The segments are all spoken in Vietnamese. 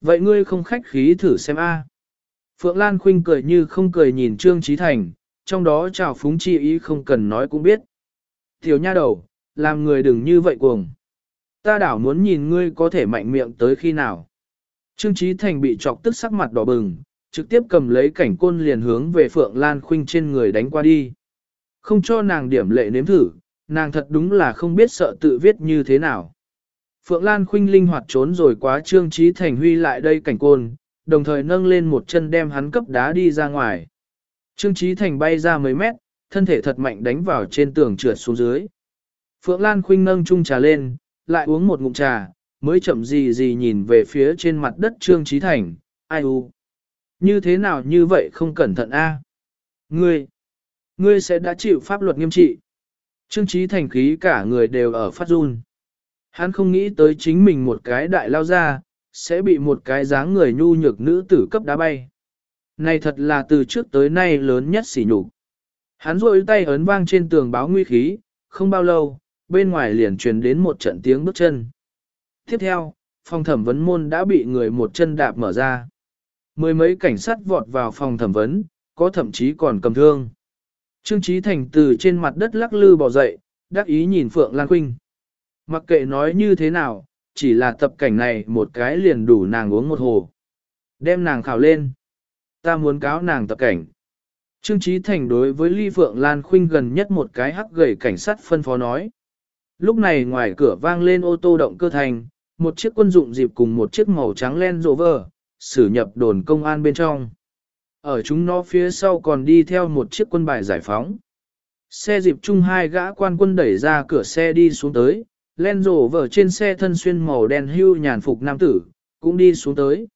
Vậy ngươi không khách khí thử xem a. Phượng Lan Khuynh cười như không cười nhìn Trương Trí Thành, trong đó trào phúng chi ý không cần nói cũng biết. Tiểu nha đầu, làm người đừng như vậy cuồng. Ta đảo muốn nhìn ngươi có thể mạnh miệng tới khi nào. Trương Trí Thành bị chọc tức sắc mặt đỏ bừng, trực tiếp cầm lấy cảnh côn liền hướng về Phượng Lan Khuynh trên người đánh qua đi. Không cho nàng điểm lệ nếm thử, nàng thật đúng là không biết sợ tự viết như thế nào. Phượng Lan Khuynh linh hoạt trốn rồi quá Trương Trí Thành huy lại đây cảnh côn, đồng thời nâng lên một chân đem hắn cấp đá đi ra ngoài. Trương Trí Thành bay ra mấy mét, thân thể thật mạnh đánh vào trên tường trượt xuống dưới. Phượng Lan Khuynh nâng chung trà lên, lại uống một ngụm trà, mới chậm gì gì nhìn về phía trên mặt đất Trương Trí Thành, ai u. Như thế nào như vậy không cẩn thận a? Ngươi, ngươi sẽ đã chịu pháp luật nghiêm trị. Trương Trí Thành khí cả người đều ở phát run. Hắn không nghĩ tới chính mình một cái đại lao ra, sẽ bị một cái dáng người nhu nhược nữ tử cấp đá bay. Này thật là từ trước tới nay lớn nhất sỉ nhục. Hắn rôi tay ấn vang trên tường báo nguy khí, không bao lâu, bên ngoài liền truyền đến một trận tiếng bước chân. Tiếp theo, phòng thẩm vấn môn đã bị người một chân đạp mở ra. Mười mấy cảnh sát vọt vào phòng thẩm vấn, có thậm chí còn cầm thương. Trương Trí Thành từ trên mặt đất lắc lư bò dậy, đắc ý nhìn Phượng Lan Khuynh. Mặc kệ nói như thế nào, chỉ là tập cảnh này một cái liền đủ nàng uống một hồ. Đem nàng khảo lên. Ta muốn cáo nàng tập cảnh. Trương Trí Thành đối với Ly Phượng Lan Khuynh gần nhất một cái hắc gầy cảnh sát phân phó nói. Lúc này ngoài cửa vang lên ô tô động cơ thành, một chiếc quân dụng dịp cùng một chiếc màu trắng len rộ vờ, xử nhập đồn công an bên trong. Ở chúng nó phía sau còn đi theo một chiếc quân bài giải phóng. Xe dịp chung hai gã quan quân đẩy ra cửa xe đi xuống tới, len rổ vở trên xe thân xuyên màu đen hưu nhàn phục nam tử, cũng đi xuống tới.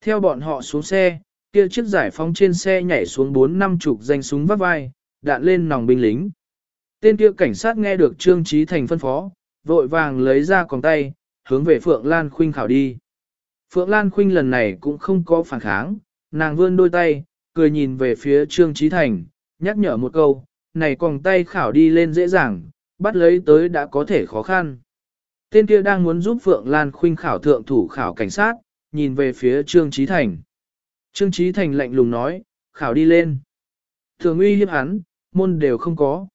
Theo bọn họ xuống xe, kia chiếc giải phóng trên xe nhảy xuống bốn năm chục danh súng vắt vai, đạn lên nòng binh lính. Tên kia cảnh sát nghe được Trương Trí Thành phân phó, vội vàng lấy ra còng tay, hướng về Phượng Lan Khuynh khảo đi. Phượng Lan Khuynh lần này cũng không có phản kháng, nàng vươn đôi tay, cười nhìn về phía Trương Trí Thành, nhắc nhở một câu, này còng tay khảo đi lên dễ dàng, bắt lấy tới đã có thể khó khăn. Tên kia đang muốn giúp Phượng Lan Khuynh khảo thượng thủ khảo cảnh sát, nhìn về phía Trương Trí Thành. Trương Trí Thành lạnh lùng nói, khảo đi lên. Thường uy hiếp hắn, môn đều không có.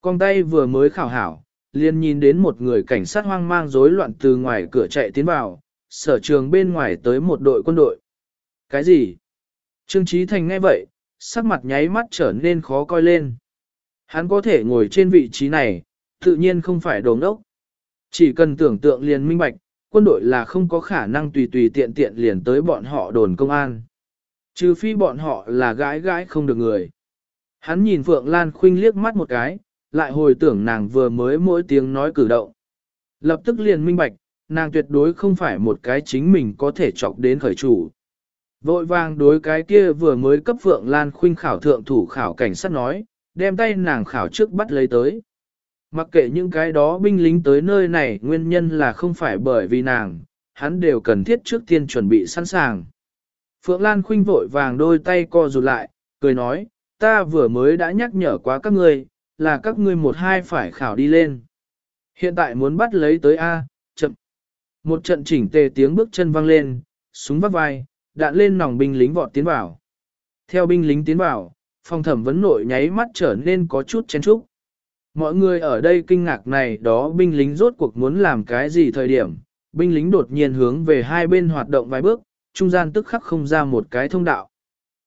Con tay vừa mới khảo hảo, liền nhìn đến một người cảnh sát hoang mang rối loạn từ ngoài cửa chạy tiến vào, sở trường bên ngoài tới một đội quân đội. Cái gì? Trương Trí Thành nghe vậy, sắc mặt nháy mắt trở nên khó coi lên. Hắn có thể ngồi trên vị trí này, tự nhiên không phải đồ ngốc. Chỉ cần tưởng tượng liền minh bạch, quân đội là không có khả năng tùy tùy tiện tiện liền tới bọn họ đồn công an. Trừ phi bọn họ là gái gái không được người. Hắn nhìn Phượng Lan Khuynh liếc mắt một cái, lại hồi tưởng nàng vừa mới mỗi tiếng nói cử động. Lập tức liền minh bạch, nàng tuyệt đối không phải một cái chính mình có thể chọc đến khởi chủ. Vội vàng đối cái kia vừa mới cấp Phượng Lan Khuynh khảo thượng thủ khảo cảnh sát nói, đem tay nàng khảo trước bắt lấy tới. Mặc kệ những cái đó binh lính tới nơi này nguyên nhân là không phải bởi vì nàng, hắn đều cần thiết trước tiên chuẩn bị sẵn sàng. Phượng Lan Khuynh vội vàng đôi tay co rụt lại, cười nói, ta vừa mới đã nhắc nhở quá các ngươi, là các ngươi một hai phải khảo đi lên. Hiện tại muốn bắt lấy tới A, chậm. Một trận chỉnh tề tiếng bước chân vang lên, súng vắt vai, đạn lên nòng binh lính vọt tiến vào. Theo binh lính tiến vào, phòng thẩm vấn nội nháy mắt trở nên có chút chen trúc. Mọi người ở đây kinh ngạc này đó binh lính rốt cuộc muốn làm cái gì thời điểm, binh lính đột nhiên hướng về hai bên hoạt động vài bước, trung gian tức khắc không ra một cái thông đạo.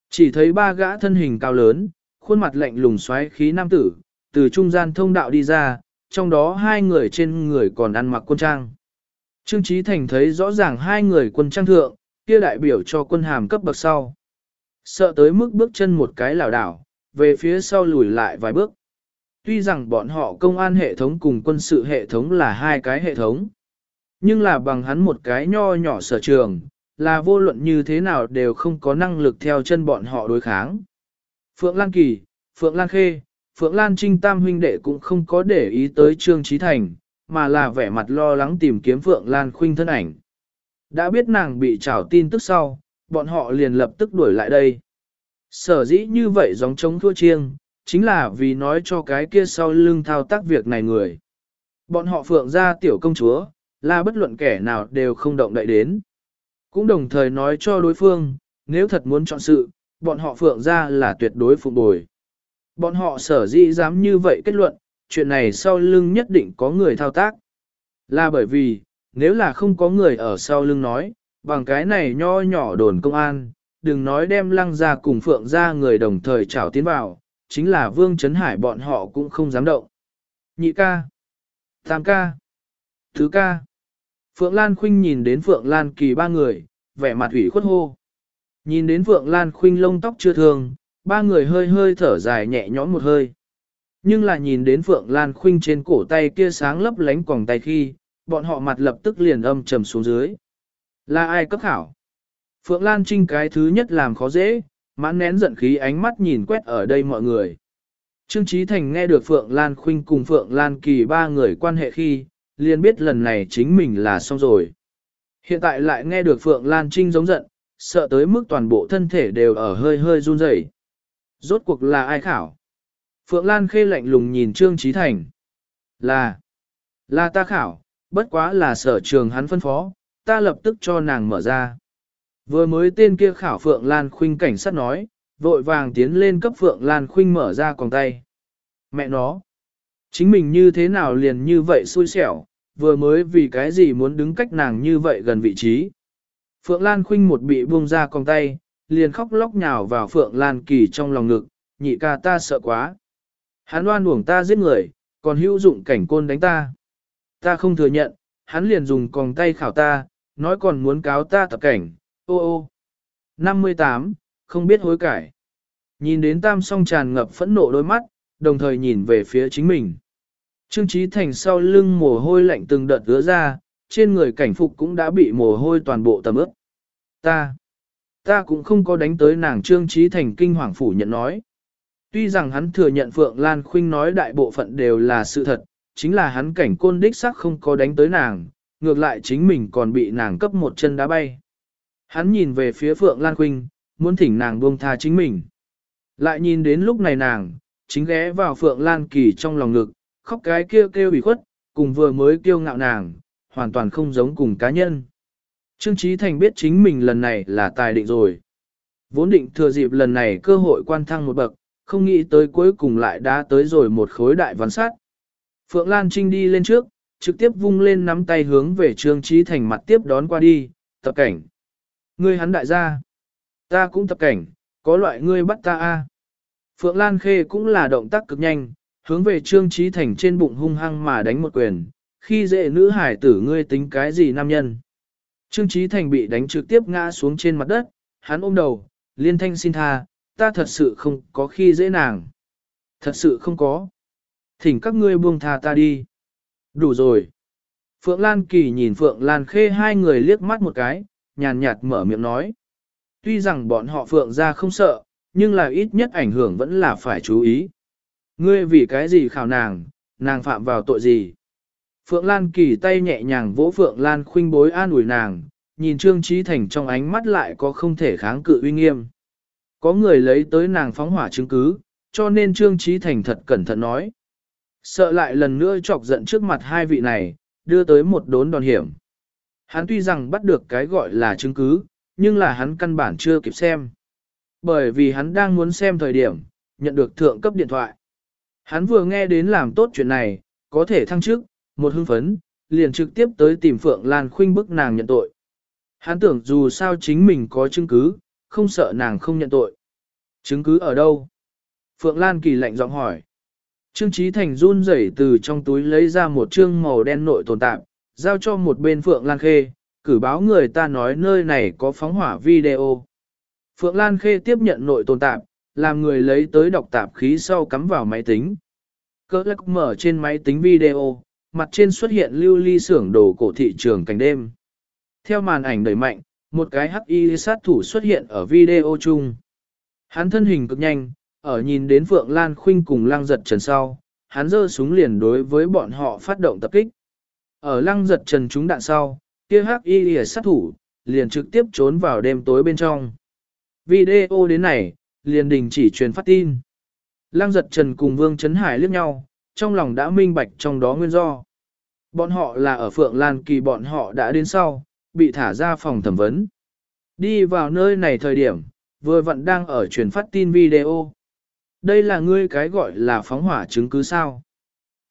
Chỉ thấy ba gã thân hình cao lớn, khuôn mặt lạnh lùng xoáy khí nam tử, từ trung gian thông đạo đi ra, trong đó hai người trên người còn ăn mặc quân trang. Trương Trí Thành thấy rõ ràng hai người quân trang thượng, kia đại biểu cho quân hàm cấp bậc sau. Sợ tới mức bước chân một cái lảo đảo, về phía sau lùi lại vài bước. Tuy rằng bọn họ công an hệ thống cùng quân sự hệ thống là hai cái hệ thống, nhưng là bằng hắn một cái nho nhỏ sở trường, là vô luận như thế nào đều không có năng lực theo chân bọn họ đối kháng. Phượng Lan Kỳ, Phượng Lan Khê, Phượng Lan Trinh Tam huynh đệ cũng không có để ý tới Trương Trí Thành, mà là vẻ mặt lo lắng tìm kiếm Phượng Lan Khuynh thân ảnh. Đã biết nàng bị trảo tin tức sau, bọn họ liền lập tức đuổi lại đây. Sở dĩ như vậy giống chống thua chiêng, chính là vì nói cho cái kia sau lưng thao tác việc này người. Bọn họ phượng ra tiểu công chúa, là bất luận kẻ nào đều không động đậy đến. Cũng đồng thời nói cho đối phương, nếu thật muốn chọn sự, bọn họ phượng ra là tuyệt đối phục bồi. Bọn họ sở dĩ dám như vậy kết luận, chuyện này sau lưng nhất định có người thao tác. Là bởi vì, nếu là không có người ở sau lưng nói, bằng cái này nho nhỏ đồn công an, đừng nói đem lăng ra cùng phượng ra người đồng thời trảo tiến vào, chính là vương chấn hải bọn họ cũng không dám động. Nhị ca, tam ca, thứ ca. Phượng Lan Khuynh nhìn đến Phượng Lan Kỳ ba người, vẻ mặt ủy khuất hô. Nhìn đến Phượng Lan Khuynh lông tóc chưa thường, ba người hơi hơi thở dài nhẹ nhõm một hơi. Nhưng là nhìn đến Phượng Lan Khuynh trên cổ tay kia sáng lấp lánh quòng tay khi, bọn họ mặt lập tức liền âm trầm xuống dưới. Là ai cấp khảo Phượng Lan Trinh cái thứ nhất làm khó dễ, mãn nén giận khí ánh mắt nhìn quét ở đây mọi người. Trương Trí Thành nghe được Phượng Lan Khuynh cùng Phượng Lan Kỳ ba người quan hệ khi, liền biết lần này chính mình là xong rồi. Hiện tại lại nghe được Phượng Lan Trinh giống giận, sợ tới mức toàn bộ thân thể đều ở hơi hơi run rẩy. Rốt cuộc là ai khảo? Phượng Lan khê lạnh lùng nhìn Trương Trí Thành. Là, là ta khảo, bất quá là sở trường hắn phân phó, ta lập tức cho nàng mở ra. Vừa mới tên kia khảo Phượng Lan Khuynh cảnh sát nói, vội vàng tiến lên cấp Phượng Lan Khuynh mở ra còng tay. Mẹ nó, chính mình như thế nào liền như vậy xui xẻo, vừa mới vì cái gì muốn đứng cách nàng như vậy gần vị trí. Phượng Lan Khuynh một bị buông ra còng tay, liền khóc lóc nhào vào Phượng Lan Kỳ trong lòng ngực, nhị ca ta sợ quá. Hắn oan uổng ta giết người, còn hữu dụng cảnh côn đánh ta. Ta không thừa nhận, hắn liền dùng còng tay khảo ta, nói còn muốn cáo ta tập cảnh, ô ô. 58, không biết hối cải. Nhìn đến tam song tràn ngập phẫn nộ đôi mắt, đồng thời nhìn về phía chính mình. Trương Trí Thành sau lưng mồ hôi lạnh từng đợt ứa ra, trên người cảnh phục cũng đã bị mồ hôi toàn bộ tầm ướt. Ta, ta cũng không có đánh tới nàng Trương Trí Thành kinh hoàng phủ nhận nói. Tuy rằng hắn thừa nhận Phượng Lan Khuynh nói đại bộ phận đều là sự thật, chính là hắn cảnh côn đích sắc không có đánh tới nàng, ngược lại chính mình còn bị nàng cấp một chân đá bay. Hắn nhìn về phía Phượng Lan Khuynh, muốn thỉnh nàng buông tha chính mình. Lại nhìn đến lúc này nàng, chính ghé vào Phượng Lan Kỳ trong lòng ngực, khóc cái kia kêu, kêu bị khuất, cùng vừa mới kêu ngạo nàng, hoàn toàn không giống cùng cá nhân. Trương Trí Thành biết chính mình lần này là tài định rồi. Vốn định thừa dịp lần này cơ hội quan thăng một bậc, không nghĩ tới cuối cùng lại đã tới rồi một khối đại văn sát. Phượng Lan Trinh đi lên trước, trực tiếp vung lên nắm tay hướng về Trương Trí Thành mặt tiếp đón qua đi, tập cảnh. Ngươi hắn đại gia. Ta cũng tập cảnh, có loại ngươi bắt ta a. Phượng Lan Khê cũng là động tác cực nhanh, hướng về Trương Trí Thành trên bụng hung hăng mà đánh một quyền, khi dễ nữ hải tử ngươi tính cái gì nam nhân. Trương Trí Thành bị đánh trực tiếp ngã xuống trên mặt đất, hắn ôm đầu, liên thanh xin tha, ta thật sự không có khi dễ nàng. Thật sự không có. Thỉnh các ngươi buông tha ta đi. Đủ rồi. Phượng Lan Kỳ nhìn Phượng Lan Khê hai người liếc mắt một cái, nhàn nhạt mở miệng nói. Tuy rằng bọn họ Phượng ra không sợ, nhưng là ít nhất ảnh hưởng vẫn là phải chú ý. Ngươi vì cái gì khảo nàng, nàng phạm vào tội gì? Phượng Lan Kỳ tay nhẹ nhàng vỗ Phượng Lan khuynh bối an ủi nàng, nhìn Trương Trí Thành trong ánh mắt lại có không thể kháng cự uy nghiêm. Có người lấy tới nàng phóng hỏa chứng cứ, cho nên Trương Trí Thành thật cẩn thận nói. Sợ lại lần nữa chọc giận trước mặt hai vị này, đưa tới một đốn đòn hiểm. Hắn tuy rằng bắt được cái gọi là chứng cứ, nhưng là hắn căn bản chưa kịp xem. Bởi vì hắn đang muốn xem thời điểm, nhận được thượng cấp điện thoại. Hắn vừa nghe đến làm tốt chuyện này, có thể thăng chức, một hưng phấn, liền trực tiếp tới tìm Phượng Lan Khuynh bức nàng nhận tội. Hắn tưởng dù sao chính mình có chứng cứ, không sợ nàng không nhận tội. Chứng cứ ở đâu? Phượng Lan kỳ lạnh giọng hỏi. Trương Trí Thành run rẩy từ trong túi lấy ra một trương màu đen nội tồn tạp, giao cho một bên Phượng Lan Khê, cử báo người ta nói nơi này có phóng hỏa video. Phượng Lan Khê tiếp nhận nội tồn tạp, làm người lấy tới đọc tạp khí sau cắm vào máy tính. Cơ lắc mở trên máy tính video, mặt trên xuất hiện lưu ly xưởng đồ cổ thị trường cảnh đêm. Theo màn ảnh đẩy mạnh, một cái hắc y sát thủ xuất hiện ở video chung. Hắn thân hình cực nhanh, ở nhìn đến Phượng Lan Khuynh cùng lang giật trần sau, hắn giơ súng liền đối với bọn họ phát động tập kích. Ở lăng giật trần chúng đạn sau, kia hắc y sát thủ, liền trực tiếp trốn vào đêm tối bên trong. Video đến này, liền đình chỉ truyền phát tin. Lăng giật trần cùng Vương Trấn Hải liếc nhau, trong lòng đã minh bạch trong đó nguyên do. Bọn họ là ở Phượng Lan Kỳ bọn họ đã đến sau, bị thả ra phòng thẩm vấn. Đi vào nơi này thời điểm, vừa vặn đang ở truyền phát tin video. Đây là ngươi cái gọi là phóng hỏa chứng cứ sao.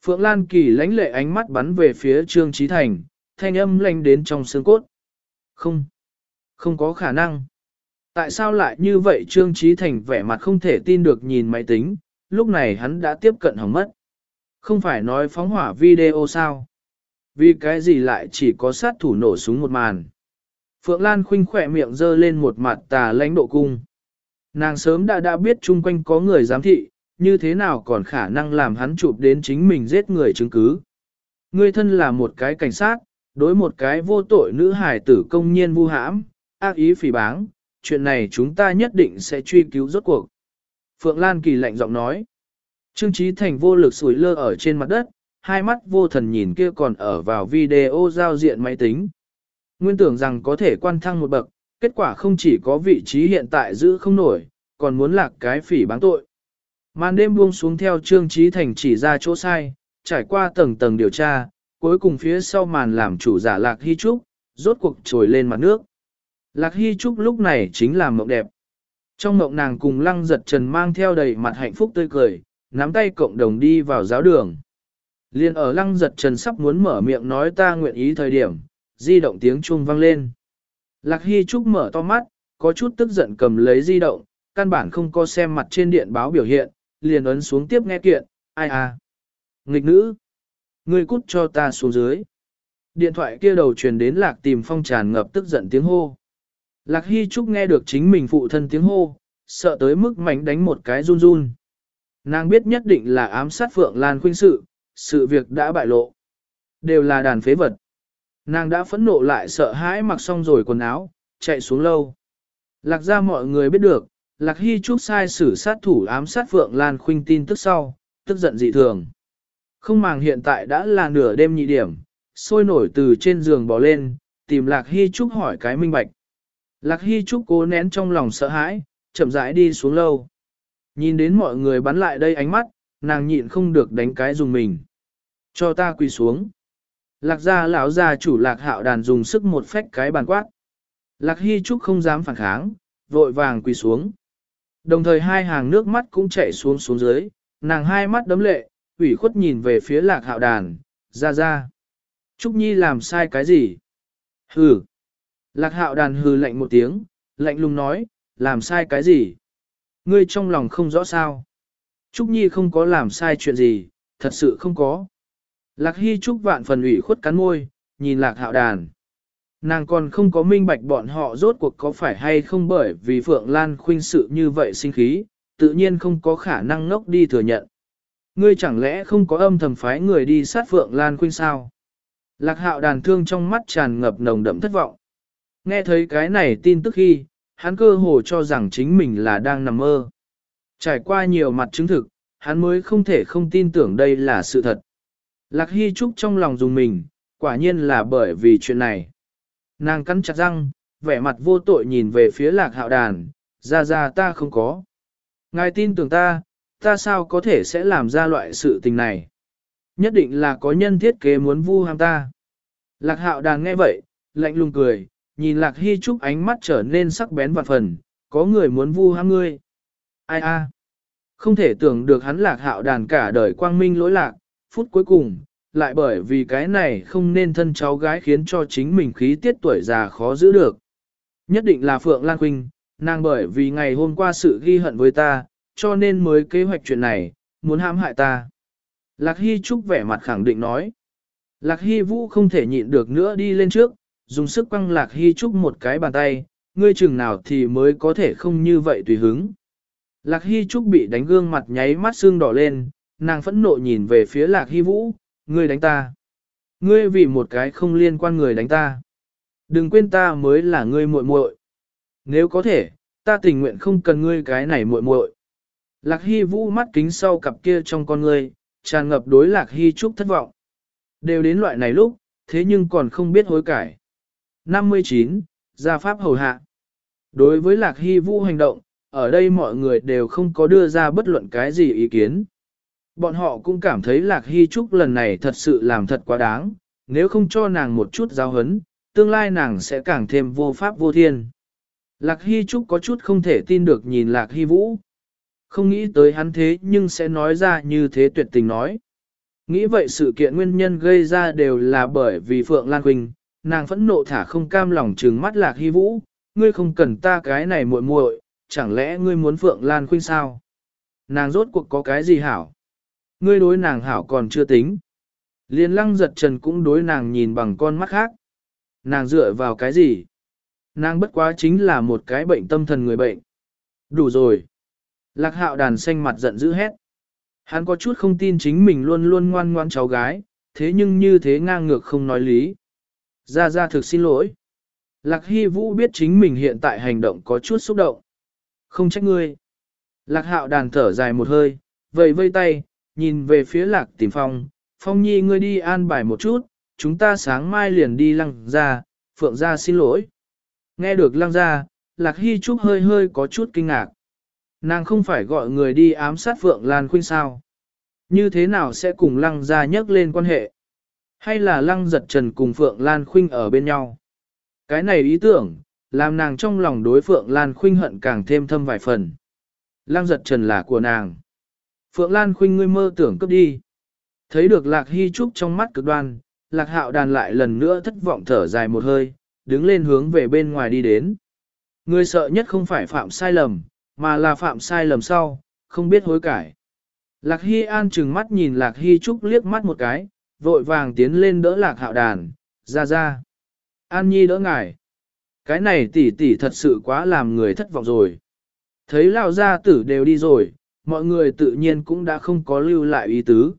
Phượng Lan Kỳ lãnh lệ ánh mắt bắn về phía Trương Trí Thành, thanh âm lanh đến trong xương cốt. Không, không có khả năng. Tại sao lại như vậy Trương Trí Thành vẻ mặt không thể tin được nhìn máy tính, lúc này hắn đã tiếp cận hỏng mất. Không phải nói phóng hỏa video sao? Vì cái gì lại chỉ có sát thủ nổ súng một màn? Phượng Lan khinh khỏe miệng dơ lên một mặt tà lãnh độ cung. Nàng sớm đã đã biết chung quanh có người giám thị, như thế nào còn khả năng làm hắn chụp đến chính mình giết người chứng cứ. Ngươi thân là một cái cảnh sát, đối một cái vô tội nữ hài tử công nhiên vu hãm, ác ý phỉ báng, chuyện này chúng ta nhất định sẽ truy cứu rốt cuộc. Phượng Lan Kỳ lạnh giọng nói. Trương Trí Thành vô lực sủi lơ ở trên mặt đất, hai mắt vô thần nhìn kia còn ở vào video giao diện máy tính. Nguyên tưởng rằng có thể quan thăng một bậc, kết quả không chỉ có vị trí hiện tại giữ không nổi, còn muốn lạc cái phỉ báng tội. Màn đêm buông xuống theo Trương Trí Thành chỉ ra chỗ sai, trải qua tầng tầng điều tra, cuối cùng phía sau màn làm chủ giả Lạc Hy Trúc, rốt cuộc trồi lên mặt nước. Lạc Hy Trúc lúc này chính là mộng đẹp. Trong mộng nàng cùng lăng giật trần mang theo đầy mặt hạnh phúc tươi cười, nắm tay cộng đồng đi vào giáo đường. Liên ở lăng giật trần sắp muốn mở miệng nói ta nguyện ý thời điểm, di động tiếng chuông vang lên. Lạc Hy Trúc mở to mắt, có chút tức giận cầm lấy di động, căn bản không có xem mặt trên điện báo biểu hiện, liền ấn xuống tiếp nghe kiện, ai à. Nghịch nữ, ngươi cút cho ta xuống dưới. Điện thoại kia đầu truyền đến lạc tìm phong tràn ngập tức giận tiếng hô. Lạc Hy Trúc nghe được chính mình phụ thân tiếng hô, sợ tới mức mảnh đánh một cái run run. Nàng biết nhất định là ám sát Phượng Lan Khuynh sự, sự việc đã bại lộ. Đều là đàn phế vật. Nàng đã phẫn nộ lại sợ hãi mặc xong rồi quần áo, chạy xuống lâu. Lạc ra mọi người biết được, Lạc Hy Trúc sai sử sát thủ ám sát Phượng Lan Khuynh tin tức sau, tức giận dị thường. Không màng hiện tại đã là nửa đêm nhị điểm, sôi nổi từ trên giường bò lên, tìm Lạc Hy Trúc hỏi cái minh bạch. Lạc Hy Trúc cố nén trong lòng sợ hãi, chậm rãi đi xuống lâu. Nhìn đến mọi người bắn lại đây ánh mắt, nàng nhịn không được đánh cái dùng mình. Cho ta quỳ xuống. Lạc gia lão gia chủ lạc hạo đàn dùng sức một phách cái bàn quát. Lạc Hy Trúc không dám phản kháng, vội vàng quỳ xuống. Đồng thời hai hàng nước mắt cũng chảy xuống xuống dưới, nàng hai mắt đấm lệ, ủy khuất nhìn về phía lạc hạo đàn, ra ra. Trúc Nhi làm sai cái gì? Hừ. Lạc hạo đàn hừ lạnh một tiếng, lạnh lùng nói, làm sai cái gì? Ngươi trong lòng không rõ sao. Trúc Nhi không có làm sai chuyện gì, thật sự không có. Lạc Hy Trúc vạn phần ủy khuất cắn môi, nhìn lạc hạo đàn. Nàng còn không có minh bạch bọn họ rốt cuộc có phải hay không bởi vì Phượng Lan khuynh sự như vậy sinh khí, tự nhiên không có khả năng ngốc đi thừa nhận. Ngươi chẳng lẽ không có âm thầm phái người đi sát Phượng Lan khuynh sao? Lạc hạo đàn thương trong mắt tràn ngập nồng đậm thất vọng. Nghe thấy cái này tin tức khi, hắn cơ hồ cho rằng chính mình là đang nằm mơ. Trải qua nhiều mặt chứng thực, hắn mới không thể không tin tưởng đây là sự thật. Lạc Hy Trúc trong lòng dùng mình, quả nhiên là bởi vì chuyện này. Nàng cắn chặt răng, vẻ mặt vô tội nhìn về phía lạc hạo đàn, ra ra ta không có. Ngài tin tưởng ta, ta sao có thể sẽ làm ra loại sự tình này. Nhất định là có nhân thiết kế muốn vu ham ta. Lạc hạo đàn nghe vậy, lạnh lùng cười, nhìn lạc hy trúc ánh mắt trở nên sắc bén vạn phần, có người muốn vu ham ngươi. Ai a? Không thể tưởng được hắn lạc hạo đàn cả đời quang minh lỗi lạc, phút cuối cùng, lại bởi vì cái này không nên thân cháu gái khiến cho chính mình khí tiết tuổi già khó giữ được. Nhất định là Phượng Lan Quynh, nàng bởi vì ngày hôm qua sự ghi hận với ta, cho nên mới kế hoạch chuyện này, muốn hãm hại ta. Lạc Hy Trúc vẻ mặt khẳng định nói. Lạc Hy Vũ không thể nhịn được nữa đi lên trước, dùng sức quăng Lạc Hy Trúc một cái bàn tay, ngươi chừng nào thì mới có thể không như vậy tùy hứng. Lạc Hy Trúc bị đánh gương mặt nháy mắt xương đỏ lên, nàng phẫn nộ nhìn về phía Lạc Hy Vũ, ngươi đánh ta. Ngươi vì một cái không liên quan người đánh ta. Đừng quên ta mới là ngươi muội muội. Nếu có thể, ta tình nguyện không cần ngươi cái này muội muội. Lạc Hy Vũ mắt kính sau cặp kia trong con ngươi, tràn ngập đối Lạc Hy chúc thất vọng. Đều đến loại này lúc, thế nhưng còn không biết hối cải. 59. Gia Pháp Hầu Hạ Đối với Lạc Hy Vũ hành động, ở đây mọi người đều không có đưa ra bất luận cái gì ý kiến. Bọn họ cũng cảm thấy Lạc Hy Trúc lần này thật sự làm thật quá đáng, nếu không cho nàng một chút giáo hấn, tương lai nàng sẽ càng thêm vô pháp vô thiên. Lạc Hy Trúc có chút không thể tin được nhìn Lạc Hy Vũ. Không nghĩ tới hắn thế nhưng sẽ nói ra như thế tuyệt tình nói. Nghĩ vậy sự kiện nguyên nhân gây ra đều là bởi vì Phượng Lan Quỳnh, nàng phẫn nộ thả không cam lòng trừng mắt Lạc Hy Vũ, ngươi không cần ta cái này muội muội, chẳng lẽ ngươi muốn Phượng Lan Khuynh sao? Nàng rốt cuộc có cái gì hảo? Ngươi đối nàng hảo còn chưa tính. Liên lăng giật trần cũng đối nàng nhìn bằng con mắt khác. Nàng dựa vào cái gì? Nàng bất quá chính là một cái bệnh tâm thần người bệnh. Đủ rồi. Lạc hạo đàn xanh mặt giận dữ hét. Hắn có chút không tin chính mình luôn luôn ngoan ngoan cháu gái, thế nhưng như thế ngang ngược không nói lý. Ra ra thực xin lỗi. Lạc Hy Vũ biết chính mình hiện tại hành động có chút xúc động. Không trách ngươi. Lạc hạo đàn thở dài một hơi, vầy vây tay, nhìn về phía lạc tìm phong. Phong nhi ngươi đi an bài một chút, chúng ta sáng mai liền đi lăng ra, phượng ra xin lỗi. Nghe được lăng ra, lạc hy trúc hơi hơi có chút kinh ngạc. Nàng không phải gọi người đi ám sát phượng lan khuynh sao. Như thế nào sẽ cùng lăng ra nhắc lên quan hệ? Hay là lăng giật trần cùng phượng lan khuynh ở bên nhau? Cái này ý tưởng, làm nàng trong lòng đối Phượng Lan Khuynh hận càng thêm thâm vài phần. Lăng giật trần là của nàng. Phượng Lan Khuynh ngươi mơ tưởng cướp đi. Thấy được Lạc Hy Trúc trong mắt cực đoan, Lạc Hạo đàn lại lần nữa thất vọng thở dài một hơi, đứng lên hướng về bên ngoài đi đến. Người sợ nhất không phải phạm sai lầm, mà là phạm sai lầm sau, không biết hối cải. Lạc Hy An trừng mắt nhìn Lạc Hy Trúc liếc mắt một cái, vội vàng tiến lên đỡ Lạc Hạo đàn, ra ra. An Nhi đỡ ngài. Cái này tỷ tỷ thật sự quá làm người thất vọng rồi. Thấy lão gia tử đều đi rồi, mọi người tự nhiên cũng đã không có lưu lại ý tứ.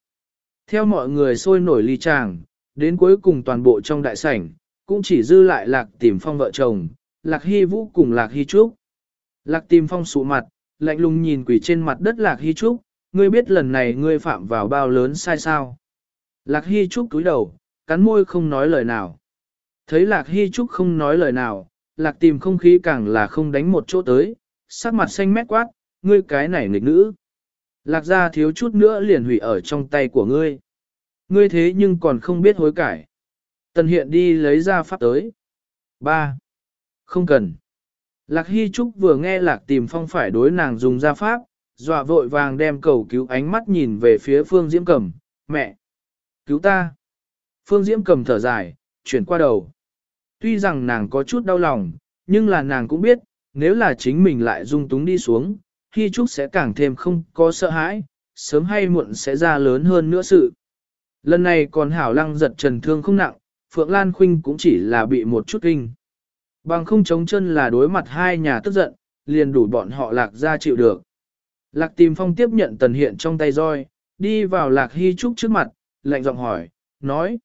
Theo mọi người sôi nổi ly tràng, đến cuối cùng toàn bộ trong đại sảnh, cũng chỉ dư lại lạc tìm phong vợ chồng, lạc hy vũ cùng lạc hy trúc. Lạc tìm phong sụ mặt, lạnh lùng nhìn quỷ trên mặt đất lạc hy trúc, ngươi biết lần này ngươi phạm vào bao lớn sai sao. Lạc hy trúc cúi đầu, cắn môi không nói lời nào. Thấy lạc hy trúc không nói lời nào, lạc tìm không khí càng là không đánh một chỗ tới, sắc mặt xanh mét quát, ngươi cái này nghịch nữ. Lạc ra thiếu chút nữa liền hủy ở trong tay của ngươi. Ngươi thế nhưng còn không biết hối cải. Tần hiện đi lấy ra pháp tới. 3. Không cần. Lạc Hy Trúc vừa nghe Lạc tìm phong phải đối nàng dùng ra pháp, dọa vội vàng đem cầu cứu ánh mắt nhìn về phía Phương Diễm Cầm, mẹ, cứu ta. Phương Diễm Cầm thở dài, chuyển qua đầu. Tuy rằng nàng có chút đau lòng, nhưng là nàng cũng biết, nếu là chính mình lại dung túng đi xuống, Hy Trúc sẽ càng thêm không có sợ hãi, sớm hay muộn sẽ ra lớn hơn nữa sự. Lần này còn hảo lăng giật trần thương không nặng, Phượng Lan Khuynh cũng chỉ là bị một chút kinh. Bằng không chống chân là đối mặt hai nhà tức giận, liền đủ bọn họ lạc ra chịu được. Lạc tìm phong tiếp nhận tần hiện trong tay roi, đi vào lạc hy trúc trước mặt, lạnh giọng hỏi, nói.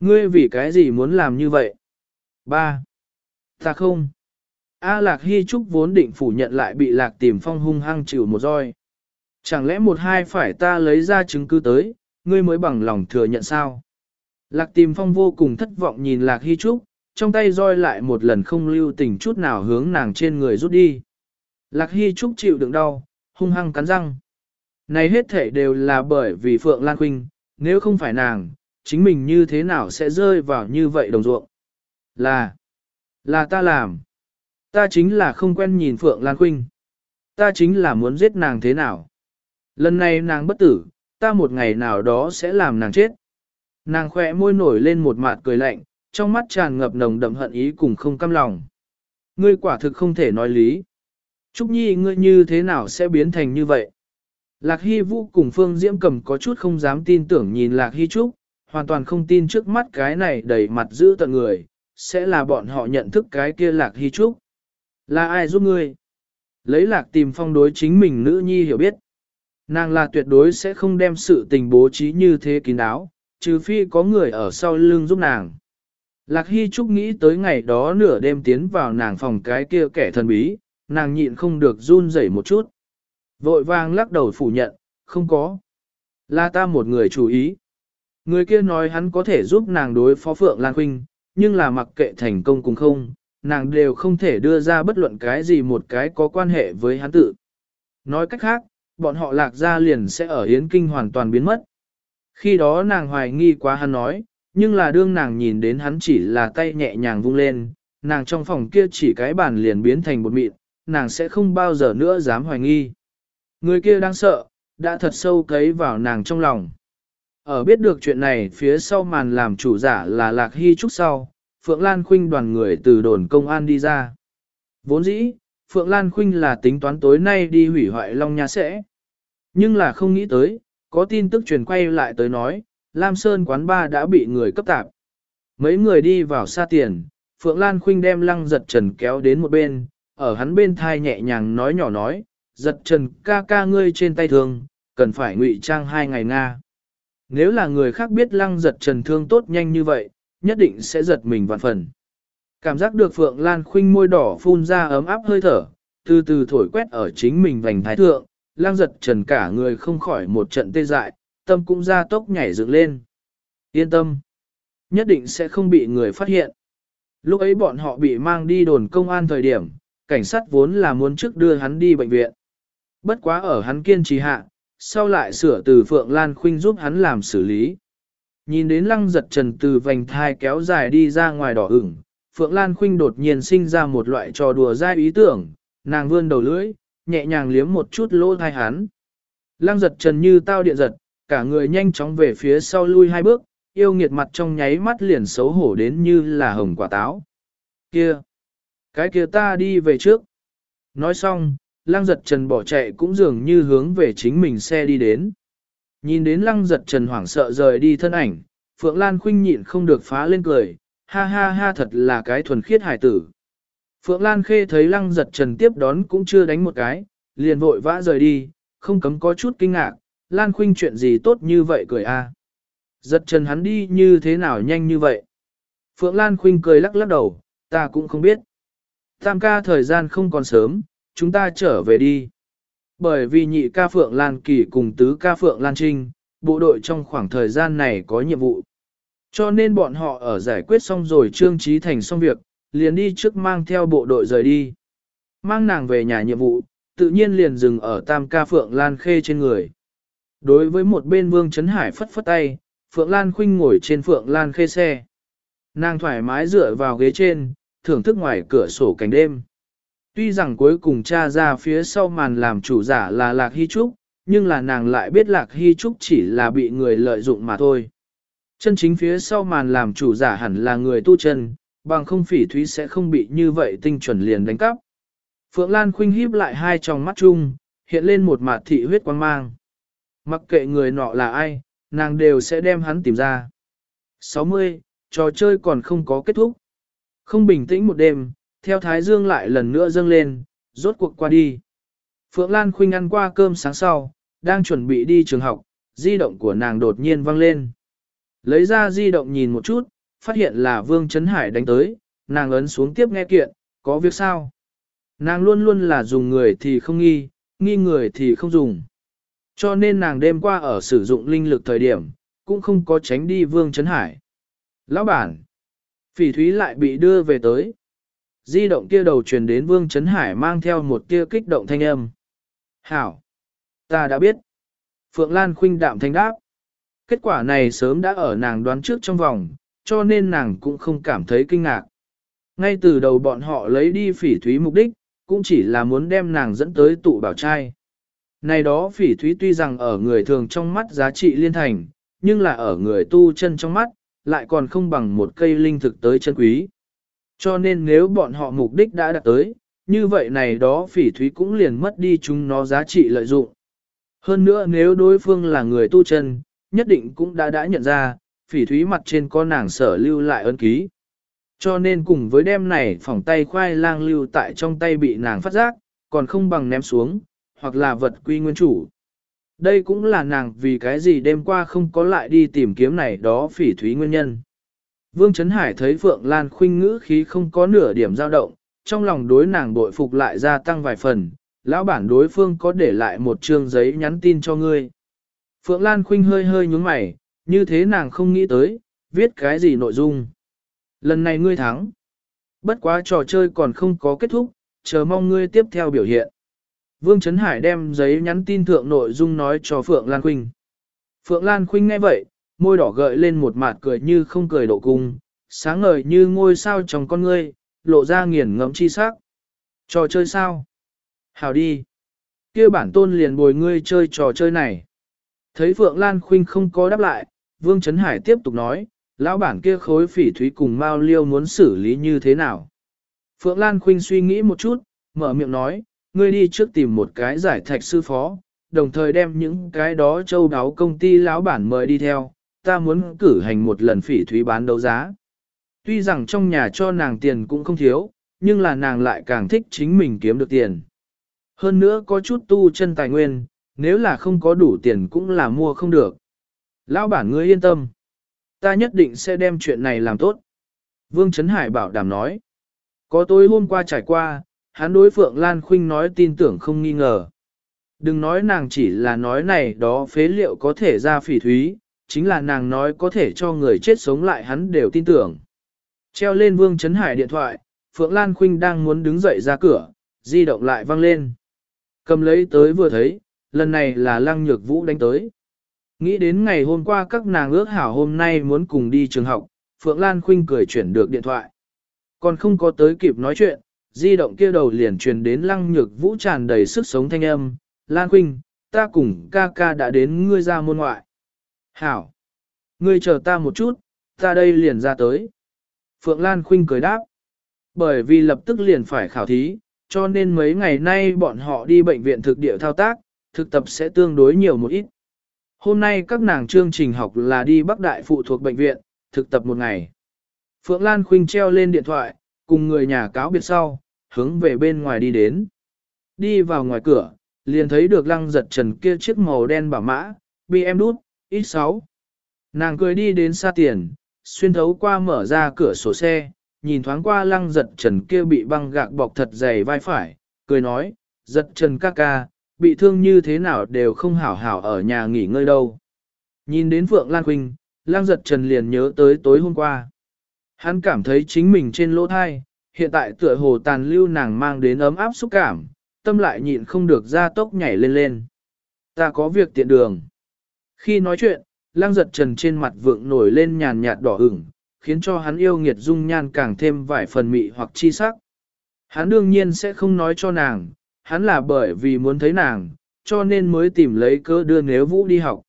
Ngươi vì cái gì muốn làm như vậy? Ba. Ta không. A Lạc Hy Trúc vốn định phủ nhận lại bị Lạc Tìm Phong hung hăng chịu một roi. Chẳng lẽ một hai phải ta lấy ra chứng cứ tới, ngươi mới bằng lòng thừa nhận sao? Lạc Tìm Phong vô cùng thất vọng nhìn Lạc Hy Trúc, trong tay roi lại một lần không lưu tình chút nào hướng nàng trên người rút đi. Lạc Hy Trúc chịu đựng đau, hung hăng cắn răng. Này hết thể đều là bởi vì Phượng Lan Quynh, nếu không phải nàng, chính mình như thế nào sẽ rơi vào như vậy đồng ruộng. Là, là ta làm. Ta chính là không quen nhìn Phượng Lan Khuynh. Ta chính là muốn giết nàng thế nào. Lần này nàng bất tử, ta một ngày nào đó sẽ làm nàng chết. Nàng khỏe môi nổi lên một mặt cười lạnh, trong mắt tràn ngập nồng đậm hận ý cùng không căm lòng. Ngươi quả thực không thể nói lý. Trúc Nhi ngươi như thế nào sẽ biến thành như vậy? Lạc Hy Vũ cùng Phương Diễm Cầm có chút không dám tin tưởng nhìn Lạc Hy Trúc, hoàn toàn không tin trước mắt cái này đầy mặt giữ tận người, sẽ là bọn họ nhận thức cái kia lạc hy trúc. Là ai giúp ngươi? Lấy lạc tìm phong đối chính mình nữ nhi hiểu biết. Nàng là tuyệt đối sẽ không đem sự tình bố trí như thế kín đáo, trừ phi có người ở sau lưng giúp nàng. Lạc Hy Trúc nghĩ tới ngày đó nửa đêm tiến vào nàng phòng cái kia kẻ thần bí, nàng nhịn không được run rẩy một chút. Vội vàng lắc đầu phủ nhận, không có. Là ta một người chủ ý. Người kia nói hắn có thể giúp nàng đối phó Phượng Lan Khuynh, nhưng là mặc kệ thành công cùng không, nàng đều không thể đưa ra bất luận cái gì một cái có quan hệ với hắn tự. Nói cách khác, bọn họ lạc ra liền sẽ ở Yến Kinh hoàn toàn biến mất. Khi đó nàng hoài nghi quá hắn nói, nhưng là đương nàng nhìn đến hắn chỉ là tay nhẹ nhàng vung lên, nàng trong phòng kia chỉ cái bàn liền biến thành bột mịn, nàng sẽ không bao giờ nữa dám hoài nghi. Người kia đang sợ, đã thật sâu cấy vào nàng trong lòng. Ở biết được chuyện này phía sau màn làm chủ giả là Lạc Hy Trúc sau, Phượng Lan Khuynh đoàn người từ đồn công an đi ra. Vốn dĩ, Phượng Lan Khuynh là tính toán tối nay đi hủy hoại Long Nha sẽ. Nhưng là không nghĩ tới, có tin tức truyền quay lại tới nói, Lam Sơn quán ba đã bị người cấp tạp. Mấy người đi vào xa tiền, Phượng Lan Khuynh đem lăng giật trần kéo đến một bên, ở hắn bên thai nhẹ nhàng nói nhỏ nói, giật trần ca ca ngươi trên tay thương, cần phải ngụy trang hai ngày Nga. Nếu là người khác biết lăng giật trần thương tốt nhanh như vậy, nhất định sẽ giật mình vạn phần. Cảm giác được Phượng Lan Khuynh môi đỏ phun ra ấm áp hơi thở, từ từ thổi quét ở chính mình vành thái thượng, lang giật trần cả người không khỏi một trận tê dại, tâm cũng ra tốc nhảy dựng lên. Yên tâm, nhất định sẽ không bị người phát hiện. Lúc ấy bọn họ bị mang đi đồn công an thời điểm, cảnh sát vốn là muốn trước đưa hắn đi bệnh viện. Bất quá ở hắn kiên trì hạ, sau lại sửa từ Phượng Lan Khuynh giúp hắn làm xử lý. Nhìn đến lăng giật trần từ vành thai kéo dài đi ra ngoài đỏ ửng, Phượng Lan Khuynh đột nhiên sinh ra một loại trò đùa dai ý tưởng, nàng vươn đầu lưỡi, nhẹ nhàng liếm một chút lỗ thai hắn. Lăng giật trần như tao điện giật, cả người nhanh chóng về phía sau lui hai bước, yêu nghiệt mặt trong nháy mắt liền xấu hổ đến như là hồng quả táo. Kia! Cái kia ta đi về trước. Nói xong, lăng giật trần bỏ chạy cũng dường như hướng về chính mình xe đi đến. Nhìn đến lăng giật trần hoảng sợ rời đi thân ảnh, Phượng Lan khinh nhịn không được phá lên cười, ha ha ha thật là cái thuần khiết hải tử. Phượng Lan Khê thấy lăng giật trần tiếp đón cũng chưa đánh một cái, liền vội vã rời đi, không cấm có chút kinh ngạc, Lan Khuynh chuyện gì tốt như vậy cười a. Giật trần hắn đi như thế nào nhanh như vậy. Phượng Lan Khuynh cười lắc lắc đầu, ta cũng không biết. Tam ca thời gian không còn sớm, chúng ta trở về đi. Bởi vì nhị ca Phượng Lan Kỳ cùng tứ ca Phượng Lan Trinh, bộ đội trong khoảng thời gian này có nhiệm vụ. Cho nên bọn họ ở giải quyết xong rồi trương trí thành xong việc, liền đi trước mang theo bộ đội rời đi. Mang nàng về nhà nhiệm vụ, tự nhiên liền dừng ở tam ca Phượng Lan Khê trên người. Đối với một bên Vương Trấn Hải phất phất tay, Phượng Lan Khuynh ngồi trên Phượng Lan Khê xe. Nàng thoải mái dựa vào ghế trên, thưởng thức ngoài cửa sổ cảnh đêm. Tuy rằng cuối cùng cha ra phía sau màn làm chủ giả là Lạc Hy Trúc, nhưng là nàng lại biết Lạc Hy Trúc chỉ là bị người lợi dụng mà thôi. Chân chính phía sau màn làm chủ giả hẳn là người tu chân, bằng không phỉ thúy sẽ không bị như vậy tinh chuẩn liền đánh cắp. Phượng Lan khuynh híp lại hai tròng mắt chung, hiện lên một mặt thị huyết quang mang. Mặc kệ người nọ là ai, nàng đều sẽ đem hắn tìm ra. 60. Trò chơi còn không có kết thúc. Không bình tĩnh một đêm, theo Thái Dương lại lần nữa dâng lên, rốt cuộc qua đi. Phượng Lan khuynh ăn qua cơm sáng sau, đang chuẩn bị đi trường học, di động của nàng đột nhiên vang lên. Lấy ra di động nhìn một chút, phát hiện là Vương Trấn Hải đánh tới, nàng ấn xuống tiếp nghe kiện, có việc sao? Nàng luôn luôn là dùng người thì không nghi, nghi người thì không dùng. Cho nên nàng đêm qua ở sử dụng linh lực thời điểm, cũng không có tránh đi Vương Trấn Hải. Lão bản, phỉ thúy lại bị đưa về tới. Di động kia đầu truyền đến Vương Trấn Hải mang theo một tia kích động thanh âm. Hảo! Ta đã biết. Phượng Lan khuynh đạm thanh đáp. Kết quả này sớm đã ở nàng đoán trước trong vòng, cho nên nàng cũng không cảm thấy kinh ngạc. Ngay từ đầu bọn họ lấy đi phỉ thúy mục đích, cũng chỉ là muốn đem nàng dẫn tới tụ bảo trai. Này đó phỉ thúy tuy rằng ở người thường trong mắt giá trị liên thành, nhưng là ở người tu chân trong mắt, lại còn không bằng một cây linh thực tới chân quý. Cho nên nếu bọn họ mục đích đã đạt tới, như vậy này đó phỉ thúy cũng liền mất đi chúng nó giá trị lợi dụng. Hơn nữa nếu đối phương là người tu chân, nhất định cũng đã đã nhận ra, phỉ thúy mặt trên có nàng sở lưu lại ân ký. Cho nên cùng với đem này phỏng tay khoai lang lưu tại trong tay bị nàng phát giác, còn không bằng ném xuống, hoặc là vật quy nguyên chủ. Đây cũng là nàng vì cái gì đêm qua không có lại đi tìm kiếm này đó phỉ thúy nguyên nhân. Vương Trấn Hải thấy Phượng Lan khuynh ngữ khí không có nửa điểm dao động, trong lòng đối nàng bội phục lại gia tăng vài phần, lão bản đối phương có để lại một chương giấy nhắn tin cho ngươi. Phượng Lan khuynh hơi hơi nhúng mày, như thế nàng không nghĩ tới, viết cái gì nội dung. Lần này ngươi thắng. Bất quá trò chơi còn không có kết thúc, chờ mong ngươi tiếp theo biểu hiện. Vương Trấn Hải đem giấy nhắn tin thượng nội dung nói cho Phượng Lan Khuynh. Phượng Lan Khuynh nghe vậy, môi đỏ gợi lên một mặt cười như không cười độ cung, sáng ngời như ngôi sao trong con ngươi, lộ ra nghiền ngẫm chi sắc. Trò chơi sao? Hào đi. kia bản tôn liền bồi ngươi chơi trò chơi này. Thấy Phượng Lan Khuynh không có đáp lại, Vương Trấn Hải tiếp tục nói, lão bản kia khối phỉ thúy cùng Mao Liêu muốn xử lý như thế nào. Phượng Lan Khuynh suy nghĩ một chút, mở miệng nói, ngươi đi trước tìm một cái giải thạch sư phó, đồng thời đem những cái đó châu đáo công ty lão bản mời đi theo, ta muốn cử hành một lần phỉ thúy bán đấu giá. Tuy rằng trong nhà cho nàng tiền cũng không thiếu, nhưng là nàng lại càng thích chính mình kiếm được tiền. Hơn nữa có chút tu chân tài nguyên, nếu là không có đủ tiền cũng là mua không được. Lão bản ngươi yên tâm. Ta nhất định sẽ đem chuyện này làm tốt. Vương Trấn Hải bảo đảm nói. Có tối hôm qua trải qua, hắn đối Phượng Lan Khuynh nói tin tưởng không nghi ngờ. Đừng nói nàng chỉ là nói này đó phế liệu có thể ra phỉ thúy, chính là nàng nói có thể cho người chết sống lại hắn đều tin tưởng. Treo lên Vương Trấn Hải điện thoại, Phượng Lan Khuynh đang muốn đứng dậy ra cửa, di động lại vang lên. Cầm lấy tới vừa thấy, lần này là Lăng Nhược Vũ đánh tới. Nghĩ đến ngày hôm qua các nàng ước hảo hôm nay muốn cùng đi trường học, Phượng Lan Khuynh cười chuyển được điện thoại. Còn không có tới kịp nói chuyện, di động kia đầu liền truyền đến Lăng Nhược Vũ tràn đầy sức sống thanh âm. Lan Khuynh, ta cùng ca ca đã đến ngươi ra môn ngoại. Hảo! Ngươi chờ ta một chút, ta đây liền ra tới. Phượng Lan Khuynh cười đáp. Bởi vì lập tức liền phải khảo thí, cho nên mấy ngày nay bọn họ đi bệnh viện thực địa thao tác, thực tập sẽ tương đối nhiều một ít. Hôm nay các nàng chương trình học là đi Bắc Đại phụ thuộc bệnh viện, thực tập một ngày. Phượng Lan Khuynh treo lên điện thoại, cùng người nhà cáo biệt sau, hướng về bên ngoài đi đến. Đi vào ngoài cửa, liền thấy được lăng giật trần kia chiếc màu đen bảo mã, bị em đút, Ít 6. Nàng cười đi đến xa tiền, xuyên thấu qua mở ra cửa sổ xe, nhìn thoáng qua lăng giật trần kia bị băng gạc bọc thật dày vai phải, cười nói, giật trần ca ca, bị thương như thế nào đều không hảo hảo ở nhà nghỉ ngơi đâu. Nhìn đến Phượng Lan Quỳnh, lăng giật trần liền nhớ tới tối hôm qua. Hắn cảm thấy chính mình trên lỗ thai, hiện tại tựa hồ tàn lưu nàng mang đến ấm áp xúc cảm, tâm lại nhịn không được ra tốc nhảy lên lên. Ta có việc tiện đường. Khi nói chuyện, lang giật trần trên mặt vượng nổi lên nhàn nhạt đỏ ửng, khiến cho hắn yêu nghiệt dung nhan càng thêm vài phần mị hoặc chi sắc. Hắn đương nhiên sẽ không nói cho nàng, hắn là bởi vì muốn thấy nàng, cho nên mới tìm lấy cớ đưa nếu vũ đi học.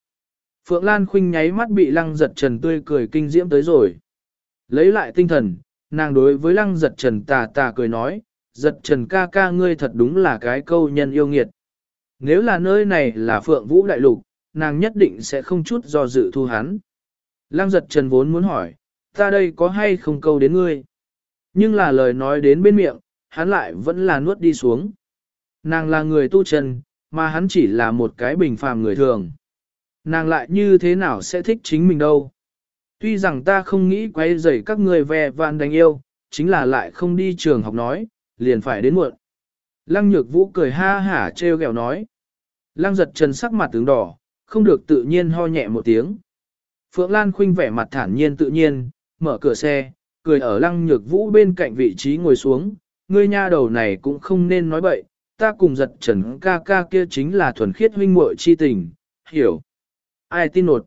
Phượng Lan khinh nháy mắt bị lăng giật trần tươi cười kinh diễm tới rồi. Lấy lại tinh thần, nàng đối với lăng giật trần tà tà cười nói, giật trần ca ca ngươi thật đúng là cái câu nhân yêu nghiệt. Nếu là nơi này là Phượng Vũ Đại Lục, nàng nhất định sẽ không chút do dự thu hắn. Lăng giật trần vốn muốn hỏi, ta đây có hay không câu đến ngươi? Nhưng là lời nói đến bên miệng, hắn lại vẫn là nuốt đi xuống. Nàng là người tu chân, mà hắn chỉ là một cái bình phàm người thường. Nàng lại như thế nào sẽ thích chính mình đâu? Tuy rằng ta không nghĩ quay rầy các người về vạn đánh yêu, chính là lại không đi trường học nói, liền phải đến muộn. Lăng nhược vũ cười ha hả trêu ghẹo nói. Lăng giật trần sắc mặt tướng đỏ, không được tự nhiên ho nhẹ một tiếng. Phượng Lan khinh vẻ mặt thản nhiên tự nhiên, mở cửa xe, cười ở lăng nhược vũ bên cạnh vị trí ngồi xuống, ngươi nha đầu này cũng không nên nói bậy, ta cùng giật trần ca ca kia chính là thuần khiết huynh muội chi tình, hiểu. Ai tin nột?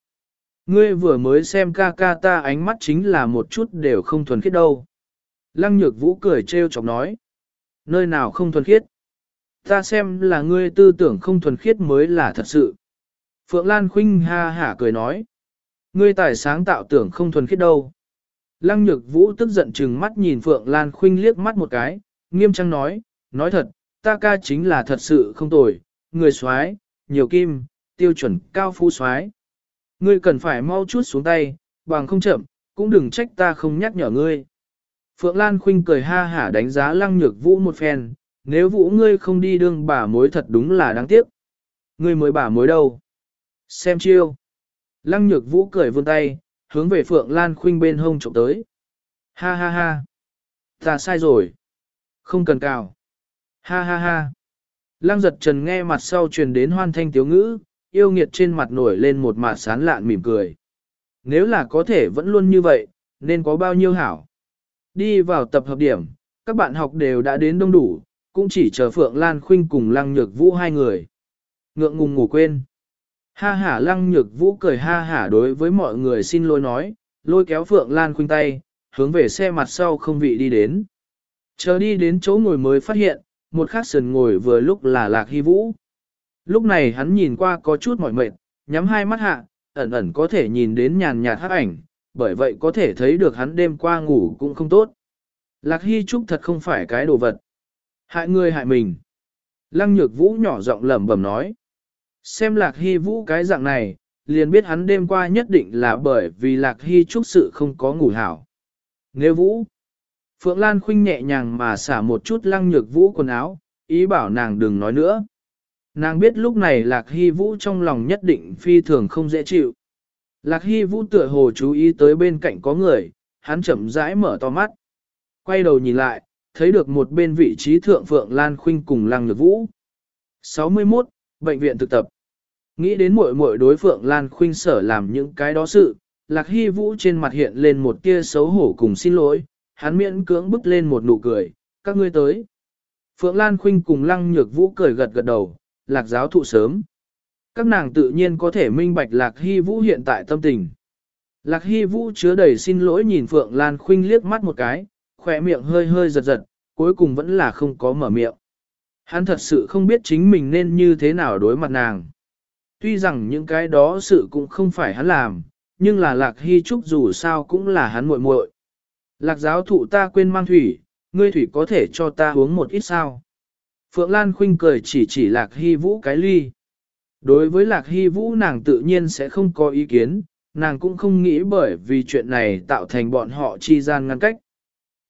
Ngươi vừa mới xem ca ca ta ánh mắt chính là một chút đều không thuần khiết đâu. Lăng nhược vũ cười trêu chọc nói. Nơi nào không thuần khiết? Ta xem là ngươi tư tưởng không thuần khiết mới là thật sự. Phượng Lan Khuynh ha hả cười nói. Ngươi tài sáng tạo tưởng không thuần khiết đâu. Lăng nhược vũ tức giận chừng mắt nhìn Phượng Lan Khuynh liếc mắt một cái, nghiêm trang nói, nói thật, ta ca chính là thật sự không tồi, người soái, nhiều kim, tiêu chuẩn cao phú soái. Ngươi cần phải mau chút xuống tay, bằng không chậm, cũng đừng trách ta không nhắc nhở ngươi. Phượng Lan Khuynh cười ha hả đánh giá lăng nhược vũ một phen, nếu vũ ngươi không đi đương bà mối thật đúng là đáng tiếc. Ngươi mới bà mối đâu? Xem chiêu. Lăng nhược vũ cười vươn tay, hướng về Phượng Lan Khuynh bên hông trộm tới. Ha ha ha. Ta sai rồi. Không cần cào. Ha ha ha. Lăng giật trần nghe mặt sau truyền đến hoan thanh tiếu ngữ, yêu nghiệt trên mặt nổi lên một mặt sán lạn mỉm cười. Nếu là có thể vẫn luôn như vậy, nên có bao nhiêu hảo. Đi vào tập hợp điểm, các bạn học đều đã đến đông đủ, cũng chỉ chờ Phượng Lan Khuynh cùng Lăng Nhược Vũ hai người. Ngượng ngùng ngủ quên. Ha hả Lăng Nhược Vũ cười ha hả đối với mọi người xin lỗi nói, lôi kéo Phượng Lan Khuynh tay, hướng về xe mặt sau không vị đi đến. Chờ đi đến chỗ ngồi mới phát hiện, một khắc sườn ngồi vừa lúc là Lạc Hy Vũ. Lúc này hắn nhìn qua có chút mỏi mệt, nhắm hai mắt hạ, ẩn ẩn có thể nhìn đến nhàn nhạt hắc ảnh, bởi vậy có thể thấy được hắn đêm qua ngủ cũng không tốt. Lạc Hy Trúc thật không phải cái đồ vật. Hại người hại mình. Lăng nhược vũ nhỏ giọng lẩm bẩm nói. Xem Lạc Hy Vũ cái dạng này, liền biết hắn đêm qua nhất định là bởi vì Lạc Hy Trúc sự không có ngủ hảo. Nếu Vũ, Phượng Lan khinh nhẹ nhàng mà xả một chút lăng nhược Vũ quần áo, ý bảo nàng đừng nói nữa. Nàng biết lúc này Lạc Hy Vũ trong lòng nhất định phi thường không dễ chịu. Lạc Hy Vũ tựa hồ chú ý tới bên cạnh có người, hắn chậm rãi mở to mắt. Quay đầu nhìn lại, thấy được một bên vị trí thượng Phượng Lan khinh cùng Lăng Nhược Vũ. 61. Bệnh viện thực tập Nghĩ đến muội muội đối Phượng Lan Khuynh sở làm những cái đó sự, Lạc Hy Vũ trên mặt hiện lên một tia xấu hổ cùng xin lỗi, hắn miễn cưỡng bức lên một nụ cười, các ngươi tới. Phượng Lan Khuynh cùng Lăng Nhược Vũ cười gật gật đầu, Lạc giáo thụ sớm. Các nàng tự nhiên có thể minh bạch Lạc Hy Vũ hiện tại tâm tình. Lạc Hy Vũ chứa đầy xin lỗi nhìn Phượng Lan Khuynh liếc mắt một cái, khỏe miệng hơi hơi giật giật, cuối cùng vẫn là không có mở miệng. Hắn thật sự không biết chính mình nên như thế nào đối mặt nàng. Tuy rằng những cái đó sự cũng không phải hắn làm, nhưng là Lạc Hy Trúc dù sao cũng là hắn muội muội. Lạc giáo thụ ta quên mang thủy, ngươi thủy có thể cho ta uống một ít sao. Phượng Lan Khinh cười chỉ chỉ Lạc Hy Vũ cái ly. Đối với Lạc Hy Vũ nàng tự nhiên sẽ không có ý kiến, nàng cũng không nghĩ bởi vì chuyện này tạo thành bọn họ chi gian ngăn cách.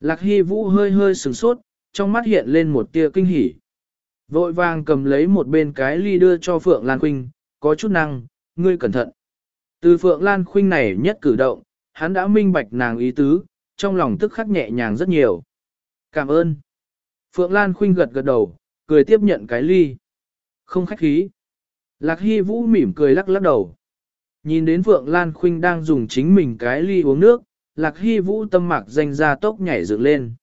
Lạc Hy Vũ hơi hơi sừng sốt, trong mắt hiện lên một tia kinh hỉ. Vội vàng cầm lấy một bên cái ly đưa cho Phượng Lan Quynh, có chút năng, ngươi cẩn thận. Từ Phượng Lan Khuynh này nhất cử động, hắn đã minh bạch nàng ý tứ, trong lòng tức khắc nhẹ nhàng rất nhiều. Cảm ơn. Phượng Lan Khuynh gật gật đầu, cười tiếp nhận cái ly. Không khách khí. Lạc Hy Vũ mỉm cười lắc lắc đầu. Nhìn đến Phượng Lan Khuynh đang dùng chính mình cái ly uống nước, Lạc Hy Vũ tâm mạc danh ra tốc nhảy dựng lên.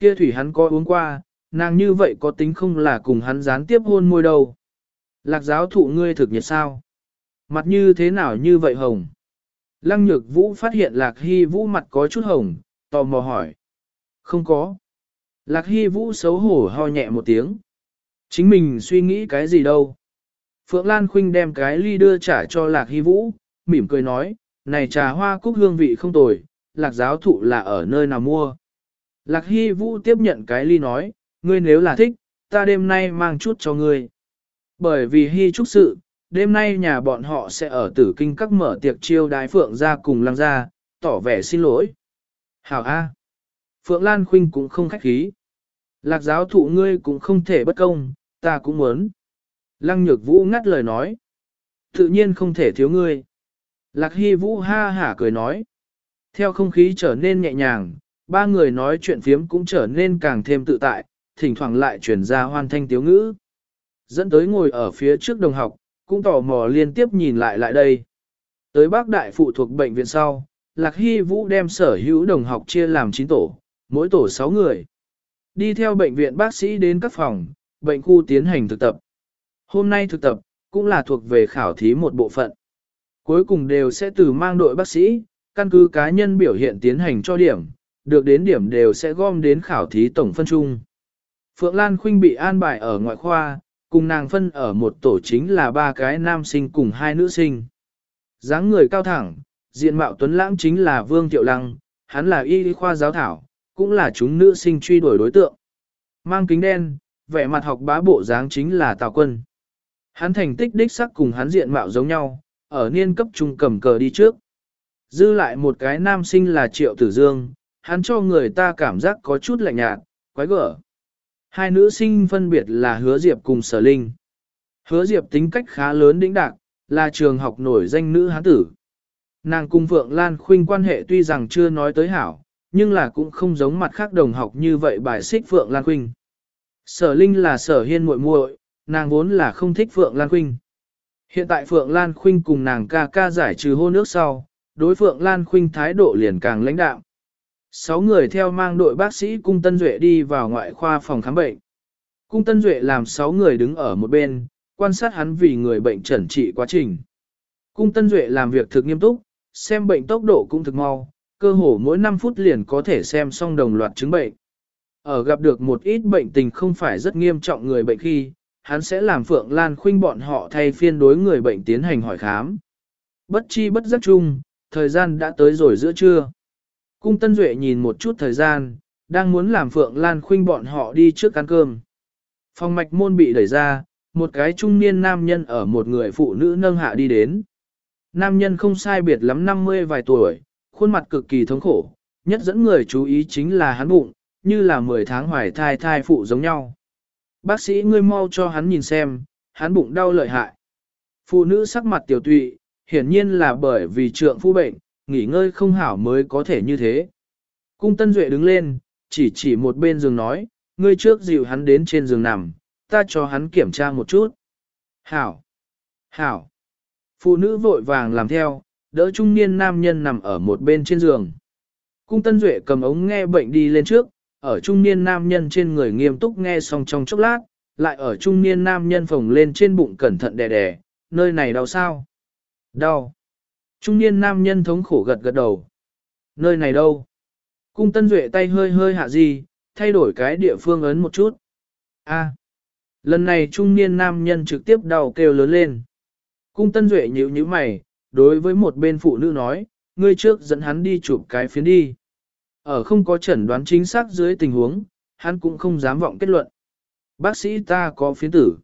Kia thủy hắn có uống qua, nàng như vậy có tính không là cùng hắn gián tiếp hôn môi đâu. Lạc giáo thụ ngươi thực nhiệt sao? Mặt như thế nào như vậy hồng? Lăng nhược vũ phát hiện Lạc Hy Vũ mặt có chút hồng, tò mò hỏi. Không có. Lạc Hy Vũ xấu hổ ho nhẹ một tiếng. Chính mình suy nghĩ cái gì đâu. Phượng Lan Khuynh đem cái ly đưa trả cho Lạc Hy Vũ, mỉm cười nói, này trà hoa cúc hương vị không tồi, Lạc giáo thụ là ở nơi nào mua. Lạc Hy Vũ tiếp nhận cái ly nói, ngươi nếu là thích, ta đêm nay mang chút cho ngươi. Bởi vì Hy trúc sự, đêm nay nhà bọn họ sẽ ở tử kinh các mở tiệc chiêu đái Phượng ra cùng lăng ra, tỏ vẻ xin lỗi. Hảo A. Phượng Lan Khuynh cũng không khách khí. Lạc giáo thụ ngươi cũng không thể bất công, ta cũng muốn. Lăng nhược vũ ngắt lời nói. Tự nhiên không thể thiếu ngươi. Lạc hy vũ ha hả cười nói. Theo không khí trở nên nhẹ nhàng, ba người nói chuyện phiếm cũng trở nên càng thêm tự tại, thỉnh thoảng lại chuyển ra hoan thanh tiếu ngữ. Dẫn tới ngồi ở phía trước đồng học, cũng tò mò liên tiếp nhìn lại lại đây. Tới bác đại phụ thuộc bệnh viện sau, Lạc Hy Vũ đem sở hữu đồng học chia làm 9 tổ, mỗi tổ 6 người. Đi theo bệnh viện bác sĩ đến các phòng, bệnh khu tiến hành thực tập. Hôm nay thực tập, cũng là thuộc về khảo thí một bộ phận. Cuối cùng đều sẽ từ mang đội bác sĩ, căn cứ cá nhân biểu hiện tiến hành cho điểm, được đến điểm đều sẽ gom đến khảo thí tổng phân chung. Phượng Lan Khuynh bị an bài ở ngoại khoa, cùng nàng phân ở một tổ chính là ba cái nam sinh cùng hai nữ sinh. dáng người cao thẳng, diện mạo tuấn lãng chính là Vương Tiệu Lăng, hắn là y khoa giáo thảo, cũng là chúng nữ sinh truy đuổi đối tượng. Mang kính đen, vẻ mặt học bá bộ dáng chính là Tào Quân. Hắn thành tích đích sắc cùng hắn diện mạo giống nhau, ở niên cấp trung cầm cờ đi trước. Dư lại một cái nam sinh là Triệu Tử Dương, hắn cho người ta cảm giác có chút lạnh nhạt, quái gở. Hai nữ sinh phân biệt là Hứa Diệp cùng Sở Linh. Hứa Diệp tính cách khá lớn đĩnh đạc, là trường học nổi danh nữ hán tử. Nàng cùng Phượng Lan Khuynh quan hệ tuy rằng chưa nói tới hảo, nhưng là cũng không giống mặt khác đồng học như vậy bài xích Phượng Lan Khuynh. Sở Linh là sở hiên muội muội, nàng vốn là không thích Phượng Lan Khuynh. Hiện tại Phượng Lan Khuynh cùng nàng ca ca giải trừ hôn nước sau, đối Phượng Lan Khuynh thái độ liền càng lãnh đạm. Sáu người theo mang đội bác sĩ Cung Tân Duệ đi vào ngoại khoa phòng khám bệnh. Cung Tân Duệ làm sáu người đứng ở một bên, quan sát hắn vì người bệnh chẩn trị quá trình. Cung Tân Duệ làm việc thực nghiêm túc, xem bệnh tốc độ cũng thực mau, cơ hồ mỗi 5 phút liền có thể xem xong đồng loạt chứng bệnh. Ở gặp được một ít bệnh tình không phải rất nghiêm trọng người bệnh khi, hắn sẽ làm Phượng Lan Khuynh bọn họ thay phiên đối người bệnh tiến hành hỏi khám. Bất chi bất giác chung, thời gian đã tới rồi giữa trưa. Cung Tân Duệ nhìn một chút thời gian, đang muốn làm Phượng Lan Khuynh bọn họ đi trước ăn cơm. Phòng mạch môn bị đẩy ra, một cái trung niên nam nhân ở một người phụ nữ nâng hạ đi đến. Nam nhân không sai biệt lắm 50 vài tuổi, khuôn mặt cực kỳ thống khổ, nhất dẫn người chú ý chính là hắn bụng, như là 10 tháng hoài thai thai phụ giống nhau. Bác sĩ ngươi mau cho hắn nhìn xem, hắn bụng đau lợi hại. Phụ nữ sắc mặt tiểu tụy, hiển nhiên là bởi vì trượng phu bệnh, nghỉ ngơi không hảo mới có thể như thế. Cung Tân Duệ đứng lên, chỉ chỉ một bên giường nói, ngươi trước dịu hắn đến trên giường nằm, ta cho hắn kiểm tra một chút. Hảo! Hảo! Phụ nữ vội vàng làm theo, đỡ trung niên nam nhân nằm ở một bên trên giường. Cung Tân Duệ cầm ống nghe bệnh đi lên trước, ở trung niên nam nhân trên người nghiêm túc nghe xong trong chốc lát, lại ở trung niên nam nhân phồng lên trên bụng cẩn thận đè đè, nơi này đau sao? Đau. Trung niên nam nhân thống khổ gật gật đầu. Nơi này đâu? Cung Tân Duệ tay hơi hơi hạ gì, thay đổi cái địa phương ấn một chút. A. Lần này trung niên nam nhân trực tiếp đau kêu lớn lên. Cung Tân Duệ nhíu nhíu mày, đối với một bên phụ nữ nói, ngươi trước dẫn hắn đi chụp cái phiến đi. Ở không có chẩn đoán chính xác dưới tình huống, hắn cũng không dám vọng kết luận. Bác sĩ ta có phiến tử.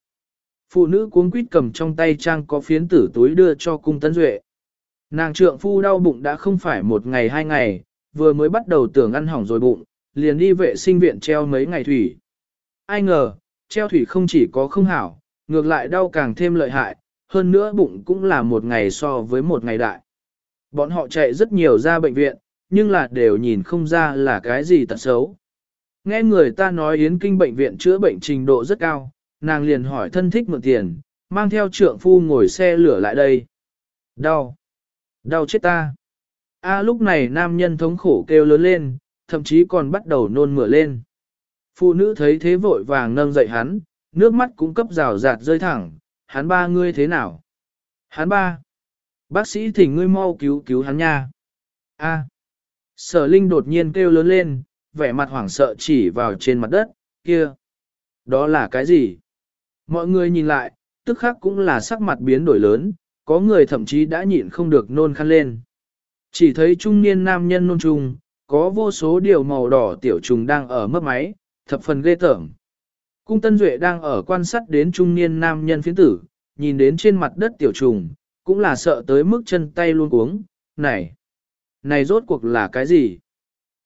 Phụ nữ cuống quýt cầm trong tay trang có phiến tử túi đưa cho cung Tân Duệ. Nàng trượng phu đau bụng đã không phải một ngày hai ngày, vừa mới bắt đầu tưởng ăn hỏng rồi bụng, liền đi vệ sinh viện treo mấy ngày thủy. Ai ngờ, treo thủy không chỉ có không hảo, ngược lại đau càng thêm lợi hại, hơn nữa bụng cũng là một ngày so với một ngày đại. Bọn họ chạy rất nhiều ra bệnh viện, nhưng là đều nhìn không ra là cái gì tật xấu. Nghe người ta nói Yến Kinh bệnh viện chữa bệnh trình độ rất cao, nàng liền hỏi thân thích mượn tiền, mang theo trượng phu ngồi xe lửa lại đây. Đau! Đau chết ta! A lúc này nam nhân thống khổ kêu lớn lên, thậm chí còn bắt đầu nôn mửa lên. Phụ nữ thấy thế vội vàng nâng dậy hắn, nước mắt cũng cấp rào rạt rơi thẳng, hắn ba ngươi thế nào? Hắn ba! Bác sĩ thỉnh ngươi mau cứu cứu hắn nha! A! Sở Linh đột nhiên kêu lớn lên, vẻ mặt hoảng sợ chỉ vào trên mặt đất, kia. Đó là cái gì? Mọi người nhìn lại, tức khắc cũng là sắc mặt biến đổi lớn, có người thậm chí đã nhịn không được nôn khăn lên. Chỉ thấy trung niên nam nhân nôn trùng, có vô số điều màu đỏ tiểu trùng đang ở mấp máy, thập phần ghê tởm. Cung Tân Duệ đang ở quan sát đến trung niên nam nhân phiến tử, nhìn đến trên mặt đất tiểu trùng, cũng là sợ tới mức chân tay luôn cuống, này, này rốt cuộc là cái gì?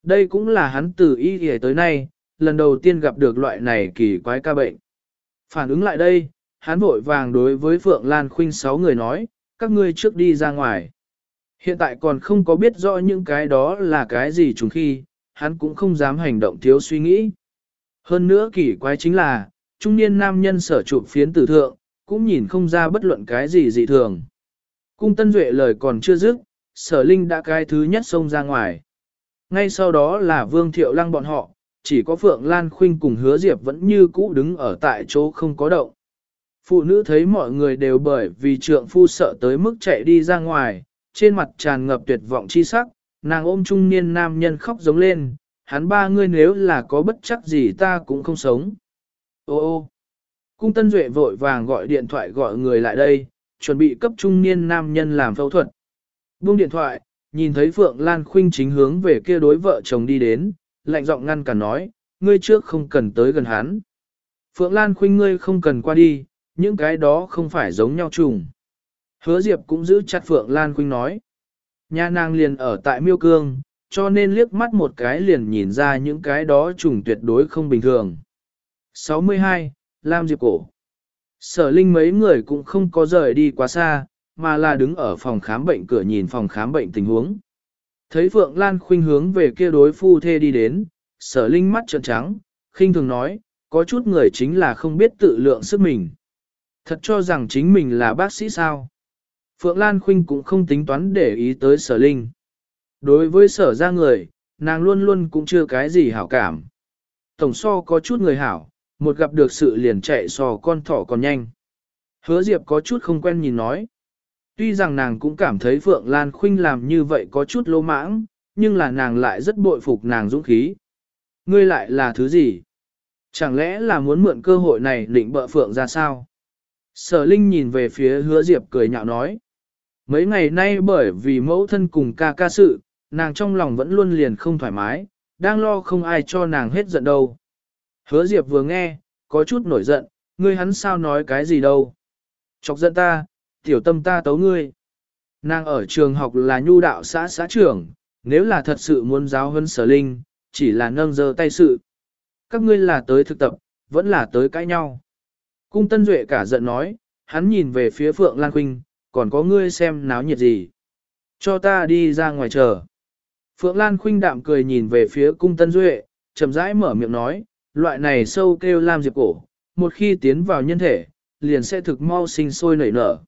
Đây cũng là hắn từ y hề tới nay, lần đầu tiên gặp được loại này kỳ quái ca bệnh. Phản ứng lại đây, hắn vội vàng đối với Phượng Lan Khuynh sáu người nói, các ngươi trước đi ra ngoài. Hiện tại còn không có biết rõ những cái đó là cái gì chúng khi, hắn cũng không dám hành động thiếu suy nghĩ. Hơn nữa kỳ quái chính là, trung niên nam nhân sở chụp phiến tử thượng, cũng nhìn không ra bất luận cái gì dị thường. Cung Tân Duệ lời còn chưa dứt, sở linh đã cái thứ nhất xông ra ngoài. Ngay sau đó là Vương Thiệu Lăng bọn họ, chỉ có Phượng Lan Khuynh cùng hứa Diệp vẫn như cũ đứng ở tại chỗ không có động. Phụ nữ thấy mọi người đều bởi vì trượng phu sợ tới mức chạy đi ra ngoài, trên mặt tràn ngập tuyệt vọng chi sắc, nàng ôm trung niên nam nhân khóc giống lên, hắn ba ngươi nếu là có bất chắc gì ta cũng không sống. Ô ô, cung tân duệ vội vàng gọi điện thoại gọi người lại đây, chuẩn bị cấp trung niên nam nhân làm phẫu thuật. Buông điện thoại, nhìn thấy Phượng Lan Khuynh chính hướng về kia đối vợ chồng đi đến, lạnh giọng ngăn cả nói, ngươi trước không cần tới gần hắn. Phượng Lan Khuynh ngươi không cần qua đi, những cái đó không phải giống nhau trùng. Hứa Diệp cũng giữ chặt Phượng Lan Khuynh nói. Nhà nàng liền ở tại miêu cương, cho nên liếc mắt một cái liền nhìn ra những cái đó trùng tuyệt đối không bình thường. 62. Lam Diệp Cổ Sở Linh mấy người cũng không có rời đi quá xa, mà là đứng ở phòng khám bệnh cửa nhìn phòng khám bệnh tình huống. Thấy Phượng Lan khuynh hướng về kia đối phu thê đi đến, sở linh mắt trợn trắng, khinh thường nói, có chút người chính là không biết tự lượng sức mình. Thật cho rằng chính mình là bác sĩ sao. Phượng Lan khuynh cũng không tính toán để ý tới sở linh. Đối với sở ra người, nàng luôn luôn cũng chưa cái gì hảo cảm. Tổng so có chút người hảo, một gặp được sự liền chạy so con thỏ còn nhanh. Hứa Diệp có chút không quen nhìn nói. Tuy rằng nàng cũng cảm thấy Phượng Lan Khuynh làm như vậy có chút lô mãng, nhưng là nàng lại rất bội phục nàng dũng khí. ngươi lại là thứ gì? Chẳng lẽ là muốn mượn cơ hội này định bợ phượng ra sao? Sở Linh nhìn về phía hứa Diệp cười nhạo nói. Mấy ngày nay bởi vì mẫu thân cùng ca ca sự, nàng trong lòng vẫn luôn liền không thoải mái, đang lo không ai cho nàng hết giận đâu. Hứa Diệp vừa nghe, có chút nổi giận, ngươi hắn sao nói cái gì đâu. Chọc giận ta, tiểu tâm ta tấu ngươi. Nàng ở trường học là nhu đạo xã xã trưởng, nếu là thật sự muốn giáo huấn sở linh, chỉ là nâng dơ tay sự. Các ngươi là tới thực tập, vẫn là tới cãi nhau. Cung Tân Duệ cả giận nói, hắn nhìn về phía Phượng Lan Khuynh, còn có ngươi xem náo nhiệt gì. Cho ta đi ra ngoài chờ. Phượng Lan Khuynh đạm cười nhìn về phía Cung Tân Duệ, chậm rãi mở miệng nói, loại này sâu kêu lam diệp cổ, một khi tiến vào nhân thể, liền sẽ thực mau sinh sôi nảy nở.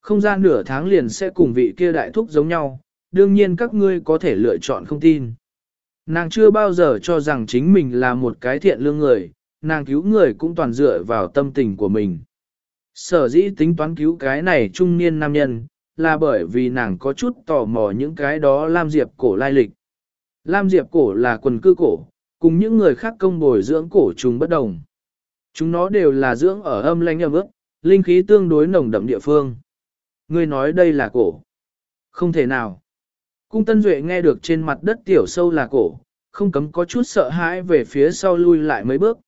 Không gian nửa tháng liền sẽ cùng vị kia đại thúc giống nhau, đương nhiên các ngươi có thể lựa chọn không tin. Nàng chưa bao giờ cho rằng chính mình là một cái thiện lương người, nàng cứu người cũng toàn dựa vào tâm tình của mình. Sở dĩ tính toán cứu cái này trung niên nam nhân, là bởi vì nàng có chút tò mò những cái đó Lam Diệp cổ lai lịch. Lam Diệp cổ là quần cư cổ, cùng những người khác công bồi dưỡng cổ trùng bất đồng. Chúng nó đều là dưỡng ở âm lãnh ẩm ướt, linh khí tương đối nồng đậm địa phương. Ngươi nói đây là cổ. Không thể nào. Cung Tân Duệ nghe được trên mặt đất tiểu sâu là cổ, không cấm có chút sợ hãi về phía sau lui lại mấy bước.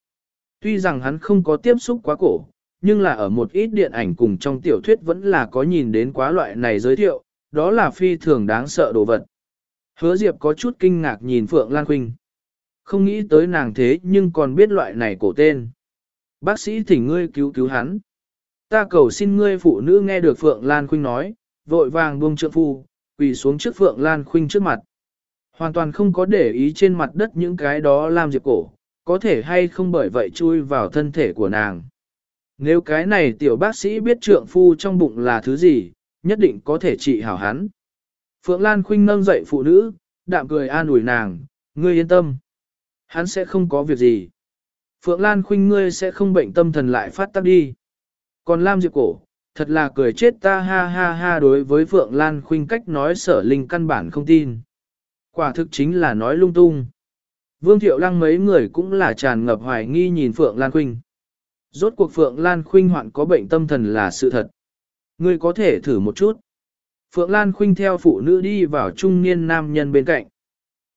Tuy rằng hắn không có tiếp xúc quá cổ, nhưng là ở một ít điện ảnh cùng trong tiểu thuyết vẫn là có nhìn đến quá loại này giới thiệu, đó là phi thường đáng sợ đồ vật. Hứa Diệp có chút kinh ngạc nhìn Phượng Lan Khuynh. Không nghĩ tới nàng thế nhưng còn biết loại này cổ tên. Bác sĩ thỉnh ngươi cứu cứu hắn. Ta cầu xin ngươi phụ nữ nghe được Phượng Lan Khuynh nói, vội vàng buông trượng phu, quỳ xuống trước Phượng Lan Khuynh trước mặt. Hoàn toàn không có để ý trên mặt đất những cái đó làm diệp cổ, có thể hay không bởi vậy chui vào thân thể của nàng. Nếu cái này tiểu bác sĩ biết trượng phu trong bụng là thứ gì, nhất định có thể trị hảo hắn. Phượng Lan Khuynh nâng dậy phụ nữ, đạm cười an ủi nàng, ngươi yên tâm. Hắn sẽ không có việc gì. Phượng Lan Khuynh ngươi sẽ không bệnh tâm thần lại phát tác đi. Còn Lam Diệp cổ, thật là cười chết ta ha ha ha đối với Phượng Lan Khuynh cách nói sở linh căn bản không tin. Quả thực chính là nói lung tung. Vương Thiệu Lăng mấy người cũng là tràn ngập hoài nghi nhìn Phượng Lan Khuynh. Rốt cuộc Phượng Lan Khuynh hoạn có bệnh tâm thần là sự thật. Ngươi có thể thử một chút. Phượng Lan Khuynh theo phụ nữ đi vào trung niên nam nhân bên cạnh.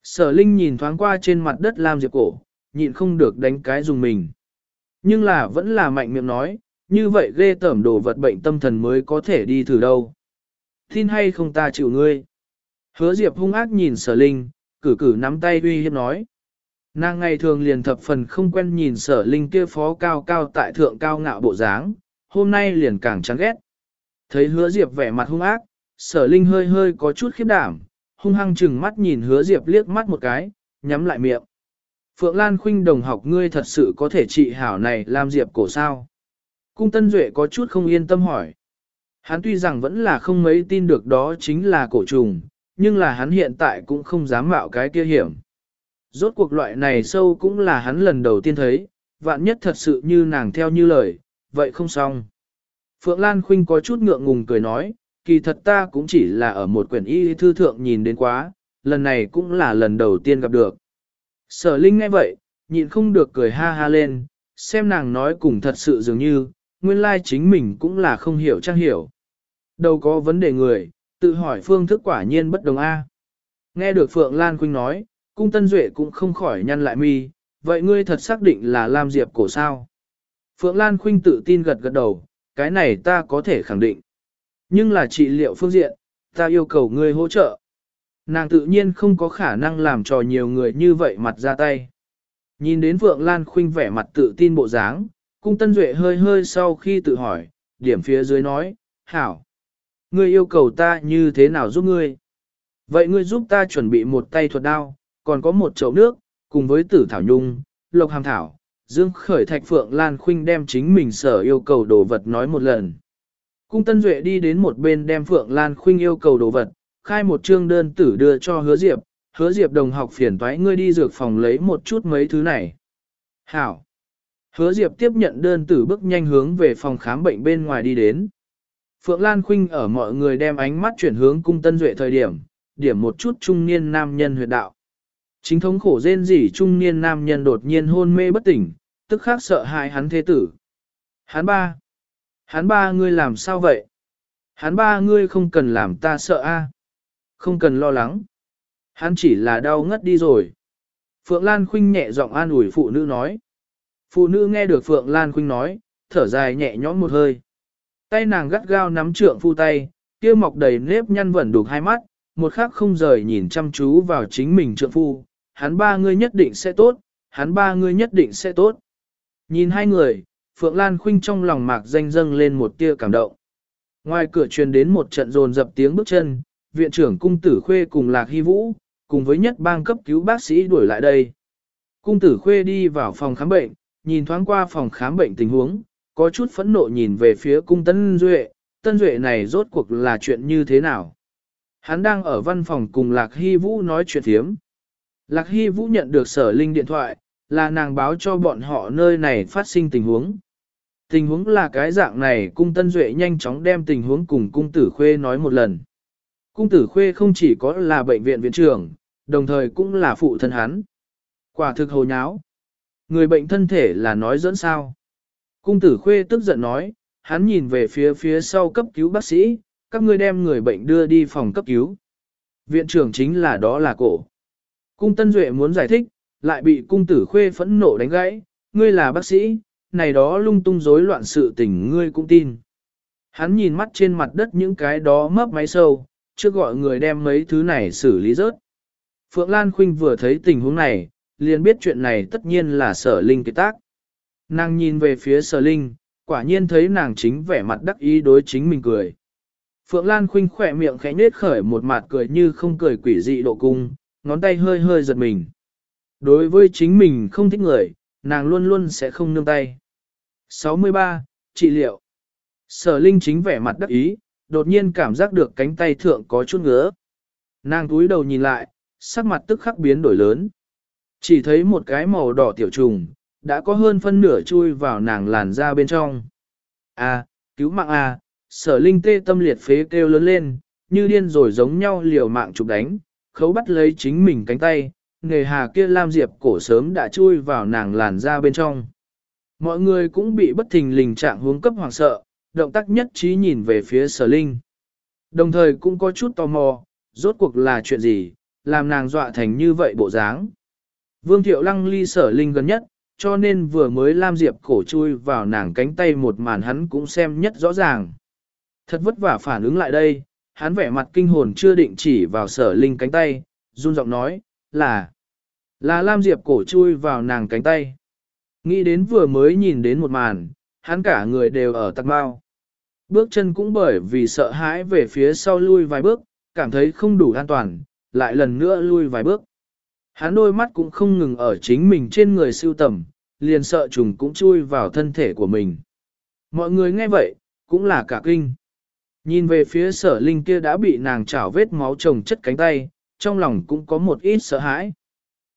Sở Linh nhìn thoáng qua trên mặt đất Lam Diệp cổ, nhịn không được đánh cái dùng mình. Nhưng là vẫn là mạnh miệng nói, như vậy ghê tởm đồ vật bệnh tâm thần mới có thể đi thử đâu. Tin hay không ta chịu ngươi. Hứa Diệp hung ác nhìn sở linh, cử cử nắm tay uy hiếp nói. Nàng ngày thường liền thập phần không quen nhìn sở linh kia phó cao cao tại thượng cao ngạo bộ dáng, hôm nay liền càng chán ghét. Thấy hứa Diệp vẻ mặt hung ác, sở linh hơi hơi có chút khiếp đảm, hung hăng chừng mắt nhìn hứa Diệp liếc mắt một cái, nhắm lại miệng. Phượng Lan Khuynh đồng học ngươi thật sự có thể trị hảo này làm Diệp cổ sao? Cung Tân Duệ có chút không yên tâm hỏi. Hắn tuy rằng vẫn là không mấy tin được đó chính là cổ trùng, nhưng là hắn hiện tại cũng không dám mạo cái kia hiểm. Rốt cuộc loại này sâu cũng là hắn lần đầu tiên thấy, vạn nhất thật sự như nàng theo như lời, vậy không xong. Phượng Lan Khuynh có chút ngượng ngùng cười nói, kỳ thật ta cũng chỉ là ở một quyển y thư thượng nhìn đến quá, lần này cũng là lần đầu tiên gặp được. Sở Linh nghe vậy, nhịn không được cười ha ha lên, xem nàng nói cùng thật sự dường như, nguyên lai chính mình cũng là không hiểu trang hiểu. Đâu có vấn đề người, tự hỏi phương thức quả nhiên bất đồng A. Nghe được Phượng Lan Khuynh nói, cung Tân Duệ cũng không khỏi nhăn lại mi, vậy ngươi thật xác định là Lam Diệp cổ sao? Phượng Lan Khuynh tự tin gật gật đầu, cái này ta có thể khẳng định. Nhưng là trị liệu phương diện, ta yêu cầu ngươi hỗ trợ. Nàng tự nhiên không có khả năng làm trò nhiều người như vậy mặt ra tay. Nhìn đến Phượng Lan Khuynh vẻ mặt tự tin bộ dáng, cung Tân Duệ hơi hơi sau khi tự hỏi, điểm phía dưới nói, hảo. Ngươi yêu cầu ta như thế nào giúp ngươi? Vậy ngươi giúp ta chuẩn bị một tay thuật đao, còn có một chậu nước, cùng với tử thảo nhung, lộc hàm thảo, dương khởi thạch Phượng Lan Khuynh đem chính mình sở yêu cầu đồ vật nói một lần. Cung Tân Duệ đi đến một bên đem Phượng Lan Khuynh yêu cầu đồ vật, khai một chương đơn tử đưa cho hứa Diệp, hứa Diệp đồng học phiền toái ngươi đi dược phòng lấy một chút mấy thứ này. Hảo! Hứa Diệp tiếp nhận đơn tử bước nhanh hướng về phòng khám bệnh bên ngoài đi đến. Phượng Lan Khuynh ở mọi người đem ánh mắt chuyển hướng cung Tân Duệ thời điểm, điểm một chút trung niên nam nhân huyệt đạo. Chính thống khổ rên rỉ trung niên nam nhân đột nhiên hôn mê bất tỉnh, tức khắc sợ hại hắn thế tử. Hắn ba. Hắn ba ngươi làm sao vậy? Hắn ba ngươi không cần làm ta sợ a, Không cần lo lắng. Hắn chỉ là đau ngất đi rồi. Phượng Lan Khuynh nhẹ giọng an ủi phụ nữ nói. Phụ nữ nghe được Phượng Lan Khuynh nói, thở dài nhẹ nhõm một hơi. Tay nàng gắt gao nắm trượng phu tay, kia mọc đầy nếp nhăn vẩn đục hai mắt, một khắc không rời nhìn chăm chú vào chính mình trượng phu. Hắn ba ngươi nhất định sẽ tốt, hắn ba ngươi nhất định sẽ tốt. Nhìn hai người, Phượng Lan Khuynh trong lòng mạc danh dâng lên một tia cảm động. Ngoài cửa truyền đến một trận rồn dập tiếng bước chân, viện trưởng cung tử khuê cùng Lạc Hy Vũ, cùng với nhất bang cấp cứu bác sĩ đuổi lại đây. Cung tử khuê đi vào phòng khám bệnh, nhìn thoáng qua phòng khám bệnh tình huống, có chút phẫn nộ nhìn về phía cung Tân Duệ, Tân Duệ này rốt cuộc là chuyện như thế nào? Hắn đang ở văn phòng cùng Lạc Hy Vũ nói chuyện thiếm. Lạc Hy Vũ nhận được sở linh điện thoại, là nàng báo cho bọn họ nơi này phát sinh tình huống. Tình huống là cái dạng này cung Tân Duệ nhanh chóng đem tình huống cùng cung tử khuê nói một lần. Cung tử khuê không chỉ có là bệnh viện viện trưởng, đồng thời cũng là phụ thân hắn. Quả thực hồ nháo. Người bệnh thân thể là nói dẫn sao. Cung tử khuê tức giận nói, hắn nhìn về phía phía sau cấp cứu bác sĩ, các ngươi đem người bệnh đưa đi phòng cấp cứu. Viện trưởng chính là đó là cổ. Cung Tân Duệ muốn giải thích, lại bị cung tử khuê phẫn nộ đánh gãy, ngươi là bác sĩ, này đó lung tung rối loạn sự tình ngươi cũng tin. Hắn nhìn mắt trên mặt đất những cái đó mấp máy sâu, trước gọi người đem mấy thứ này xử lý rớt. Phượng Lan Khuynh vừa thấy tình huống này, liền biết chuyện này tất nhiên là sở linh kế tác. Nàng nhìn về phía sở linh, quả nhiên thấy nàng chính vẻ mặt đắc ý đối chính mình cười. Phượng Lan Khuynh khỏe miệng khẽ nết khởi một mặt cười như không cười quỷ dị độ cung, ngón tay hơi hơi giật mình. Đối với chính mình không thích người, nàng luôn luôn sẽ không nương tay. 63. Trị liệu Sở Linh chính vẻ mặt đắc ý, đột nhiên cảm giác được cánh tay thượng có chút ngứa. Nàng túi đầu nhìn lại, sắc mặt tức khắc biến đổi lớn. Chỉ thấy một cái màu đỏ tiểu trùng, đã có hơn phân nửa chui vào nàng làn da bên trong. À, cứu mạng à, sở linh tê tâm liệt phế kêu lớn lên, như điên rồi giống nhau liều mạng chụp đánh, khấu bắt lấy chính mình cánh tay, nề hà kia lam diệp cổ sớm đã chui vào nàng làn da bên trong. Mọi người cũng bị bất thình lình trạng hướng cấp hoàng sợ, động tác nhất trí nhìn về phía sở linh. Đồng thời cũng có chút tò mò, rốt cuộc là chuyện gì, làm nàng dọa thành như vậy bộ dáng. Vương Thiệu Lăng ly sở linh gần nhất, cho nên vừa mới Lam Diệp cổ chui vào nàng cánh tay một màn hắn cũng xem nhất rõ ràng. Thật vất vả phản ứng lại đây, hắn vẻ mặt kinh hồn chưa định chỉ vào sở linh cánh tay, run giọng nói, là, là Lam Diệp cổ chui vào nàng cánh tay. Nghĩ đến vừa mới nhìn đến một màn, hắn cả người đều ở tạc bao. Bước chân cũng bởi vì sợ hãi về phía sau lui vài bước, cảm thấy không đủ an toàn, lại lần nữa lui vài bước. Hắn đôi mắt cũng không ngừng ở chính mình trên người siêu tầm, liền sợ trùng cũng chui vào thân thể của mình. Mọi người nghe vậy, cũng là cả kinh. Nhìn về phía sở linh kia đã bị nàng chảo vết máu trồng chất cánh tay, trong lòng cũng có một ít sợ hãi.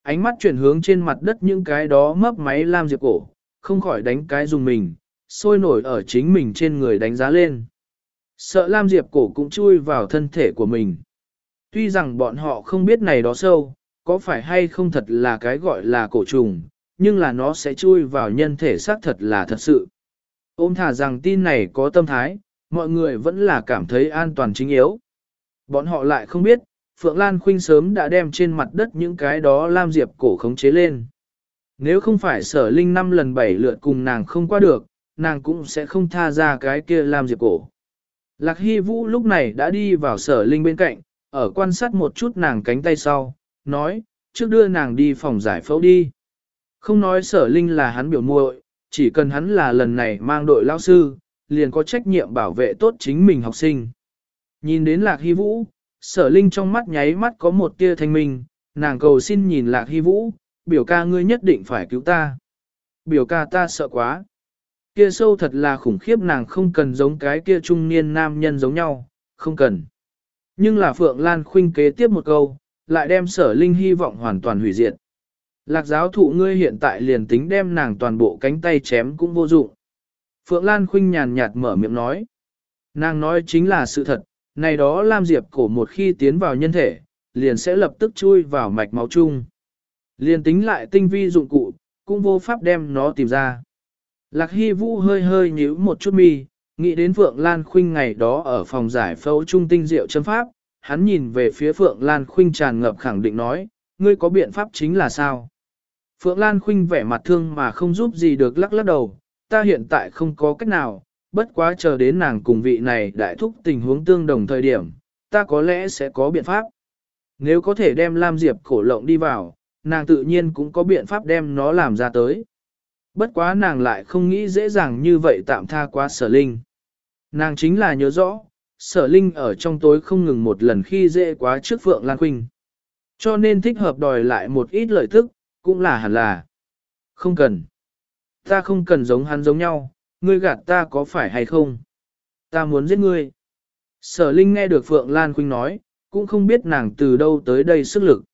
Ánh mắt chuyển hướng trên mặt đất những cái đó mấp máy lam diệp cổ, không khỏi đánh cái dùng mình, sôi nổi ở chính mình trên người đánh giá lên. Sợ lam diệp cổ cũng chui vào thân thể của mình. Tuy rằng bọn họ không biết này đó sâu, có phải hay không thật là cái gọi là cổ trùng, nhưng là nó sẽ chui vào nhân thể xác thật là thật sự. Ôm thả rằng tin này có tâm thái, mọi người vẫn là cảm thấy an toàn chính yếu. Bọn họ lại không biết, Phượng Lan Khuynh sớm đã đem trên mặt đất những cái đó Lam Diệp cổ khống chế lên. Nếu không phải sở linh năm lần bảy lượt cùng nàng không qua được, nàng cũng sẽ không tha ra cái kia Lam Diệp cổ. Lạc Hy Vũ lúc này đã đi vào sở linh bên cạnh, ở quan sát một chút nàng cánh tay sau, nói, trước đưa nàng đi phòng giải phẫu đi. Không nói sở linh là hắn biểu muội, chỉ cần hắn là lần này mang đội lao sư, liền có trách nhiệm bảo vệ tốt chính mình học sinh. Nhìn đến lạc hy vũ, sở linh trong mắt nháy mắt có một tia thanh minh, nàng cầu xin nhìn lạc hy vũ, biểu ca ngươi nhất định phải cứu ta. Biểu ca ta sợ quá. Kia sâu thật là khủng khiếp nàng không cần giống cái kia trung niên nam nhân giống nhau, không cần. Nhưng là Phượng Lan khuynh kế tiếp một câu, lại đem sở linh hy vọng hoàn toàn hủy diệt. Lạc giáo thụ ngươi hiện tại liền tính đem nàng toàn bộ cánh tay chém cũng vô dụng. Phượng Lan khinh nhàn nhạt mở miệng nói. Nàng nói chính là sự thật, này đó Lam Diệp cổ một khi tiến vào nhân thể, liền sẽ lập tức chui vào mạch máu chung. Liên tính lại tinh vi dụng cụ, cũng vô pháp đem nó tìm ra. Lạc Hy Vũ hơi hơi nhíu một chút mi, nghĩ đến Phượng Lan Khuynh ngày đó ở phòng giải phẫu trung tinh diệu châm pháp, hắn nhìn về phía Phượng Lan Khuynh tràn ngập khẳng định nói, ngươi có biện pháp chính là sao? Phượng Lan Khuynh vẻ mặt thương mà không giúp gì được lắc lắc đầu, ta hiện tại không có cách nào, bất quá chờ đến nàng cùng vị này đại thúc tình huống tương đồng thời điểm, ta có lẽ sẽ có biện pháp. Nếu có thể đem Lam Diệp cổ lộng đi vào, nàng tự nhiên cũng có biện pháp đem nó làm ra tới. Bất quá nàng lại không nghĩ dễ dàng như vậy tạm tha qua sở linh. Nàng chính là nhớ rõ, sở linh ở trong tối không ngừng một lần khi dễ quá trước Phượng Lan Khuynh. Cho nên thích hợp đòi lại một ít lợi tức, cũng là hẳn là. Không cần. Ta không cần giống hắn giống nhau, ngươi gạt ta có phải hay không? Ta muốn giết ngươi. Sở Linh nghe được Phượng Lan Khuynh nói, cũng không biết nàng từ đâu tới đây sức lực.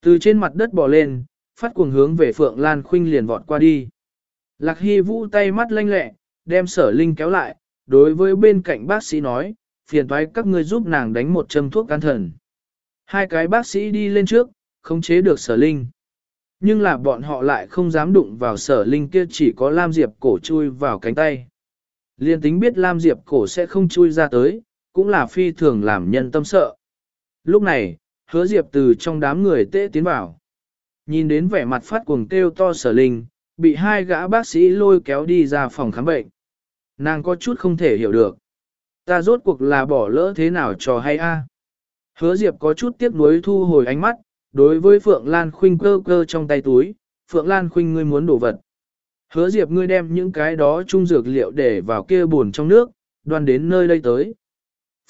Từ trên mặt đất bò lên, phát cuồng hướng về Phượng Lan Khuynh liền vọt qua đi. Lạc Hy Vũ tay mắt lanh lẹ, đem sở Linh kéo lại, đối với bên cạnh bác sĩ nói, phiền thoái các ngươi giúp nàng đánh một châm thuốc can thần. Hai cái bác sĩ đi lên trước, khống chế được sở Linh. Nhưng là bọn họ lại không dám đụng vào sở Linh kia chỉ có Lam Diệp cổ chui vào cánh tay. Liên tính biết Lam Diệp cổ sẽ không chui ra tới, cũng là phi thường làm nhân tâm sợ. Lúc này, hứa Diệp từ trong đám người tê tiến vào. Nhìn đến vẻ mặt phát cuồng kêu to sở linh, bị hai gã bác sĩ lôi kéo đi ra phòng khám bệnh. Nàng có chút không thể hiểu được. Ta rốt cuộc là bỏ lỡ thế nào cho hay a? Hứa Diệp có chút tiếc nuối thu hồi ánh mắt, đối với Phượng Lan Khuynh cơ cơ trong tay túi, Phượng Lan Khuynh ngươi muốn đổ vật. Hứa Diệp ngươi đem những cái đó trung dược liệu để vào kia buồn trong nước, đoan đến nơi đây tới.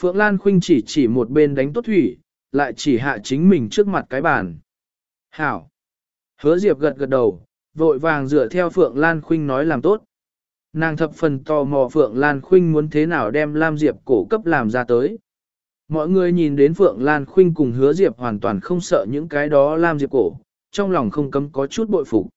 Phượng Lan Khuynh chỉ chỉ một bên đánh tốt thủy, lại chỉ hạ chính mình trước mặt cái bàn. Hảo! Hứa Diệp gật gật đầu, vội vàng dựa theo Phượng Lan Khuynh nói làm tốt. Nàng thập phần tò mò Phượng Lan Khuynh muốn thế nào đem Lam Diệp cổ cấp làm ra tới. Mọi người nhìn đến Phượng Lan Khuynh cùng hứa Diệp hoàn toàn không sợ những cái đó Lam Diệp cổ, trong lòng không cấm có chút bội phục.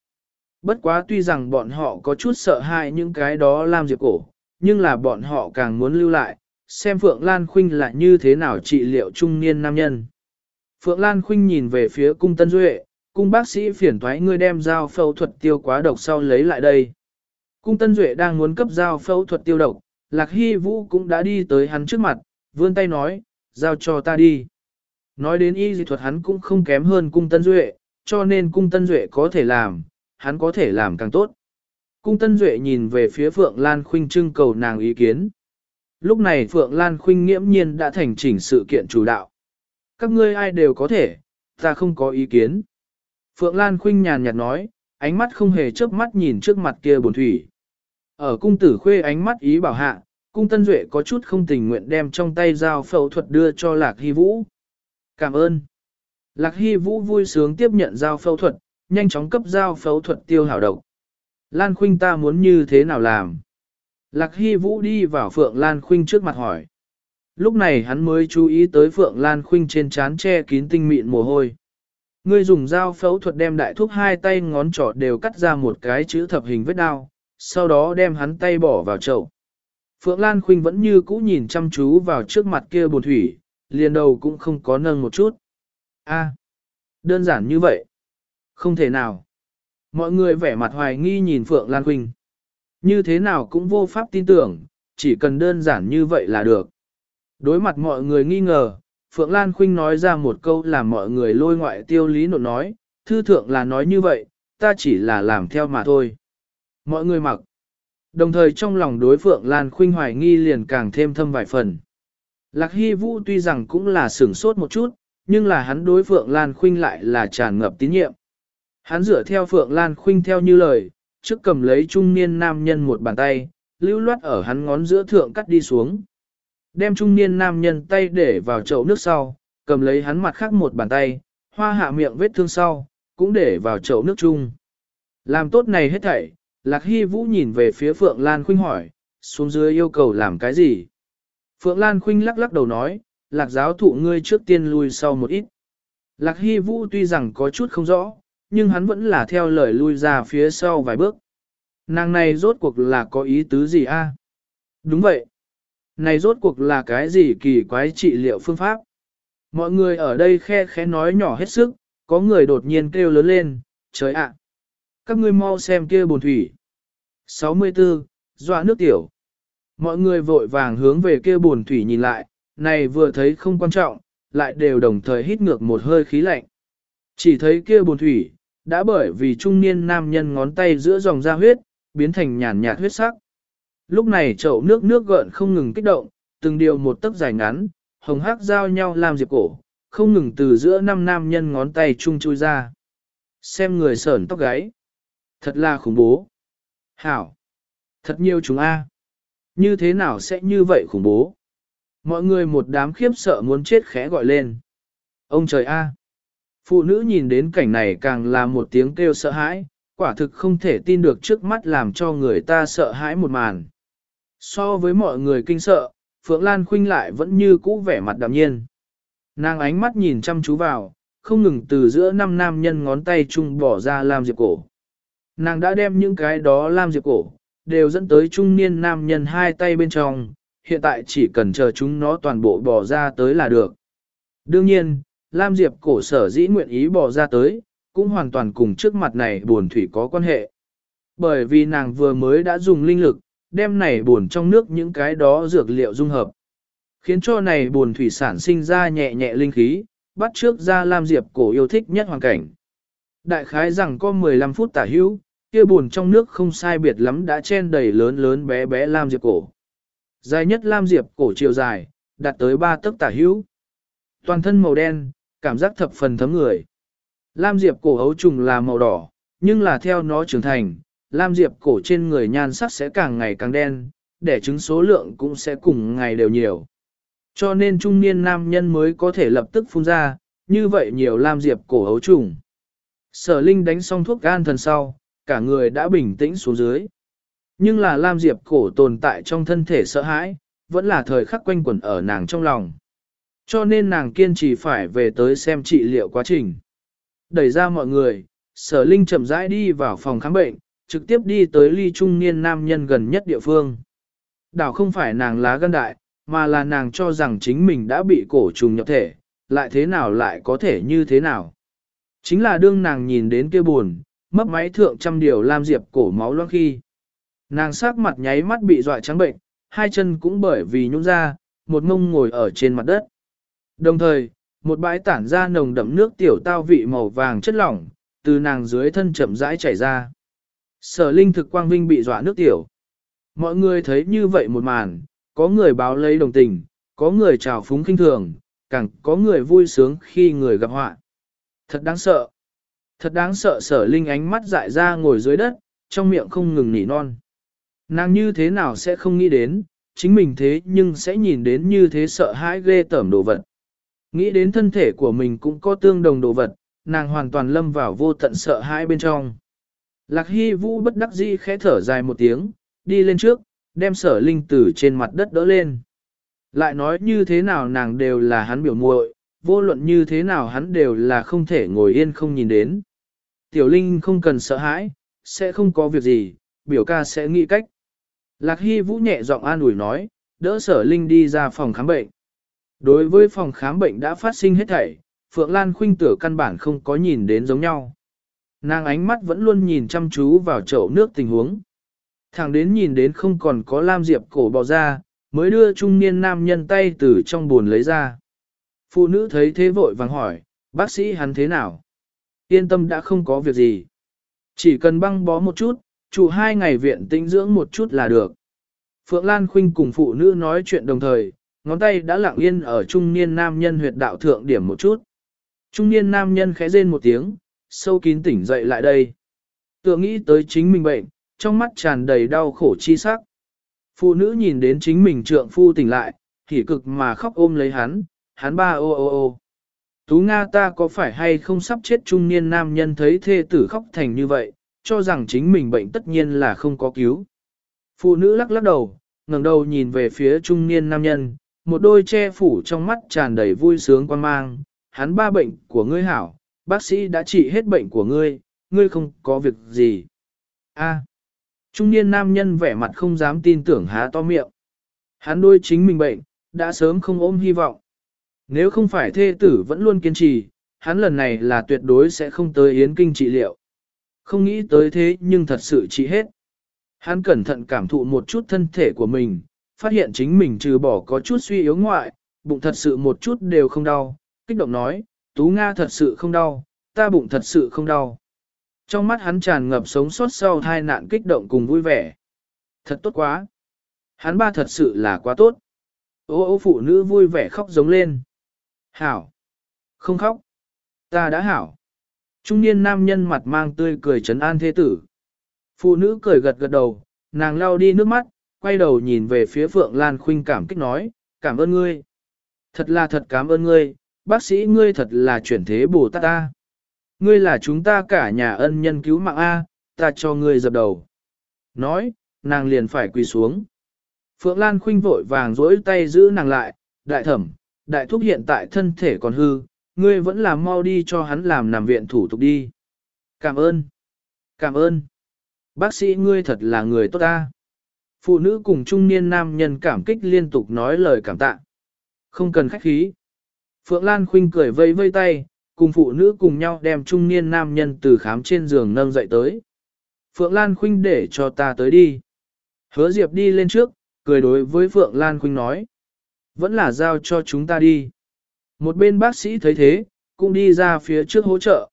Bất quá tuy rằng bọn họ có chút sợ hãi những cái đó Lam Diệp cổ, nhưng là bọn họ càng muốn lưu lại, xem Phượng Lan Khuynh là như thế nào trị liệu trung niên nam nhân. Phượng Lan Khuynh nhìn về phía cung Tân Duệ, cung bác sĩ phiền thoái ngươi đem dao phẫu thuật tiêu quá độc sau lấy lại đây. Cung Tân Duệ đang muốn cấp dao phẫu thuật tiêu độc, Lạc Hy Vũ cũng đã đi tới hắn trước mặt, vươn tay nói, giao cho ta đi. Nói đến y dị thuật hắn cũng không kém hơn cung Tân Duệ, cho nên cung Tân Duệ có thể làm, hắn có thể làm càng tốt. Cung Tân Duệ nhìn về phía Phượng Lan Khuynh trưng cầu nàng ý kiến. Lúc này Phượng Lan Khuynh nghiễm nhiên đã thành chỉnh sự kiện chủ đạo. Các ngươi ai đều có thể, ta không có ý kiến. Phượng Lan Khuynh nhàn nhạt nói, ánh mắt không hề chớp mắt nhìn trước mặt kia bồn thủy. Ở cung tử khuê ánh mắt ý bảo hạ, cung tân duệ có chút không tình nguyện đem trong tay dao phẫu thuật đưa cho Lạc Hy Vũ. Cảm ơn. Lạc Hy Vũ vui sướng tiếp nhận dao phẫu thuật, nhanh chóng cấp dao phẫu thuật tiêu hảo độc. Lan Khuynh ta muốn như thế nào làm? Lạc Hy Vũ đi vào Phượng Lan Khuynh trước mặt hỏi. Lúc này hắn mới chú ý tới Phượng Lan Khuynh trên trán che kín tinh mịn mồ hôi. Ngươi dùng dao phẫu thuật đem đại thuốc hai tay ngón trỏ đều cắt ra một cái chữ thập hình vết đao, sau đó đem hắn tay bỏ vào chậu. Phượng Lan Khuynh vẫn như cũ nhìn chăm chú vào trước mặt kia bồn thủy, liền đầu cũng không có nâng một chút. A, à, đơn giản như vậy. Không thể nào. Mọi người vẻ mặt hoài nghi nhìn Phượng Lan Khuynh. Như thế nào cũng vô pháp tin tưởng, chỉ cần đơn giản như vậy là được. Đối mặt mọi người nghi ngờ, Phượng Lan Khuynh nói ra một câu làm mọi người lôi ngoại tiêu lý nộn nói, thư thượng là nói như vậy, ta chỉ là làm theo mà thôi. Mọi người mặc. Đồng thời trong lòng đối Phượng Lan Khuynh hoài nghi liền càng thêm thâm vài phần. Lạc Hy Vũ tuy rằng cũng là sửng sốt một chút, nhưng là hắn đối Phượng Lan Khuynh lại là tràn ngập tín nhiệm. Hắn dựa theo Phượng Lan Khuynh theo như lời, trước cầm lấy trung niên nam nhân một bàn tay, lưu loát ở hắn ngón giữa thượng cắt đi xuống. Đem trung niên nam nhân tay để vào chậu nước sau, cầm lấy hắn mặt khác một bàn tay, hoa hạ miệng vết thương sau, cũng để vào chậu nước chung. Làm tốt này hết thảy, Lạc Hy Vũ nhìn về phía Phượng Lan Khuynh hỏi, xuống dưới yêu cầu làm cái gì? Phượng Lan Khuynh lắc lắc đầu nói, Lạc giáo thụ ngươi trước tiên lui sau một ít. Lạc Hy Vũ tuy rằng có chút không rõ, nhưng hắn vẫn là theo lời lui ra phía sau vài bước. Nàng này rốt cuộc là có ý tứ gì a? Đúng vậy. Này rốt cuộc là cái gì kỳ quái trị liệu phương pháp? Mọi người ở đây khe khẽ nói nhỏ hết sức, có người đột nhiên kêu lớn lên, trời ạ! Các ngươi mau xem kia bồn thủy. 64. Dọa nước tiểu. Mọi người vội vàng hướng về kia bồn thủy nhìn lại, này vừa thấy không quan trọng, lại đều đồng thời hít ngược một hơi khí lạnh. Chỉ thấy kia bồn thủy, đã bởi vì trung niên nam nhân ngón tay giữa dòng da huyết, biến thành nhàn nhạt huyết sắc. Lúc này chậu nước nước gợn không ngừng kích động, từng điều một tấc dài ngắn, hồng hắc giao nhau làm diệp cổ, không ngừng từ giữa năm nam nhân ngón tay chung chui ra. Xem người sởn tóc gáy. Thật là khủng bố. Hảo. Thật nhiều chúng A. Như thế nào sẽ như vậy khủng bố? Mọi người một đám khiếp sợ muốn chết khẽ gọi lên. Ông trời A. Phụ nữ nhìn đến cảnh này càng là một tiếng kêu sợ hãi, quả thực không thể tin được trước mắt làm cho người ta sợ hãi một màn. So với mọi người kinh sợ, Phượng Lan Khuynh lại vẫn như cũ vẻ mặt đạm nhiên. Nàng ánh mắt nhìn chăm chú vào, không ngừng từ giữa năm nam nhân ngón tay chung bỏ ra làm diệp cổ. Nàng đã đem những cái đó làm diệp cổ, đều dẫn tới trung niên nam nhân hai tay bên trong, hiện tại chỉ cần chờ chúng nó toàn bộ bỏ ra tới là được. Đương nhiên, Lam Diệp cổ sở dĩ nguyện ý bỏ ra tới, cũng hoàn toàn cùng trước mặt này buồn thủy có quan hệ. Bởi vì nàng vừa mới đã dùng linh lực, đem này buồn trong nước những cái đó dược liệu dung hợp. Khiến cho này buồn thủy sản sinh ra nhẹ nhẹ linh khí, bắt trước ra Lam Diệp cổ yêu thích nhất hoàn cảnh. Đại khái rằng có 15 phút tả hữu, kia buồn trong nước không sai biệt lắm đã chen đầy lớn lớn bé bé Lam Diệp cổ. Dài nhất Lam Diệp cổ chiều dài, đạt tới 3 tấc tả hữu. Toàn thân màu đen, cảm giác thập phần thấm người. Lam Diệp cổ ấu trùng là màu đỏ, nhưng là theo nó trưởng thành, Lam Diệp cổ trên người nhan sắc sẽ càng ngày càng đen, để trứng số lượng cũng sẽ cùng ngày đều nhiều. Cho nên trung niên nam nhân mới có thể lập tức phun ra, như vậy nhiều Lam Diệp cổ ấu trùng. Sở Linh đánh xong thuốc gan thần sau, cả người đã bình tĩnh xuống dưới. Nhưng là Lam Diệp cổ tồn tại trong thân thể sợ hãi, vẫn là thời khắc quanh quẩn ở nàng trong lòng. Cho nên nàng kiên trì phải về tới xem trị liệu quá trình. Đẩy ra mọi người, sở linh chậm rãi đi vào phòng khám bệnh, trực tiếp đi tới ly trung niên nam nhân gần nhất địa phương. Đảo không phải nàng lá gân đại, mà là nàng cho rằng chính mình đã bị cổ trùng nhập thể, lại thế nào lại có thể như thế nào. Chính là đương nàng nhìn đến kia buồn, mấp máy thượng trăm điều lam diệp cổ máu loang khi. Nàng sắc mặt nháy mắt bị dọa trắng bệnh, hai chân cũng bởi vì nhũn ra, một mông ngồi ở trên mặt đất. Đồng thời, một bãi tản ra nồng đậm nước tiểu tao vị màu vàng chất lỏng, từ nàng dưới thân chậm rãi chảy ra. Sở linh thực quang vinh bị dọa nước tiểu. Mọi người thấy như vậy một màn, có người báo lấy đồng tình, có người trào phúng kinh thường, càng có người vui sướng khi người gặp họa. Thật đáng sợ. Thật đáng sợ sở linh ánh mắt dại ra ngồi dưới đất, trong miệng không ngừng nỉ non. Nàng như thế nào sẽ không nghĩ đến, chính mình thế nhưng sẽ nhìn đến như thế sợ hãi ghê tởm đồ vật. Nghĩ đến thân thể của mình cũng có tương đồng đồ vật, nàng hoàn toàn lâm vào vô tận sợ hãi bên trong. Lạc Hy Vũ bất đắc dĩ khẽ thở dài một tiếng, đi lên trước, đem sở linh tử trên mặt đất đỡ lên. Lại nói như thế nào nàng đều là hắn biểu muội, vô luận như thế nào hắn đều là không thể ngồi yên không nhìn đến. Tiểu Linh không cần sợ hãi, sẽ không có việc gì, biểu ca sẽ nghĩ cách. Lạc Hy Vũ nhẹ giọng an ủi nói, đỡ sở Linh đi ra phòng khám bệnh. Đối với phòng khám bệnh đã phát sinh hết thảy, Phượng Lan Khuynh tử căn bản không có nhìn đến giống nhau. Nàng ánh mắt vẫn luôn nhìn chăm chú vào chậu nước tình huống. Thẳng đến nhìn đến không còn có Lam Diệp cổ bò ra, mới đưa trung niên nam nhân tay từ trong buồn lấy ra. Phụ nữ thấy thế vội vàng hỏi, bác sĩ hắn thế nào? Yên tâm đã không có việc gì. Chỉ cần băng bó một chút, chủ hai ngày viện tĩnh dưỡng một chút là được. Phượng Lan Khuynh cùng phụ nữ nói chuyện đồng thời, ngón tay đã lặng yên ở trung niên nam nhân huyệt đạo thượng điểm một chút. Trung niên nam nhân khẽ rên một tiếng, sâu kín tỉnh dậy lại đây. Tựa nghĩ tới chính mình bệnh, trong mắt tràn đầy đau khổ chi sắc. Phụ nữ nhìn đến chính mình trượng phu tỉnh lại, thì cực mà khóc ôm lấy hắn, hắn ba ô ô ô. Tú Nga ta có phải hay không sắp chết trung niên nam nhân thấy thê tử khóc thành như vậy, cho rằng chính mình bệnh tất nhiên là không có cứu. Phụ nữ lắc lắc đầu, ngẩng đầu nhìn về phía trung niên nam nhân, một đôi che phủ trong mắt tràn đầy vui sướng quan mang, hắn ba bệnh của ngươi hảo, bác sĩ đã trị hết bệnh của ngươi, ngươi không có việc gì. A. À. trung niên nam nhân vẻ mặt không dám tin tưởng há to miệng. Hắn đôi chính mình bệnh, đã sớm không ôm hy vọng. Nếu không phải thê tử vẫn luôn kiên trì, hắn lần này là tuyệt đối sẽ không tới yến kinh trị liệu. Không nghĩ tới thế nhưng thật sự trị hết. Hắn cẩn thận cảm thụ một chút thân thể của mình, phát hiện chính mình trừ bỏ có chút suy yếu ngoại, bụng thật sự một chút đều không đau, kích động nói, Tú Nga thật sự không đau, ta bụng thật sự không đau. Trong mắt hắn tràn ngập sống sót sau hai nạn kích động cùng vui vẻ. Thật tốt quá. Hắn ba thật sự là quá tốt. Ô ô phụ nữ vui vẻ khóc giống lên. Hảo. Không khóc. Ta đã hảo. Trung niên nam nhân mặt mang tươi cười trấn an thế tử. Phụ nữ cười gật gật đầu, nàng lau đi nước mắt, quay đầu nhìn về phía Phượng Lan Khuynh cảm kích nói, cảm ơn ngươi. Thật là thật cảm ơn ngươi, bác sĩ ngươi thật là chuyển thế Bồ Tát ta. Ngươi là chúng ta cả nhà ân nhân cứu mạng A, ta cho ngươi dập đầu. Nói, nàng liền phải quỳ xuống. Phượng Lan Khuynh vội vàng dỗi tay giữ nàng lại, đại thẩm, đại thúc hiện tại thân thể còn hư, ngươi vẫn làm mau đi cho hắn làm nằm viện thủ tục đi. Cảm ơn. Cảm ơn. Bác sĩ ngươi thật là người tốt ta. Phụ nữ cùng trung niên nam nhân cảm kích liên tục nói lời cảm tạ. Không cần khách khí. Phượng Lan Khuynh cười vây vây tay, cùng phụ nữ cùng nhau đem trung niên nam nhân từ khám trên giường nâng dậy tới. Phượng Lan Khuynh để cho ta tới đi. Hứa Diệp đi lên trước, cười đối với Phượng Lan Khuynh nói. Vẫn là giao cho chúng ta đi. Một bên bác sĩ thấy thế, cũng đi ra phía trước hỗ trợ.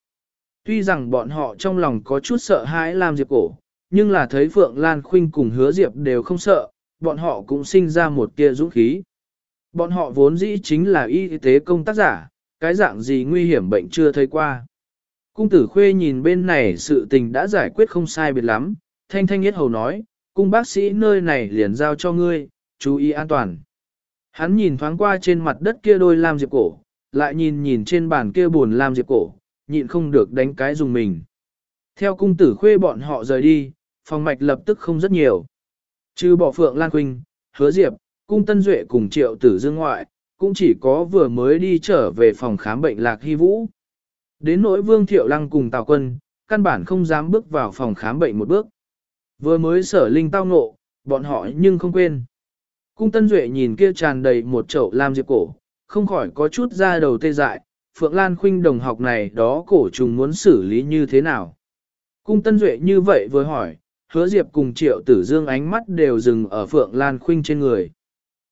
Tuy rằng bọn họ trong lòng có chút sợ hãi làm Diệp cổ, nhưng là thấy Phượng Lan Khuynh cùng hứa Diệp đều không sợ, bọn họ cũng sinh ra một tia dũng khí. Bọn họ vốn dĩ chính là y tế công tác giả, cái dạng gì nguy hiểm bệnh chưa thấy qua. Cung tử khuê nhìn bên này sự tình đã giải quyết không sai biệt lắm, thanh thanh nhất hầu nói, cung bác sĩ nơi này liền giao cho ngươi, chú ý an toàn. Hắn nhìn thoáng qua trên mặt đất kia đôi lam diệp cổ, lại nhìn nhìn trên bàn kia buồn lam diệp cổ, nhịn không được đánh cái dùng mình. Theo cung tử khuê bọn họ rời đi, phòng mạch lập tức không rất nhiều. Trừ bỏ phượng Lan Quynh, hứa diệp, cung tân duệ cùng triệu tử dương ngoại, cũng chỉ có vừa mới đi trở về phòng khám bệnh lạc hy vũ. Đến nỗi vương thiệu lăng cùng tào quân, căn bản không dám bước vào phòng khám bệnh một bước. Vừa mới sở linh tao ngộ, bọn họ nhưng không quên. Cung Tân Duệ nhìn kia tràn đầy một chậu lam diệp cổ, không khỏi có chút ra đầu tê dại, Phượng Lan Khuynh đồng học này đó cổ trùng muốn xử lý như thế nào. Cung Tân Duệ như vậy vừa hỏi, hứa diệp cùng triệu tử dương ánh mắt đều dừng ở Phượng Lan Khuynh trên người.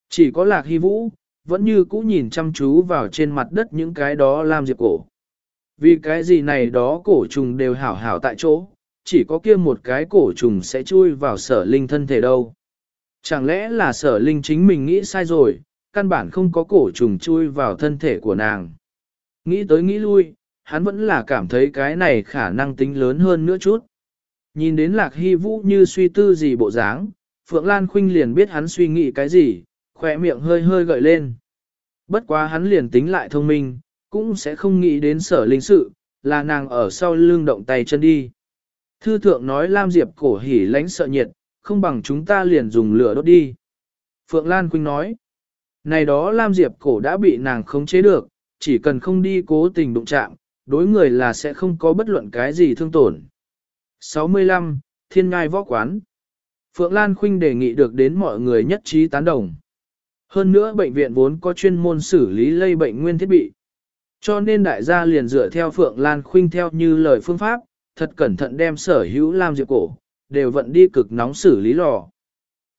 Chỉ có lạc hy vũ, vẫn như cũ nhìn chăm chú vào trên mặt đất những cái đó lam diệp cổ. Vì cái gì này đó cổ trùng đều hảo hảo tại chỗ, chỉ có kia một cái cổ trùng sẽ chui vào sở linh thân thể đâu. Chẳng lẽ là sở linh chính mình nghĩ sai rồi, căn bản không có cổ trùng chui vào thân thể của nàng. Nghĩ tới nghĩ lui, hắn vẫn là cảm thấy cái này khả năng tính lớn hơn nữa chút. Nhìn đến lạc hy vũ như suy tư gì bộ dáng, Phượng Lan Khuynh liền biết hắn suy nghĩ cái gì, khỏe miệng hơi hơi gợi lên. Bất quá hắn liền tính lại thông minh, cũng sẽ không nghĩ đến sở linh sự, là nàng ở sau lưng động tay chân đi. Thư thượng nói Lam Diệp cổ hỉ lánh sợ nhiệt, không bằng chúng ta liền dùng lửa đốt đi. Phượng Lan Quynh nói, này đó Lam Diệp cổ đã bị nàng khống chế được, chỉ cần không đi cố tình đụng chạm, đối người là sẽ không có bất luận cái gì thương tổn. 65. Thiên ngai võ quán Phượng Lan Khuynh đề nghị được đến mọi người nhất trí tán đồng. Hơn nữa bệnh viện vốn có chuyên môn xử lý lây bệnh nguyên thiết bị. Cho nên đại gia liền dựa theo Phượng Lan Khuynh theo như lời phương pháp, thật cẩn thận đem sở hữu Lam Diệp cổ, đều vận đi cực nóng xử lý lò.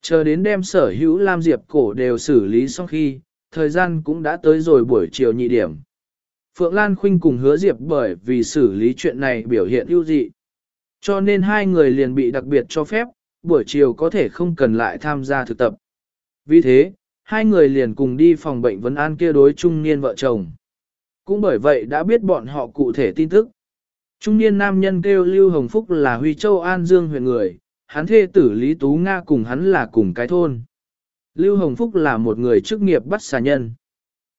Chờ đến đem sở hữu Lam Diệp cổ đều xử lý xong khi, thời gian cũng đã tới rồi buổi chiều nhị điểm. Phượng Lan Khuynh cùng hứa Diệp bởi vì xử lý chuyện này biểu hiện ưu dị. Cho nên hai người liền bị đặc biệt cho phép, buổi chiều có thể không cần lại tham gia thực tập. Vì thế, hai người liền cùng đi phòng bệnh vấn an kia đối trung niên vợ chồng. Cũng bởi vậy đã biết bọn họ cụ thể tin tức. Trung niên nam nhân kêu Lưu Hồng Phúc là Huy Châu An Dương huyện người, hắn thê tử Lý Tú Nga cùng hắn là cùng cái thôn. Lưu Hồng Phúc là một người chức nghiệp bắt xà nhân.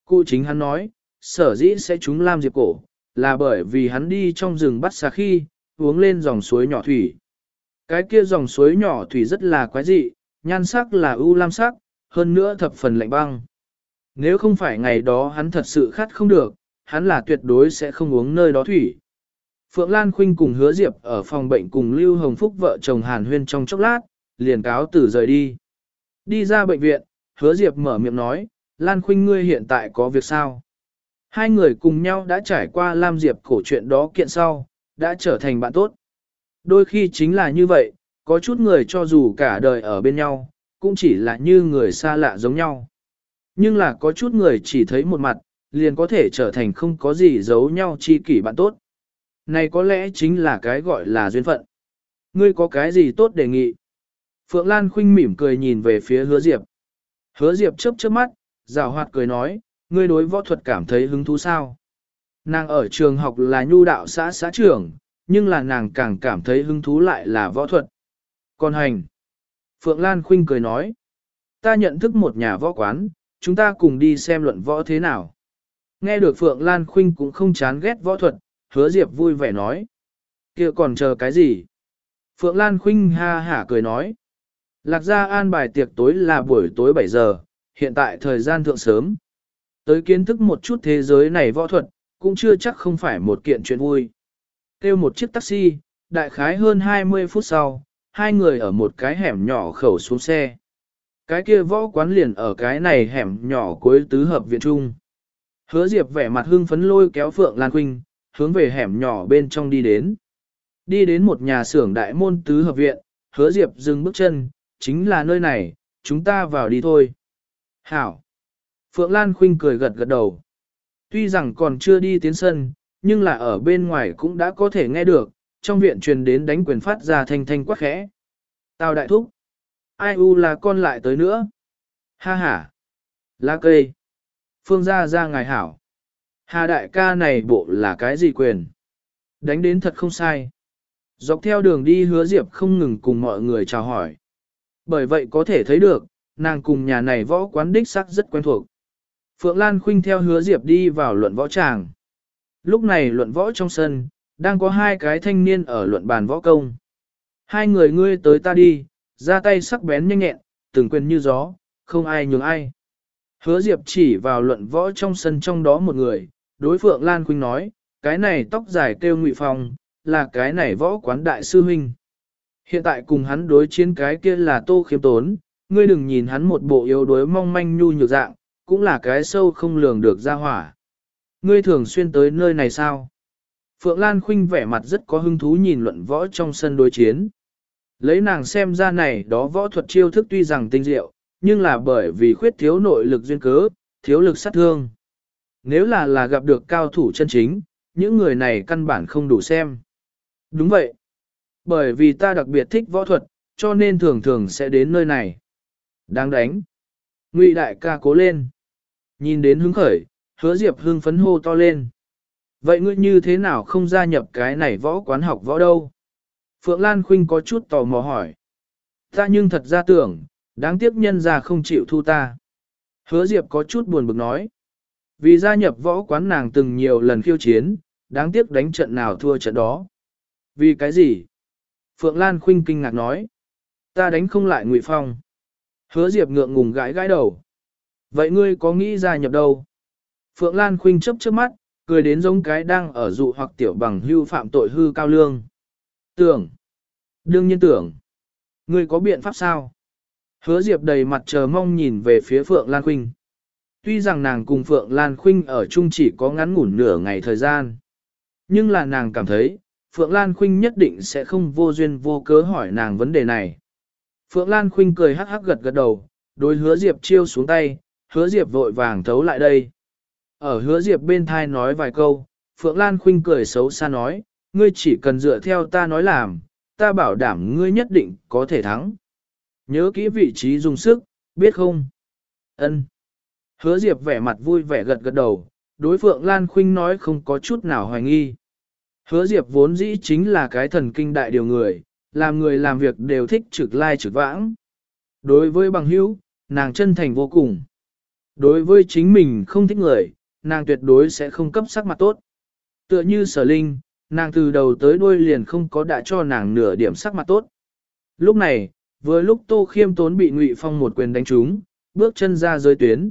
Cụ chính hắn nói, sở dĩ sẽ chúng Lam Diệp cổ, là bởi vì hắn đi trong rừng bắt xà khi, uống lên dòng suối nhỏ thủy. Cái kia dòng suối nhỏ thủy rất là quái dị, nhan sắc là ưu lam sắc, hơn nữa thập phần lạnh băng. Nếu không phải ngày đó hắn thật sự khát không được, hắn là tuyệt đối sẽ không uống nơi đó thủy. Phượng Lan Khuynh cùng hứa Diệp ở phòng bệnh cùng Lưu Hồng Phúc vợ chồng Hàn Huyên trong chốc lát, liền cáo tử rời đi. Đi ra bệnh viện, hứa Diệp mở miệng nói, Lan Khuynh ngươi hiện tại có việc sao? Hai người cùng nhau đã trải qua Lam Diệp cổ chuyện đó kiện sau, đã trở thành bạn tốt. Đôi khi chính là như vậy, có chút người cho dù cả đời ở bên nhau, cũng chỉ là như người xa lạ giống nhau. Nhưng là có chút người chỉ thấy một mặt, liền có thể trở thành không có gì giấu nhau chi kỷ bạn tốt. Này có lẽ chính là cái gọi là duyên phận. Ngươi có cái gì tốt đề nghị? Phượng Lan khinh mỉm cười nhìn về phía hứa Diệp. Hứa Diệp chớp chớp mắt, rào hoạt cười nói, ngươi đối võ thuật cảm thấy hứng thú sao? Nàng ở trường học là nhu đạo xã xã trưởng, nhưng là nàng càng cảm thấy hứng thú lại là võ thuật. Còn hành. Phượng Lan Khinh cười nói. Ta nhận thức một nhà võ quán, chúng ta cùng đi xem luận võ thế nào. Nghe được Phượng Lan Khinh cũng không chán ghét võ thuật, hứa Diệp vui vẻ nói. kia còn chờ cái gì? Phượng Lan Khuynh ha hả cười nói. Lạc gia an bài tiệc tối là buổi tối 7 giờ, hiện tại thời gian thượng sớm. Tới kiến thức một chút thế giới này võ thuật, cũng chưa chắc không phải một kiện chuyện vui. Kêu một chiếc taxi, đại khái hơn 20 phút sau, hai người ở một cái hẻm nhỏ khẩu xuống xe. Cái kia võ quán liền ở cái này hẻm nhỏ cuối tứ hợp viện trung. Hứa Diệp vẻ mặt hưng phấn lôi kéo Phượng Lan Khuynh, hướng về hẻm nhỏ bên trong đi đến. Đi đến một nhà xưởng đại môn tứ hợp viện, Hứa Diệp dừng bước chân, chính là nơi này, chúng ta vào đi thôi. Hảo! Phượng Lan Khuynh cười gật gật đầu. Tuy rằng còn chưa đi tiến sân, nhưng là ở bên ngoài cũng đã có thể nghe được, trong viện truyền đến đánh quyền phát ra thanh thanh quá khẽ. Tào đại thúc. Ai u là con lại tới nữa. Ha ha. Lá cây. Phương gia ra ngài hảo. Hà đại ca này bộ là cái gì quyền? Đánh đến thật không sai. Dọc theo đường đi hứa diệp không ngừng cùng mọi người chào hỏi. Bởi vậy có thể thấy được, nàng cùng nhà này võ quán đích sắc rất quen thuộc. Phượng Lan Khuynh theo hứa diệp đi vào luận võ tràng. Lúc này luận võ trong sân, đang có hai cái thanh niên ở luận bàn võ công. Hai người ngươi tới ta đi, ra tay sắc bén nhanh nhẹn, từng quyền như gió, không ai nhường ai. Hứa Diệp chỉ vào luận võ trong sân trong đó một người, đối Phượng Lan Khuynh nói, cái này tóc dài kêu ngụy phong, là cái này võ quán đại sư huynh. Hiện tại cùng hắn đối chiến cái kia là tô khiêm tốn, ngươi đừng nhìn hắn một bộ yếu đuối mong manh nhu nhược dạng, cũng là cái sâu không lường được ra hỏa. Ngươi thường xuyên tới nơi này sao? Phượng Lan Khuynh vẻ mặt rất có hứng thú nhìn luận võ trong sân đối chiến. Lấy nàng xem ra này đó võ thuật chiêu thức tuy rằng tinh diệu, nhưng là bởi vì khuyết thiếu nội lực duyên cớ, thiếu lực sát thương. Nếu là là gặp được cao thủ chân chính, những người này căn bản không đủ xem. Đúng vậy. Bởi vì ta đặc biệt thích võ thuật, cho nên thường thường sẽ đến nơi này. Đang đánh. Ngụy đại ca cố lên. Nhìn đến hứng khởi, hứa diệp hưng phấn hô to lên. Vậy ngươi như thế nào không gia nhập cái này võ quán học võ đâu? Phượng Lan Khuynh có chút tò mò hỏi. Ta nhưng thật ra tưởng, đáng tiếc nhân ra không chịu thu ta. Hứa Diệp có chút buồn bực nói. Vì gia nhập võ quán nàng từng nhiều lần khiêu chiến, đáng tiếc đánh trận nào thua trận đó. Vì cái gì? Phượng Lan Khuynh kinh ngạc nói. Ta đánh không lại Ngụy Phong. Hứa Diệp ngượng ngùng gãi gãi đầu. Vậy ngươi có nghĩ gia nhập đâu? Phượng Lan Khuynh chấp trước mắt, cười đến giống cái đang ở dụ hoặc tiểu bằng hưu phạm tội hư cao lương. Tưởng. Đương nhiên tưởng. Ngươi có biện pháp sao? Hứa Diệp đầy mặt chờ mong nhìn về phía Phượng Lan Khuynh. Tuy rằng nàng cùng Phượng Lan Khuynh ở chung chỉ có ngắn ngủn nửa ngày thời gian. Nhưng là nàng cảm thấy, Phượng Lan Khuynh nhất định sẽ không vô duyên vô cớ hỏi nàng vấn đề này. Phượng Lan Khuynh cười hắc hắc gật gật đầu, đối hứa Diệp chiêu xuống tay, hứa Diệp vội vàng thấu lại đây. Ở hứa Diệp bên thai nói vài câu, Phượng Lan Khuynh cười xấu xa nói, ngươi chỉ cần dựa theo ta nói làm, ta bảo đảm ngươi nhất định có thể thắng. Nhớ kỹ vị trí dùng sức, biết không? Ân. Hứa Diệp vẻ mặt vui vẻ gật gật đầu, đối Phượng Lan Khuynh nói không có chút nào hoài nghi. Hứa Diệp vốn dĩ chính là cái thần kinh đại điều người, làm người làm việc đều thích trực lai trực vãng. Đối với bằng hữu, nàng chân thành vô cùng. Đối với chính mình không thích người, nàng tuyệt đối sẽ không cấp sắc mặt tốt. Tựa như sở linh, nàng từ đầu tới đuôi liền không có đã cho nàng nửa điểm sắc mặt tốt. Lúc này, vừa lúc Tô Khiêm Tốn bị Ngụy Phong một quyền đánh trúng, bước chân ra rơi tuyến.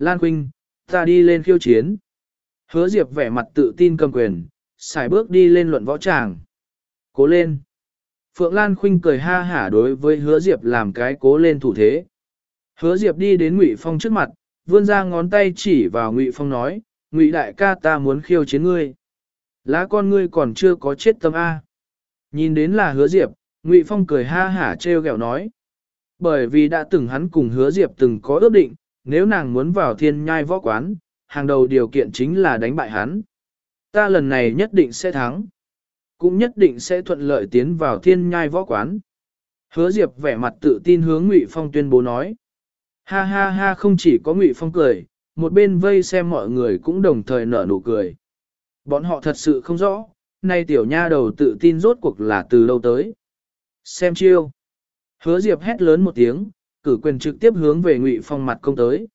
Lan Quynh, ta đi lên khiêu chiến. Hứa Diệp vẻ mặt tự tin cầm quyền, xài bước đi lên luận võ tràng. Cố lên. Phượng Lan Khuynh cười ha hả đối với Hứa Diệp làm cái cố lên thủ thế. Hứa Diệp đi đến Ngụy Phong trước mặt, vươn ra ngón tay chỉ vào Ngụy Phong nói, Ngụy đại ca ta muốn khiêu chiến ngươi. Lá con ngươi còn chưa có chết tâm A. Nhìn đến là hứa diệp, Ngụy Phong cười ha hả trêu ghẹo nói. Bởi vì đã từng hắn cùng hứa diệp từng có ước định, nếu nàng muốn vào thiên nhai võ quán, hàng đầu điều kiện chính là đánh bại hắn. Ta lần này nhất định sẽ thắng. Cũng nhất định sẽ thuận lợi tiến vào thiên nhai võ quán. Hứa Diệp vẻ mặt tự tin hướng Ngụy Phong tuyên bố nói. Ha ha ha không chỉ có Ngụy Phong cười, một bên vây xem mọi người cũng đồng thời nở nụ cười. Bọn họ thật sự không rõ, nay tiểu nha đầu tự tin rốt cuộc là từ lâu tới. Xem chiêu. Hứa Diệp hét lớn một tiếng, cử quyền trực tiếp hướng về Ngụy Phong mặt công tới.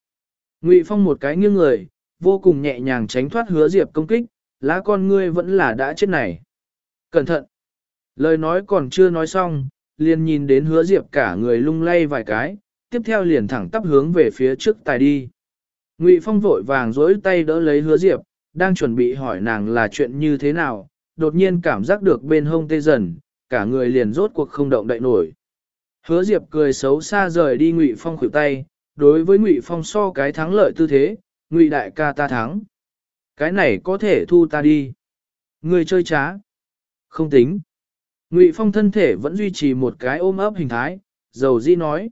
Ngụy Phong một cái nghiêng người, vô cùng nhẹ nhàng tránh thoát Hứa Diệp công kích, lá con ngươi vẫn là đã chết này. Cẩn thận. Lời nói còn chưa nói xong, liền nhìn đến Hứa Diệp cả người lung lay vài cái, tiếp theo liền thẳng tắp hướng về phía trước tài đi. Ngụy Phong vội vàng dối tay đỡ lấy Hứa Diệp, đang chuẩn bị hỏi nàng là chuyện như thế nào, đột nhiên cảm giác được bên hông tê dần, cả người liền rốt cuộc không động đậy nổi. Hứa Diệp cười xấu xa rời đi Ngụy Phong khuỷu tay, đối với Ngụy Phong so cái thắng lợi tư thế, Ngụy đại ca ta thắng. Cái này có thể thu ta đi. Người chơi trá. Không tính. Ngụy Phong thân thể vẫn duy trì một cái ôm ấp hình thái, dầu di nói.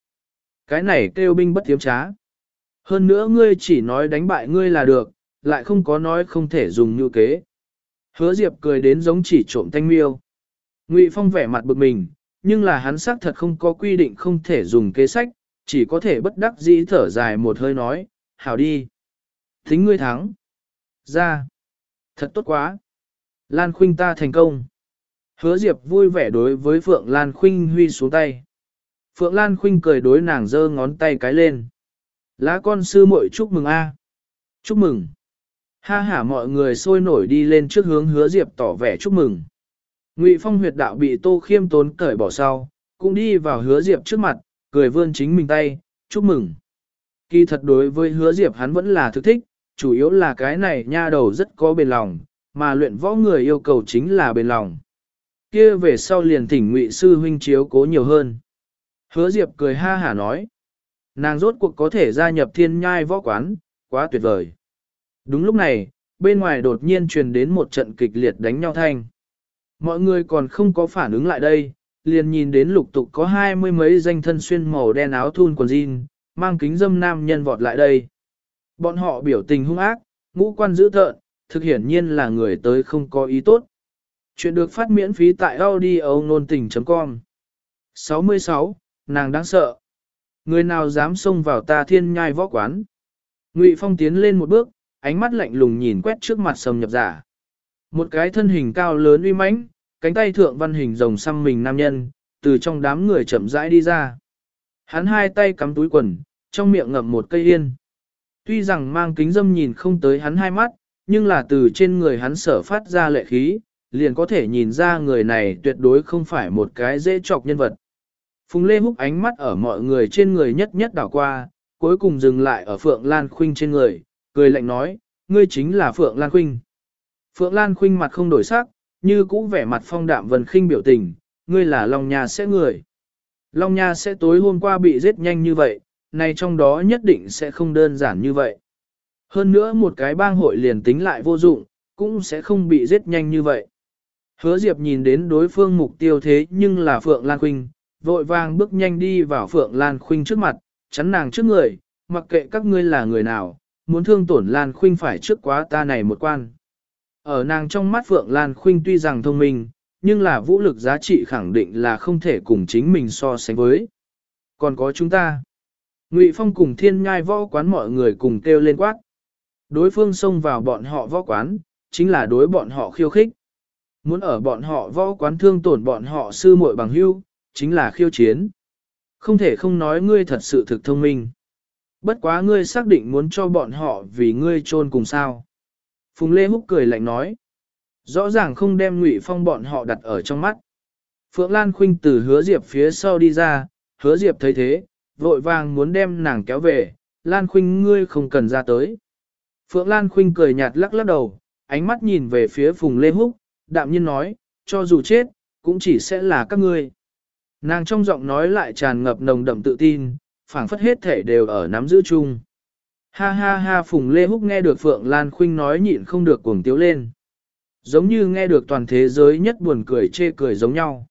Cái này kêu binh bất tiếm trá. Hơn nữa ngươi chỉ nói đánh bại ngươi là được, lại không có nói không thể dùng như kế. Hứa Diệp cười đến giống chỉ trộm thanh miêu. Ngụy Phong vẻ mặt bực mình, nhưng là hắn xác thật không có quy định không thể dùng kế sách, chỉ có thể bất đắc dĩ thở dài một hơi nói, hảo đi. Thính ngươi thắng. Ra. Thật tốt quá. Lan Khuynh ta thành công. Hứa Diệp vui vẻ đối với Phượng Lan Khuynh huy xuống tay. Phượng Lan Khuynh cười đối nàng giơ ngón tay cái lên. Lá con sư muội chúc mừng a. Chúc mừng. Ha hả mọi người sôi nổi đi lên trước hướng hứa Diệp tỏ vẻ chúc mừng. Ngụy Phong huyệt đạo bị Tô Khiêm tốn cởi bỏ sau, cũng đi vào hứa Diệp trước mặt, cười vươn chính mình tay, chúc mừng. Kỳ thật đối với hứa Diệp hắn vẫn là thực thích, chủ yếu là cái này nha đầu rất có bền lòng, mà luyện võ người yêu cầu chính là bền lòng. Kia về sau liền thỉnh Ngụy sư huynh chiếu cố nhiều hơn. Hứa Diệp cười ha hả nói, nàng rốt cuộc có thể gia nhập thiên nhai võ quán, quá tuyệt vời. Đúng lúc này, bên ngoài đột nhiên truyền đến một trận kịch liệt đánh nhau thanh. Mọi người còn không có phản ứng lại đây, liền nhìn đến lục tục có hai mươi mấy danh thân xuyên màu đen áo thun quần jean, mang kính dâm nam nhân vọt lại đây. Bọn họ biểu tình hung ác, ngũ quan dữ thợn, thực hiển nhiên là người tới không có ý tốt. Chuyện được phát miễn phí tại audio nôn tình.com 66. Nàng đáng sợ. Người nào dám xông vào ta thiên nhai võ quán. Ngụy Phong tiến lên một bước, ánh mắt lạnh lùng nhìn quét trước mặt sầm nhập giả. Một cái thân hình cao lớn uy mãnh, cánh tay thượng văn hình rồng xăm mình nam nhân, từ trong đám người chậm rãi đi ra. Hắn hai tay cắm túi quần, trong miệng ngậm một cây yên. Tuy rằng mang kính dâm nhìn không tới hắn hai mắt, nhưng là từ trên người hắn sở phát ra lệ khí, liền có thể nhìn ra người này tuyệt đối không phải một cái dễ chọc nhân vật. Phùng Lê húc ánh mắt ở mọi người trên người nhất nhất đảo qua, cuối cùng dừng lại ở Phượng Lan Khuynh trên người, cười lạnh nói, ngươi chính là Phượng Lan Khuynh. Phượng Lan Khuynh mặt không đổi sắc, như cũ vẻ mặt phong đạm vần khinh biểu tình, ngươi là Long Nha sẽ người. Long Nha sẽ tối hôm qua bị giết nhanh như vậy, này trong đó nhất định sẽ không đơn giản như vậy. Hơn nữa một cái bang hội liền tính lại vô dụng, cũng sẽ không bị giết nhanh như vậy. Hứa Diệp nhìn đến đối phương mục tiêu thế nhưng là Phượng Lan Khuynh, vội vàng bước nhanh đi vào Phượng Lan Khuynh trước mặt, chắn nàng trước người, mặc kệ các ngươi là người nào, muốn thương tổn Lan Khuynh phải trước quá ta này một quan. Ở nàng trong mắt Phượng Lan Khuynh tuy rằng thông minh, nhưng là vũ lực giá trị khẳng định là không thể cùng chính mình so sánh với. Còn có chúng ta. Ngụy Phong cùng thiên nhai võ quán mọi người cùng kêu lên quát. Đối phương xông vào bọn họ võ quán, chính là đối bọn họ khiêu khích. Muốn ở bọn họ võ quán thương tổn bọn họ sư muội bằng hưu, chính là khiêu chiến. Không thể không nói ngươi thật sự thực thông minh. Bất quá ngươi xác định muốn cho bọn họ vì ngươi trôn cùng sao. Phùng Lê Húc cười lạnh nói. Rõ ràng không đem Ngụy Phong bọn họ đặt ở trong mắt. Phượng Lan Khuynh từ hứa Diệp phía sau đi ra, hứa Diệp thấy thế, vội vàng muốn đem nàng kéo về, Lan Khuynh ngươi không cần ra tới. Phượng Lan Khuynh cười nhạt lắc lắc đầu, ánh mắt nhìn về phía Phùng Lê Húc, đạm nhiên nói, cho dù chết, cũng chỉ sẽ là các ngươi. Nàng trong giọng nói lại tràn ngập nồng đậm tự tin, phảng phất hết thể đều ở nắm giữ chung. Ha ha ha Phùng Lê Húc nghe được Phượng Lan Khuynh nói nhịn không được cuồng tiếu lên. Giống như nghe được toàn thế giới nhất buồn cười chê cười giống nhau.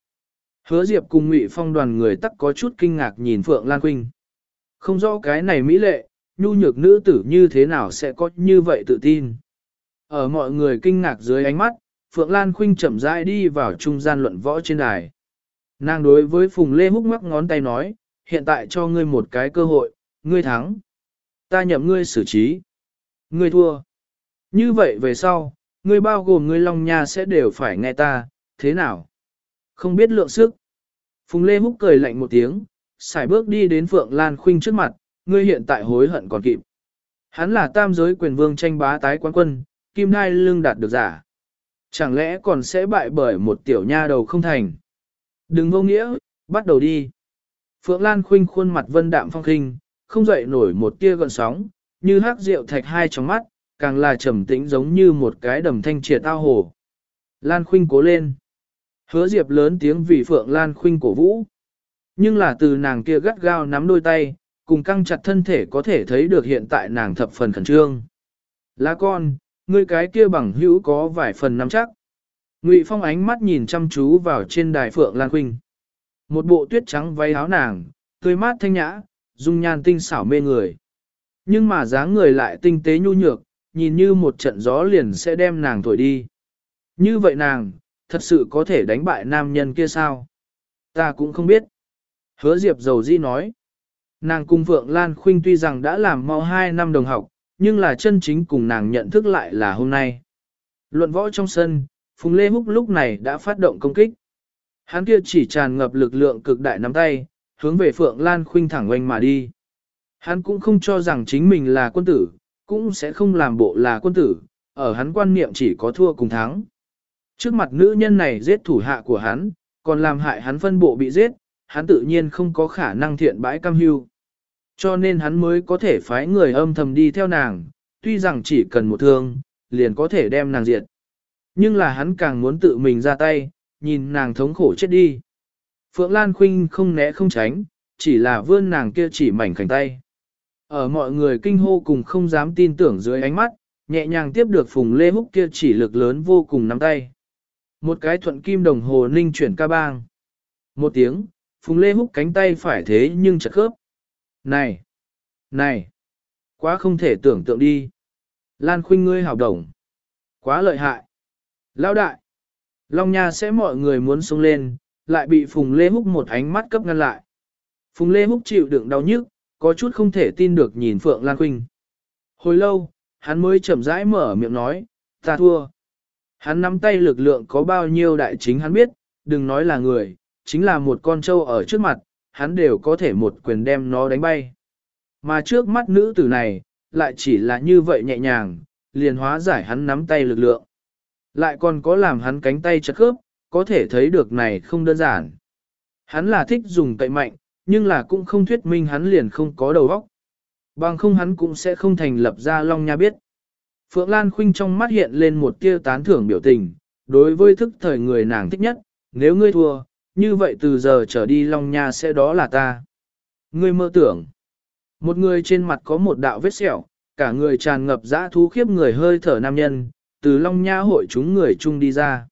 Hứa Diệp cùng Ngụy Phong đoàn người tắc có chút kinh ngạc nhìn Phượng Lan Khuynh. Không rõ cái này mỹ lệ, nhu nhược nữ tử như thế nào sẽ có như vậy tự tin. Ở mọi người kinh ngạc dưới ánh mắt, Phượng Lan Khuynh chậm rãi đi vào trung gian luận võ trên đài. Nàng đối với Phùng Lê Húc ngoắc ngón tay nói, hiện tại cho ngươi một cái cơ hội, ngươi thắng. Ta nhậm ngươi xử trí. Ngươi thua. Như vậy về sau, ngươi bao gồm ngươi Long Nha sẽ đều phải nghe ta, thế nào? Không biết lượng sức. Phùng Lê Húc cười lạnh một tiếng, xài bước đi đến Phượng Lan Khuynh trước mặt, ngươi hiện tại hối hận còn kịp. Hắn là tam giới quyền vương tranh bá tái quán quân, kim đai lương đạt được giả. Chẳng lẽ còn sẽ bại bởi một tiểu nha đầu không thành? Đừng vô nghĩa, bắt đầu đi. Phượng Lan Khuynh khuôn mặt vân đạm phong khinh, không dậy nổi một tia gợn sóng, như hắc rượu thạch hai trong mắt, càng là trầm tĩnh giống như một cái đầm thanh triệt ao hồ. Lan Khuynh cố lên. Hứa Diệp lớn tiếng vì Phượng Lan Khuynh cổ vũ. Nhưng là từ nàng kia gắt gao nắm đôi tay, cùng căng chặt thân thể có thể thấy được hiện tại nàng thập phần khẩn trương. Lá con, ngươi cái kia bằng hữu có vài phần nắm chắc. Ngụy Phong ánh mắt nhìn chăm chú vào trên đài Phượng Lan Khuynh. Một bộ tuyết trắng váy áo nàng, tươi mát thanh nhã, dung nhan tinh xảo mê người. Nhưng mà dáng người lại tinh tế nhu nhược, nhìn như một trận gió liền sẽ đem nàng thổi đi. Như vậy nàng, thật sự có thể đánh bại nam nhân kia sao? Ta cũng không biết. Hứa Diệp dầu di nói. Nàng Cung Phượng Lan Khuynh tuy rằng đã làm mau 2 năm đồng học, nhưng là chân chính cùng nàng nhận thức lại là hôm nay. Luận võ trong sân, Phùng Lê Húc lúc này đã phát động công kích. Hắn kia chỉ tràn ngập lực lượng cực đại nắm tay, hướng về Phượng Lan Khuynh thẳng oanh mà đi. Hắn cũng không cho rằng chính mình là quân tử, cũng sẽ không làm bộ là quân tử, ở hắn quan niệm chỉ có thua cùng thắng. Trước mặt nữ nhân này giết thủ hạ của hắn, còn làm hại hắn phân bộ bị giết, hắn tự nhiên không có khả năng thiện bãi cam hưu. Cho nên hắn mới có thể phái người âm thầm đi theo nàng, tuy rằng chỉ cần một thương, liền có thể đem nàng diệt. Nhưng là hắn càng muốn tự mình ra tay, nhìn nàng thống khổ chết đi. Phượng Lan Khuynh không né không tránh, chỉ là vươn nàng kia chỉ mảnh khảnh tay. Ở mọi người kinh hô cùng không dám tin tưởng dưới ánh mắt, nhẹ nhàng tiếp được Phùng Lê Húc kia chỉ lực lớn vô cùng nắm tay. Một cái thuận kim đồng hồ ninh chuyển ca bang. Một tiếng, Phùng Lê Húc cánh tay phải thế nhưng chật khớp. Này! Này! Quá không thể tưởng tượng đi. Lan Khuynh ngươi hào đồng. Quá lợi hại. lao đại! Long Nha sẽ mọi người muốn sống lên, lại bị Phùng Lê Húc một ánh mắt cấp ngăn lại. Phùng Lê Húc chịu đựng đau nhức, có chút không thể tin được nhìn Phượng Lan Khuynh. Hồi lâu, hắn mới chậm rãi mở miệng nói, ta thua. Hắn nắm tay lực lượng có bao nhiêu đại chính hắn biết, đừng nói là người, chính là một con trâu ở trước mặt, hắn đều có thể một quyền đem nó đánh bay. Mà trước mắt nữ tử này, lại chỉ là như vậy nhẹ nhàng, liền hóa giải hắn nắm tay lực lượng. Lại còn có làm hắn cánh tay chật khớp, có thể thấy được này không đơn giản. Hắn là thích dùng cậy mạnh, nhưng là cũng không thuyết minh hắn liền không có đầu óc. Bằng không hắn cũng sẽ không thành lập ra Long Nha biết. Phượng Lan Khuynh trong mắt hiện lên một tia tán thưởng biểu tình, đối với thức thời người nàng thích nhất, nếu ngươi thua, như vậy từ giờ trở đi Long Nha sẽ đó là ta. Ngươi mơ tưởng, một người trên mặt có một đạo vết sẹo, cả người tràn ngập dã thú khiếp người hơi thở nam nhân, từ Long Nha hội chúng người chung đi ra.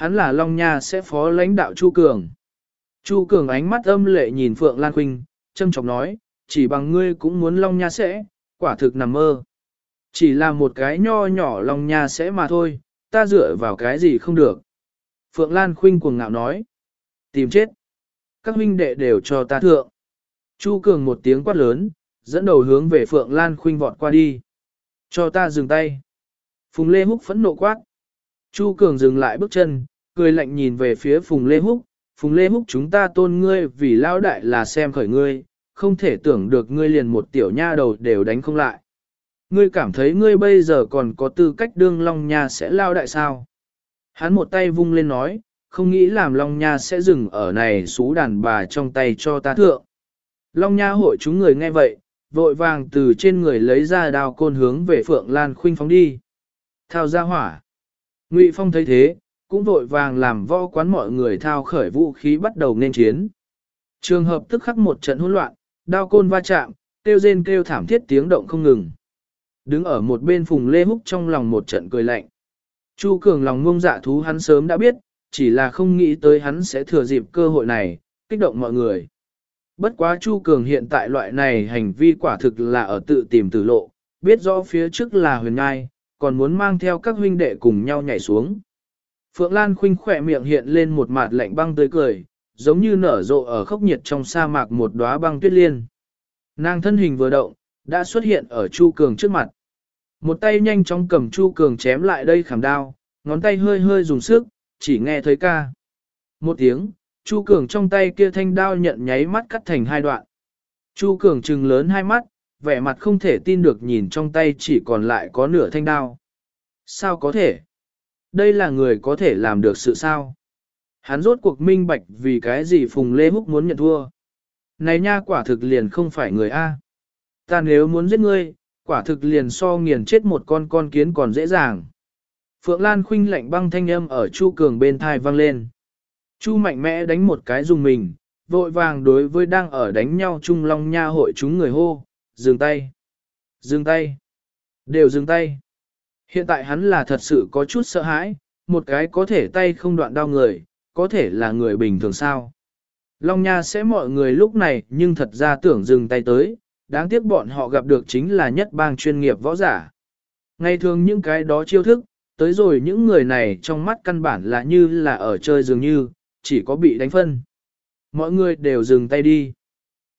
Hắn là Long Nha sẽ phó lãnh đạo Chu Cường. Chu Cường ánh mắt âm lệ nhìn Phượng Lan Khuynh, châm chọc nói, chỉ bằng ngươi cũng muốn Long Nha sẽ, quả thực nằm mơ. Chỉ là một cái nho nhỏ Long Nha sẽ mà thôi, ta dựa vào cái gì không được. Phượng Lan Khuynh cuồng ngạo nói, tìm chết. Các huynh đệ đều cho ta thượng. Chu Cường một tiếng quát lớn, dẫn đầu hướng về Phượng Lan Khuynh vọt qua đi. Cho ta dừng tay. Phùng Lê Húc phẫn nộ quát. Chu Cường dừng lại bước chân, cười lạnh nhìn về phía Phùng Lê Húc. Phùng Lê Húc chúng ta tôn ngươi vì lao đại là xem khởi ngươi, không thể tưởng được ngươi liền một tiểu nha đầu đều đánh không lại. Ngươi cảm thấy ngươi bây giờ còn có tư cách đương Long Nha sẽ lao đại sao? Hắn một tay vung lên nói, không nghĩ làm Long Nha sẽ dừng ở này xú đàn bà trong tay cho ta thượng. Long Nha hội chúng người nghe vậy, vội vàng từ trên người lấy ra đao côn hướng về Phượng Lan Khuynh phóng đi. Thao ra hỏa. Ngụy Phong thấy thế, cũng vội vàng làm võ quán mọi người thao khởi vũ khí bắt đầu nên chiến. Trường hợp tức khắc một trận hỗn loạn, đao côn va chạm, kêu rên kêu thảm thiết tiếng động không ngừng. Đứng ở một bên Phùng Lê Húc trong lòng một trận cười lạnh. Chu Cường lòng ngông dạ thú hắn sớm đã biết, chỉ là không nghĩ tới hắn sẽ thừa dịp cơ hội này, kích động mọi người. Bất quá Chu Cường hiện tại loại này hành vi quả thực là ở tự tìm tử lộ, biết rõ phía trước là huyền ngai, còn muốn mang theo các huynh đệ cùng nhau nhảy xuống. Phượng Lan khinh khỏe miệng hiện lên một mặt lạnh băng tươi cười, giống như nở rộ ở khốc nhiệt trong sa mạc một đóa băng tuyết liên. Nàng thân hình vừa động, đã xuất hiện ở Chu Cường trước mặt. Một tay nhanh chóng cầm Chu Cường chém lại đây khảm đao, ngón tay hơi hơi dùng sức, chỉ nghe thấy ca. Một tiếng, Chu Cường trong tay kia thanh đao nhận nháy mắt cắt thành hai đoạn. Chu Cường trừng lớn hai mắt, vẻ mặt không thể tin được nhìn trong tay chỉ còn lại có nửa thanh đao. Sao có thể? Đây là người có thể làm được sự sao? Hắn rốt cuộc minh bạch vì cái gì Phùng Lê Húc muốn nhận thua. Này nha quả thực liền không phải người A. Ta nếu muốn giết ngươi, quả thực liền so nghiền chết một con con kiến còn dễ dàng. Phượng Lan khinh lạnh băng thanh âm ở Chu Cường bên thai vang lên. Chu mạnh mẽ đánh một cái dùng mình, vội vàng đối với đang ở đánh nhau Trung Long Nha hội chúng người hô, dừng tay, dừng tay, đều dừng tay. Hiện tại hắn là thật sự có chút sợ hãi, một cái có thể tay không đoạn đau người, có thể là người bình thường sao. Long Nha sẽ mọi người lúc này nhưng thật ra tưởng dừng tay tới, đáng tiếc bọn họ gặp được chính là nhất bang chuyên nghiệp võ giả. Ngày thường những cái đó chiêu thức, tới rồi những người này trong mắt căn bản là như là ở chơi dường như, chỉ có bị đánh phân. Mọi người đều dừng tay đi.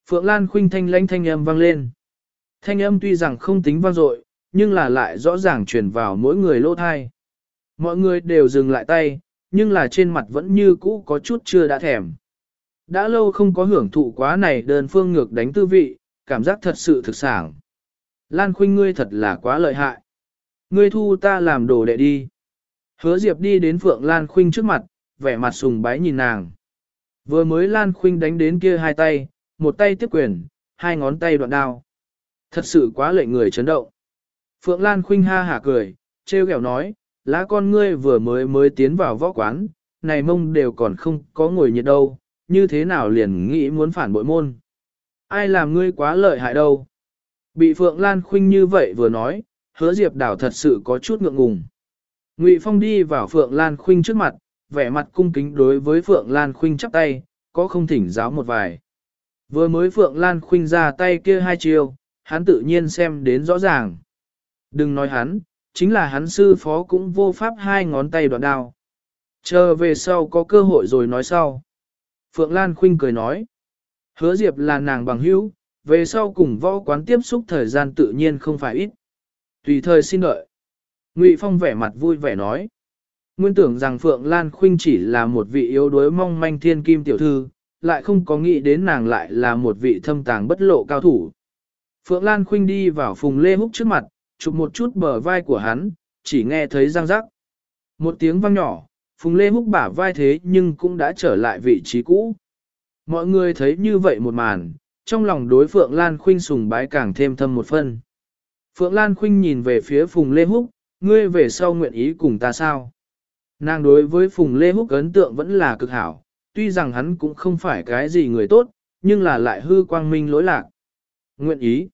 Phượng Lan khuynh thanh lãnh thanh âm vang lên. Thanh âm tuy rằng không tính vang dội, nhưng là lại rõ ràng truyền vào mỗi người lỗ thai. Mọi người đều dừng lại tay, nhưng là trên mặt vẫn như cũ có chút chưa đã thèm. Đã lâu không có hưởng thụ quá này đơn phương ngược đánh tư vị, cảm giác thật sự thực sản. Lan khuynh ngươi thật là quá lợi hại. Ngươi thu ta làm đồ đệ đi. Hứa Diệp đi đến Phượng Lan khuynh trước mặt, vẻ mặt sùng bái nhìn nàng. Vừa mới Lan khuynh đánh đến kia hai tay, một tay tiếp quyền, hai ngón tay đoạn đao. Thật sự quá lệ người chấn động. Phượng Lan Khinh ha hả cười, trêu ghẹo nói, lá con ngươi vừa mới mới tiến vào võ quán, này mông đều còn không có ngồi nhiệt đâu, như thế nào liền nghĩ muốn phản bội môn. Ai làm ngươi quá lợi hại đâu. Bị Phượng Lan Khinh như vậy vừa nói, hứa Diệp đảo thật sự có chút ngượng ngùng. Ngụy Phong đi vào Phượng Lan Khinh trước mặt, vẻ mặt cung kính đối với Phượng Lan Khinh chắp tay, có không thỉnh giáo một vài. Vừa mới Phượng Lan Khinh ra tay kia hai chiều, hắn tự nhiên xem đến rõ ràng. Đừng nói hắn, chính là hắn sư phó cũng vô pháp hai ngón tay đoạn đao. Chờ về sau có cơ hội rồi nói sau. Phượng Lan Khuynh cười nói. Hứa Diệp là nàng bằng hữu, về sau cùng võ quán tiếp xúc thời gian tự nhiên không phải ít. Tùy thời xin đợi. Ngụy Phong vẻ mặt vui vẻ nói. Nguyên tưởng rằng Phượng Lan Khuynh chỉ là một vị yếu đuối mong manh thiên kim tiểu thư, lại không có nghĩ đến nàng lại là một vị thâm tàng bất lộ cao thủ. Phượng Lan Khuynh đi vào Phùng Lê Húc trước mặt, chụp một chút bờ vai của hắn, chỉ nghe thấy răng rắc. Một tiếng vang nhỏ, Phùng Lê Húc bả vai thế nhưng cũng đã trở lại vị trí cũ. Mọi người thấy như vậy một màn, trong lòng đối Phượng Lan Khuynh sùng bái càng thêm thâm một phân. Phượng Lan Khuynh nhìn về phía Phùng Lê Húc, ngươi về sau nguyện ý cùng ta sao? Nàng đối với Phùng Lê Húc ấn tượng vẫn là cực hảo, tuy rằng hắn cũng không phải cái gì người tốt, nhưng là lại hư quang minh lỗi lạc. Nguyện ý.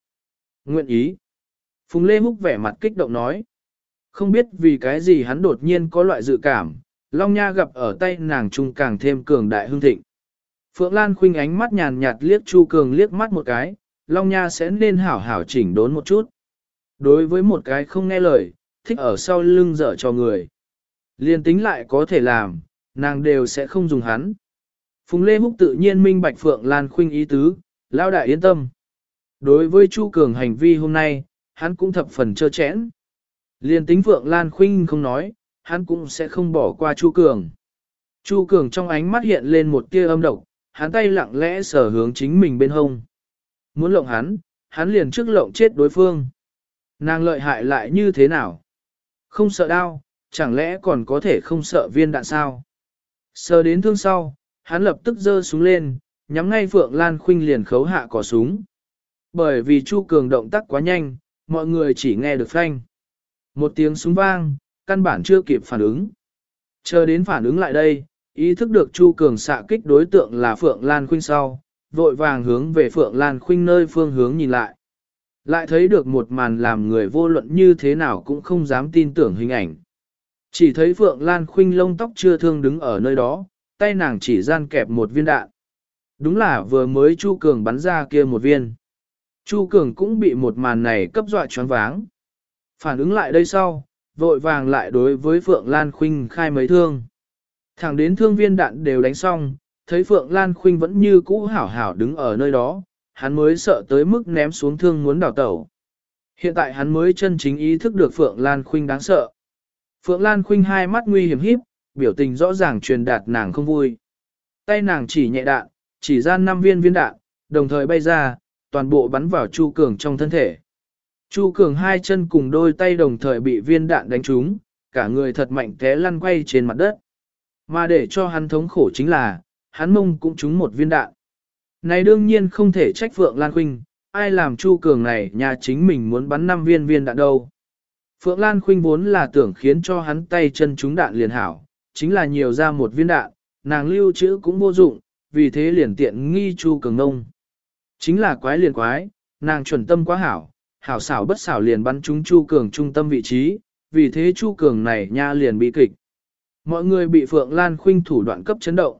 Nguyện ý. Phùng Lê Húc vẻ mặt kích động nói. Không biết vì cái gì hắn đột nhiên có loại dự cảm, Long Nha gặp ở tay nàng trung càng thêm cường đại hương thịnh. Phượng Lan khuynh ánh mắt nhàn nhạt liếc Chu Cường liếc mắt một cái, Long Nha sẽ nên hảo hảo chỉnh đốn một chút. Đối với một cái không nghe lời, thích ở sau lưng dở cho người. Liên tính lại có thể làm, nàng đều sẽ không dùng hắn. Phùng Lê Húc tự nhiên minh bạch Phượng Lan khuynh ý tứ, lao đại yên tâm. Đối với Chu Cường hành vi hôm nay, hắn cũng thập phần trơ chẽn. Liên tính Phượng Lan Khuynh không nói, hắn cũng sẽ không bỏ qua Chu Cường. Chu Cường trong ánh mắt hiện lên một tia âm độc, hắn tay lặng lẽ sở hướng chính mình bên hông. Muốn lộng hắn, hắn liền trước lộng chết đối phương. Nàng lợi hại lại như thế nào? Không sợ đau, chẳng lẽ còn có thể không sợ viên đạn sao? Sờ đến thương sau, hắn lập tức giơ súng lên, nhắm ngay Phượng Lan Khuynh liền khấu hạ cỏ súng. Bởi vì Chu Cường động tác quá nhanh, mọi người chỉ nghe được phanh. Một tiếng súng vang, căn bản chưa kịp phản ứng. Chờ đến phản ứng lại đây, ý thức được Chu Cường xạ kích đối tượng là Phượng Lan Khuynh sau, vội vàng hướng về Phượng Lan Khuynh nơi phương hướng nhìn lại. Lại thấy được một màn làm người vô luận như thế nào cũng không dám tin tưởng hình ảnh. Chỉ thấy Phượng Lan Khuynh lông tóc chưa thương đứng ở nơi đó, tay nàng chỉ gian kẹp một viên đạn. Đúng là vừa mới Chu Cường bắn ra kia một viên. Chu Cường cũng bị một màn này cấp dọa choáng váng. Phản ứng lại đây sau, vội vàng lại đối với Phượng Lan Khuynh khai mấy thương. Thẳng đến thương viên đạn đều đánh xong, thấy Phượng Lan Khuynh vẫn như cũ hảo hảo đứng ở nơi đó, hắn mới sợ tới mức ném xuống thương muốn đảo tẩu. Hiện tại hắn mới chân chính ý thức được Phượng Lan Khuynh đáng sợ. Phượng Lan Khuynh hai mắt nguy hiểm híp, biểu tình rõ ràng truyền đạt nàng không vui. Tay nàng chỉ nhẹ đạn, chỉ ra năm viên viên đạn, đồng thời bay ra, toàn bộ bắn vào Chu Cường trong thân thể. Chu Cường hai chân cùng đôi tay đồng thời bị viên đạn đánh trúng, cả người thật mạnh té lăn quay trên mặt đất. Mà để cho hắn thống khổ chính là, hắn mông cũng trúng một viên đạn. Này đương nhiên không thể trách Phượng Lan Khuynh, ai làm Chu Cường này nhà chính mình muốn bắn 5 viên viên đạn đâu. Phượng Lan Khuynh vốn là tưởng khiến cho hắn tay chân trúng đạn liền hảo, chính là nhiều ra một viên đạn, nàng lưu trữ cũng vô dụng, vì thế liền tiện nghi Chu Cường nông. Chính là quái liền quái, nàng chuẩn tâm quá hảo, hảo xảo bất xảo liền bắn trúng Chu Cường trung tâm vị trí, vì thế Chu Cường này nha liền bị kịch. Mọi người bị Phượng Lan Khuynh thủ đoạn cấp chấn động.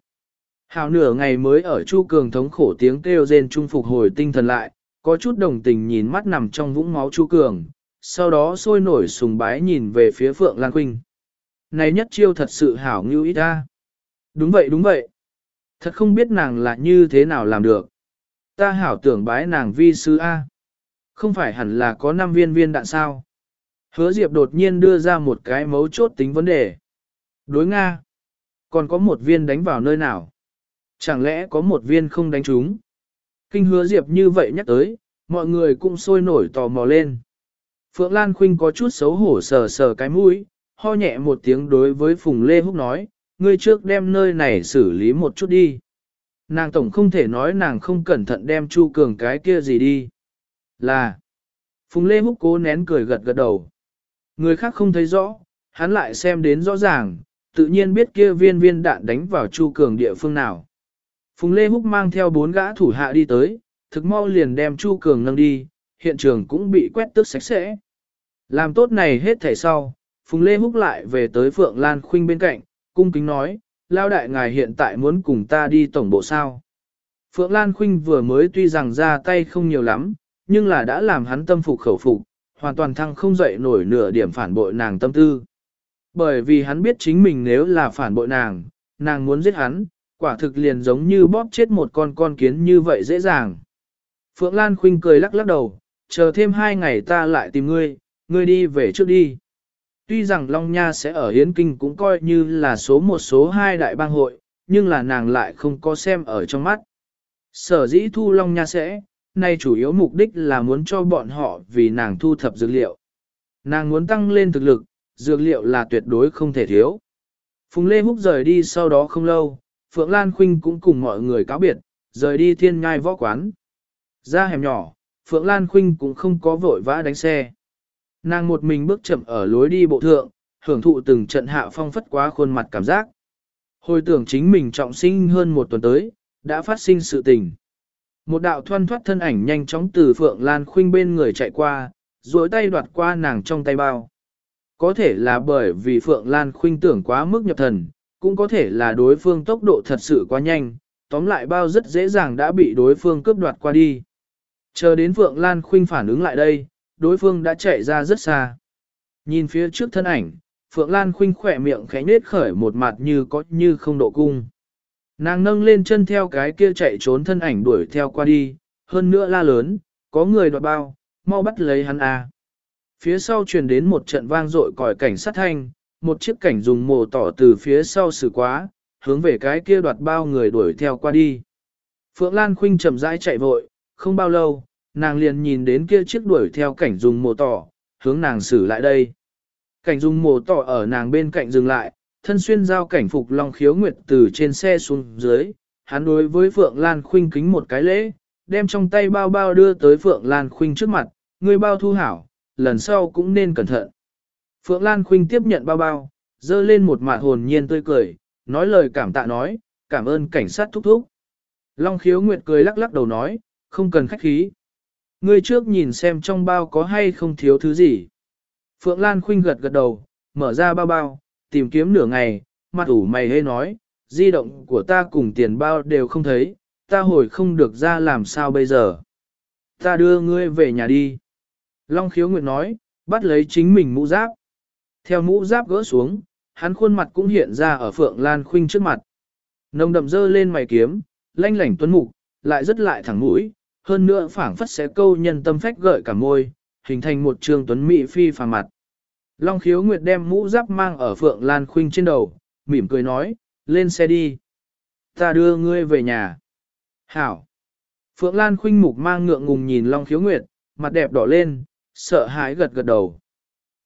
Hảo nửa ngày mới ở Chu Cường thống khổ tiếng kêu rên trung phục hồi tinh thần lại, có chút đồng tình nhìn mắt nằm trong vũng máu Chu Cường, sau đó sôi nổi sùng bái nhìn về phía Phượng Lan Khuynh. Này nhất chiêu thật sự hảo như ít ta. Đúng vậy đúng vậy. Thật không biết nàng là như thế nào làm được. Ta hảo tưởng bái nàng vi sư A. Không phải hẳn là có 5 viên viên đạn sao. Hứa Diệp đột nhiên đưa ra một cái mấu chốt tính vấn đề. Đối Nga. Còn có một viên đánh vào nơi nào? Chẳng lẽ có một viên không đánh trúng? Kinh hứa Diệp như vậy nhắc tới, mọi người cũng sôi nổi tò mò lên. Phượng Lan Khuynh có chút xấu hổ sờ sờ cái mũi, ho nhẹ một tiếng đối với Phùng Lê Húc nói, ngươi trước đem nơi này xử lý một chút đi. Nàng tổng không thể nói nàng không cẩn thận đem Chu Cường cái kia gì đi. Là, Phùng Lê Húc cố nén cười gật gật đầu. Người khác không thấy rõ, hắn lại xem đến rõ ràng, tự nhiên biết kia viên viên đạn đánh vào Chu Cường địa phương nào. Phùng Lê Húc mang theo bốn gã thủ hạ đi tới, thực mau liền đem Chu Cường nâng đi, hiện trường cũng bị quét tước sạch sẽ. Làm tốt này hết thảy sau, Phùng Lê Húc lại về tới Phượng Lan Khuynh bên cạnh, cung kính nói, lao đại ngài hiện tại muốn cùng ta đi tổng bộ sao. Phượng Lan Khuynh vừa mới tuy rằng ra tay không nhiều lắm, nhưng là đã làm hắn tâm phục khẩu phục, hoàn toàn thăng không dậy nổi nửa điểm phản bội nàng tâm tư. Bởi vì hắn biết chính mình nếu là phản bội nàng, nàng muốn giết hắn, quả thực liền giống như bóp chết một con con kiến như vậy dễ dàng. Phượng Lan Khuynh cười lắc lắc đầu, chờ thêm hai ngày ta lại tìm ngươi, ngươi đi về trước đi. Tuy rằng Long Nha sẽ ở Hiến Kinh cũng coi như là số một số hai đại bang hội, nhưng là nàng lại không có xem ở trong mắt. Sở dĩ thu Long Nha sẽ, nay chủ yếu mục đích là muốn cho bọn họ vì nàng thu thập dược liệu. Nàng muốn tăng lên thực lực, dược liệu là tuyệt đối không thể thiếu. Phùng Lê Húc rời đi sau đó không lâu, Phượng Lan Khuynh cũng cùng mọi người cáo biệt, rời đi thiên ngai võ quán. Ra hẻm nhỏ, Phượng Lan Khuynh cũng không có vội vã đánh xe. Nàng một mình bước chậm ở lối đi bộ thượng, hưởng thụ từng trận hạ phong phất quá khuôn mặt cảm giác. Hồi tưởng chính mình trọng sinh hơn một tuần tới, đã phát sinh sự tình. Một đạo thoăn thoát thân ảnh nhanh chóng từ Phượng Lan Khuynh bên người chạy qua, duỗi tay đoạt qua nàng trong tay bao. Có thể là bởi vì Phượng Lan Khuynh tưởng quá mức nhập thần, cũng có thể là đối phương tốc độ thật sự quá nhanh, tóm lại bao rất dễ dàng đã bị đối phương cướp đoạt qua đi. Chờ đến Phượng Lan Khuynh phản ứng lại đây, đối phương đã chạy ra rất xa. Nhìn phía trước thân ảnh, Phượng Lan khinh khỏe miệng khẽ nết khởi một mặt như có như không độ cung. Nàng nâng lên chân theo cái kia chạy trốn thân ảnh đuổi theo qua đi, hơn nữa la lớn, có người đoạt bao, mau bắt lấy hắn à. Phía sau truyền đến một trận vang dội còi cảnh sát thanh, một chiếc cảnh dùng mồ tỏ từ phía sau xử quá, hướng về cái kia đoạt bao người đuổi theo qua đi. Phượng Lan khinh chậm rãi chạy vội, không bao lâu, nàng liền nhìn đến kia chiếc đuổi theo cảnh dùng mồ tỏ, hướng nàng xử lại đây. Cảnh dùng mồ tỏ ở nàng bên cạnh dừng lại, thân xuyên giao cảnh phục long khiếu nguyệt từ trên xe xuống dưới, hắn đối với Phượng Lan Khuynh kính một cái lễ, đem trong tay bao bao đưa tới Phượng Lan Khuynh trước mặt, người bao thu hảo, lần sau cũng nên cẩn thận. Phượng Lan Khuynh tiếp nhận bao bao, dơ lên một mặt hồn nhiên tươi cười, nói lời cảm tạ nói, cảm ơn cảnh sát thúc thúc. Long khiếu nguyệt cười lắc lắc đầu nói, không cần khách khí. Ngươi trước nhìn xem trong bao có hay không thiếu thứ gì. Phượng Lan Khuynh gật gật đầu, mở ra bao bao, tìm kiếm nửa ngày, mặt ủ mày hê nói, di động của ta cùng tiền bao đều không thấy, ta hồi không được ra làm sao bây giờ. Ta đưa ngươi về nhà đi. Long khiếu nguyện nói, bắt lấy chính mình mũ giáp. Theo mũ giáp gỡ xuống, hắn khuôn mặt cũng hiện ra ở Phượng Lan Khuynh trước mặt. nông đậm dơ lên mày kiếm, lanh lảnh tuấn mục, lại rất lại thẳng mũi, hơn nữa phảng phất sẽ câu nhân tâm phách gợi cả môi, hình thành một trường tuấn mỹ phi phàm mặt. Long khiếu nguyệt đem mũ giáp mang ở Phượng Lan Khuynh trên đầu, mỉm cười nói, lên xe đi. Ta đưa ngươi về nhà. Hảo. Phượng Lan Khuynh mục mang ngượng ngùng nhìn Long khiếu nguyệt, mặt đẹp đỏ lên, sợ hãi gật gật đầu.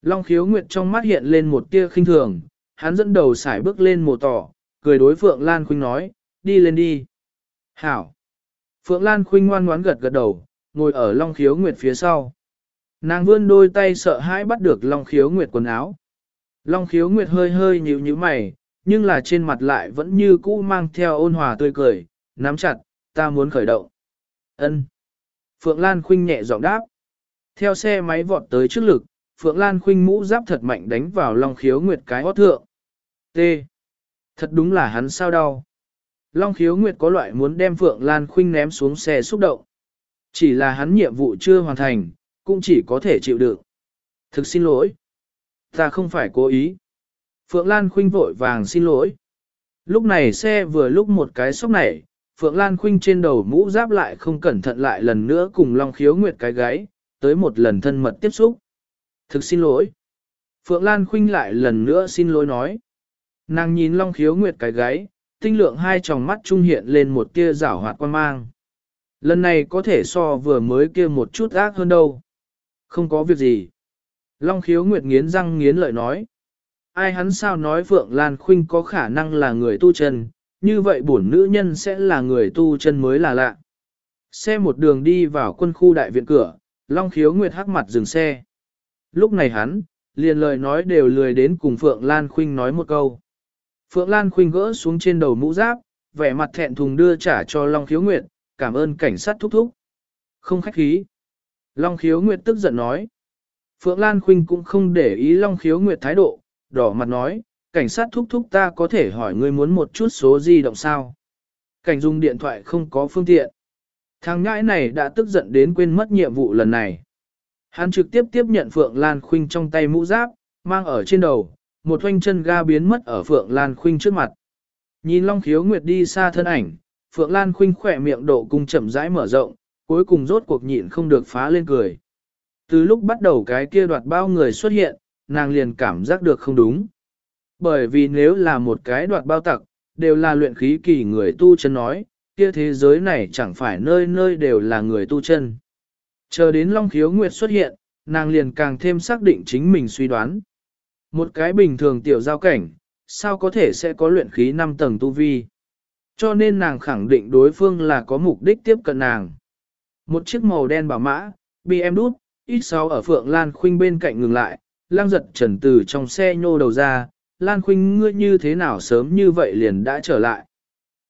Long khiếu nguyệt trong mắt hiện lên một tia khinh thường, hắn dẫn đầu xài bước lên mồ tỏ, cười đối Phượng Lan Khuynh nói, đi lên đi. Hảo. Phượng Lan Khuynh ngoan ngoãn gật gật đầu, ngồi ở Long khiếu nguyệt phía sau. Nàng vươn đôi tay sợ hãi bắt được Long khiếu nguyệt quần áo. Long khiếu nguyệt hơi hơi nhíu nhíu mày, nhưng là trên mặt lại vẫn như cũ mang theo ôn hòa tươi cười, nắm chặt, ta muốn khởi động. Ân. Phượng Lan Khuynh nhẹ giọng đáp. Theo xe máy vọt tới trước lực, Phượng Lan Khuynh mũ giáp thật mạnh đánh vào Long khiếu nguyệt cái hót thượng. T. Thật đúng là hắn sao đau. Long khiếu nguyệt có loại muốn đem Phượng Lan Khuynh ném xuống xe xúc động. Chỉ là hắn nhiệm vụ chưa hoàn thành, cũng chỉ có thể chịu đựng. Thực xin lỗi. Ta không phải cố ý. Phượng Lan Khuynh vội vàng xin lỗi. Lúc này xe vừa lúc một cái sốc nảy, Phượng Lan Khuynh trên đầu mũ giáp lại không cẩn thận lại lần nữa cùng Long Khiếu Nguyệt cái gáy, tới một lần thân mật tiếp xúc. Thực xin lỗi. Phượng Lan Khuynh lại lần nữa xin lỗi nói. Nàng nhìn Long Khiếu Nguyệt cái gáy, tinh lượng hai tròng mắt trung hiện lên một tia rảo hoạt quan mang. Lần này có thể so vừa mới kia một chút ác hơn đâu. Không có việc gì. Long Khiếu Nguyệt nghiến răng nghiến lợi nói. Ai hắn sao nói Phượng Lan Khuynh có khả năng là người tu chân, như vậy bổn nữ nhân sẽ là người tu chân mới là lạ. Xe một đường đi vào quân khu đại viện cửa, Long Khiếu Nguyệt hắc mặt dừng xe. Lúc này hắn, liền lời nói đều lười đến cùng Phượng Lan Khuynh nói một câu. Phượng Lan Khuynh gỡ xuống trên đầu mũ giáp, vẻ mặt thẹn thùng đưa trả cho Long Khiếu Nguyệt, cảm ơn cảnh sát thúc thúc. Không khách khí. Long Khiếu Nguyệt tức giận nói. Phượng Lan Khuynh cũng không để ý Long Khiếu Nguyệt thái độ, đỏ mặt nói, cảnh sát thúc thúc ta có thể hỏi ngươi muốn một chút số di động sao. Cảnh dùng điện thoại không có phương tiện. Thằng ngãi này đã tức giận đến quên mất nhiệm vụ lần này. Hắn trực tiếp tiếp nhận Phượng Lan Khuynh trong tay mũ giáp, mang ở trên đầu, một thoanh chân ga biến mất ở Phượng Lan Khuynh trước mặt. Nhìn Long Khiếu Nguyệt đi xa thân ảnh, Phượng Lan Khuynh khỏe miệng độ cung chậm rãi mở rộng, cuối cùng rốt cuộc nhịn không được phá lên cười. Từ lúc bắt đầu cái kia đoạt bao người xuất hiện, nàng liền cảm giác được không đúng. Bởi vì nếu là một cái đoạt bao tặc, đều là luyện khí kỳ người tu chân nói, kia thế giới này chẳng phải nơi nơi đều là người tu chân. Chờ đến Long Khiếu Nguyệt xuất hiện, nàng liền càng thêm xác định chính mình suy đoán. Một cái bình thường tiểu giao cảnh, sao có thể sẽ có luyện khí 5 tầng tu vi. Cho nên nàng khẳng định đối phương là có mục đích tiếp cận nàng. Một chiếc màu đen bảo mã, BM đút, ít sau ở Phượng Lan Khuynh bên cạnh ngừng lại, lang giật trần từ trong xe nhô đầu ra, Lan Khuynh ngươi như thế nào sớm như vậy liền đã trở lại.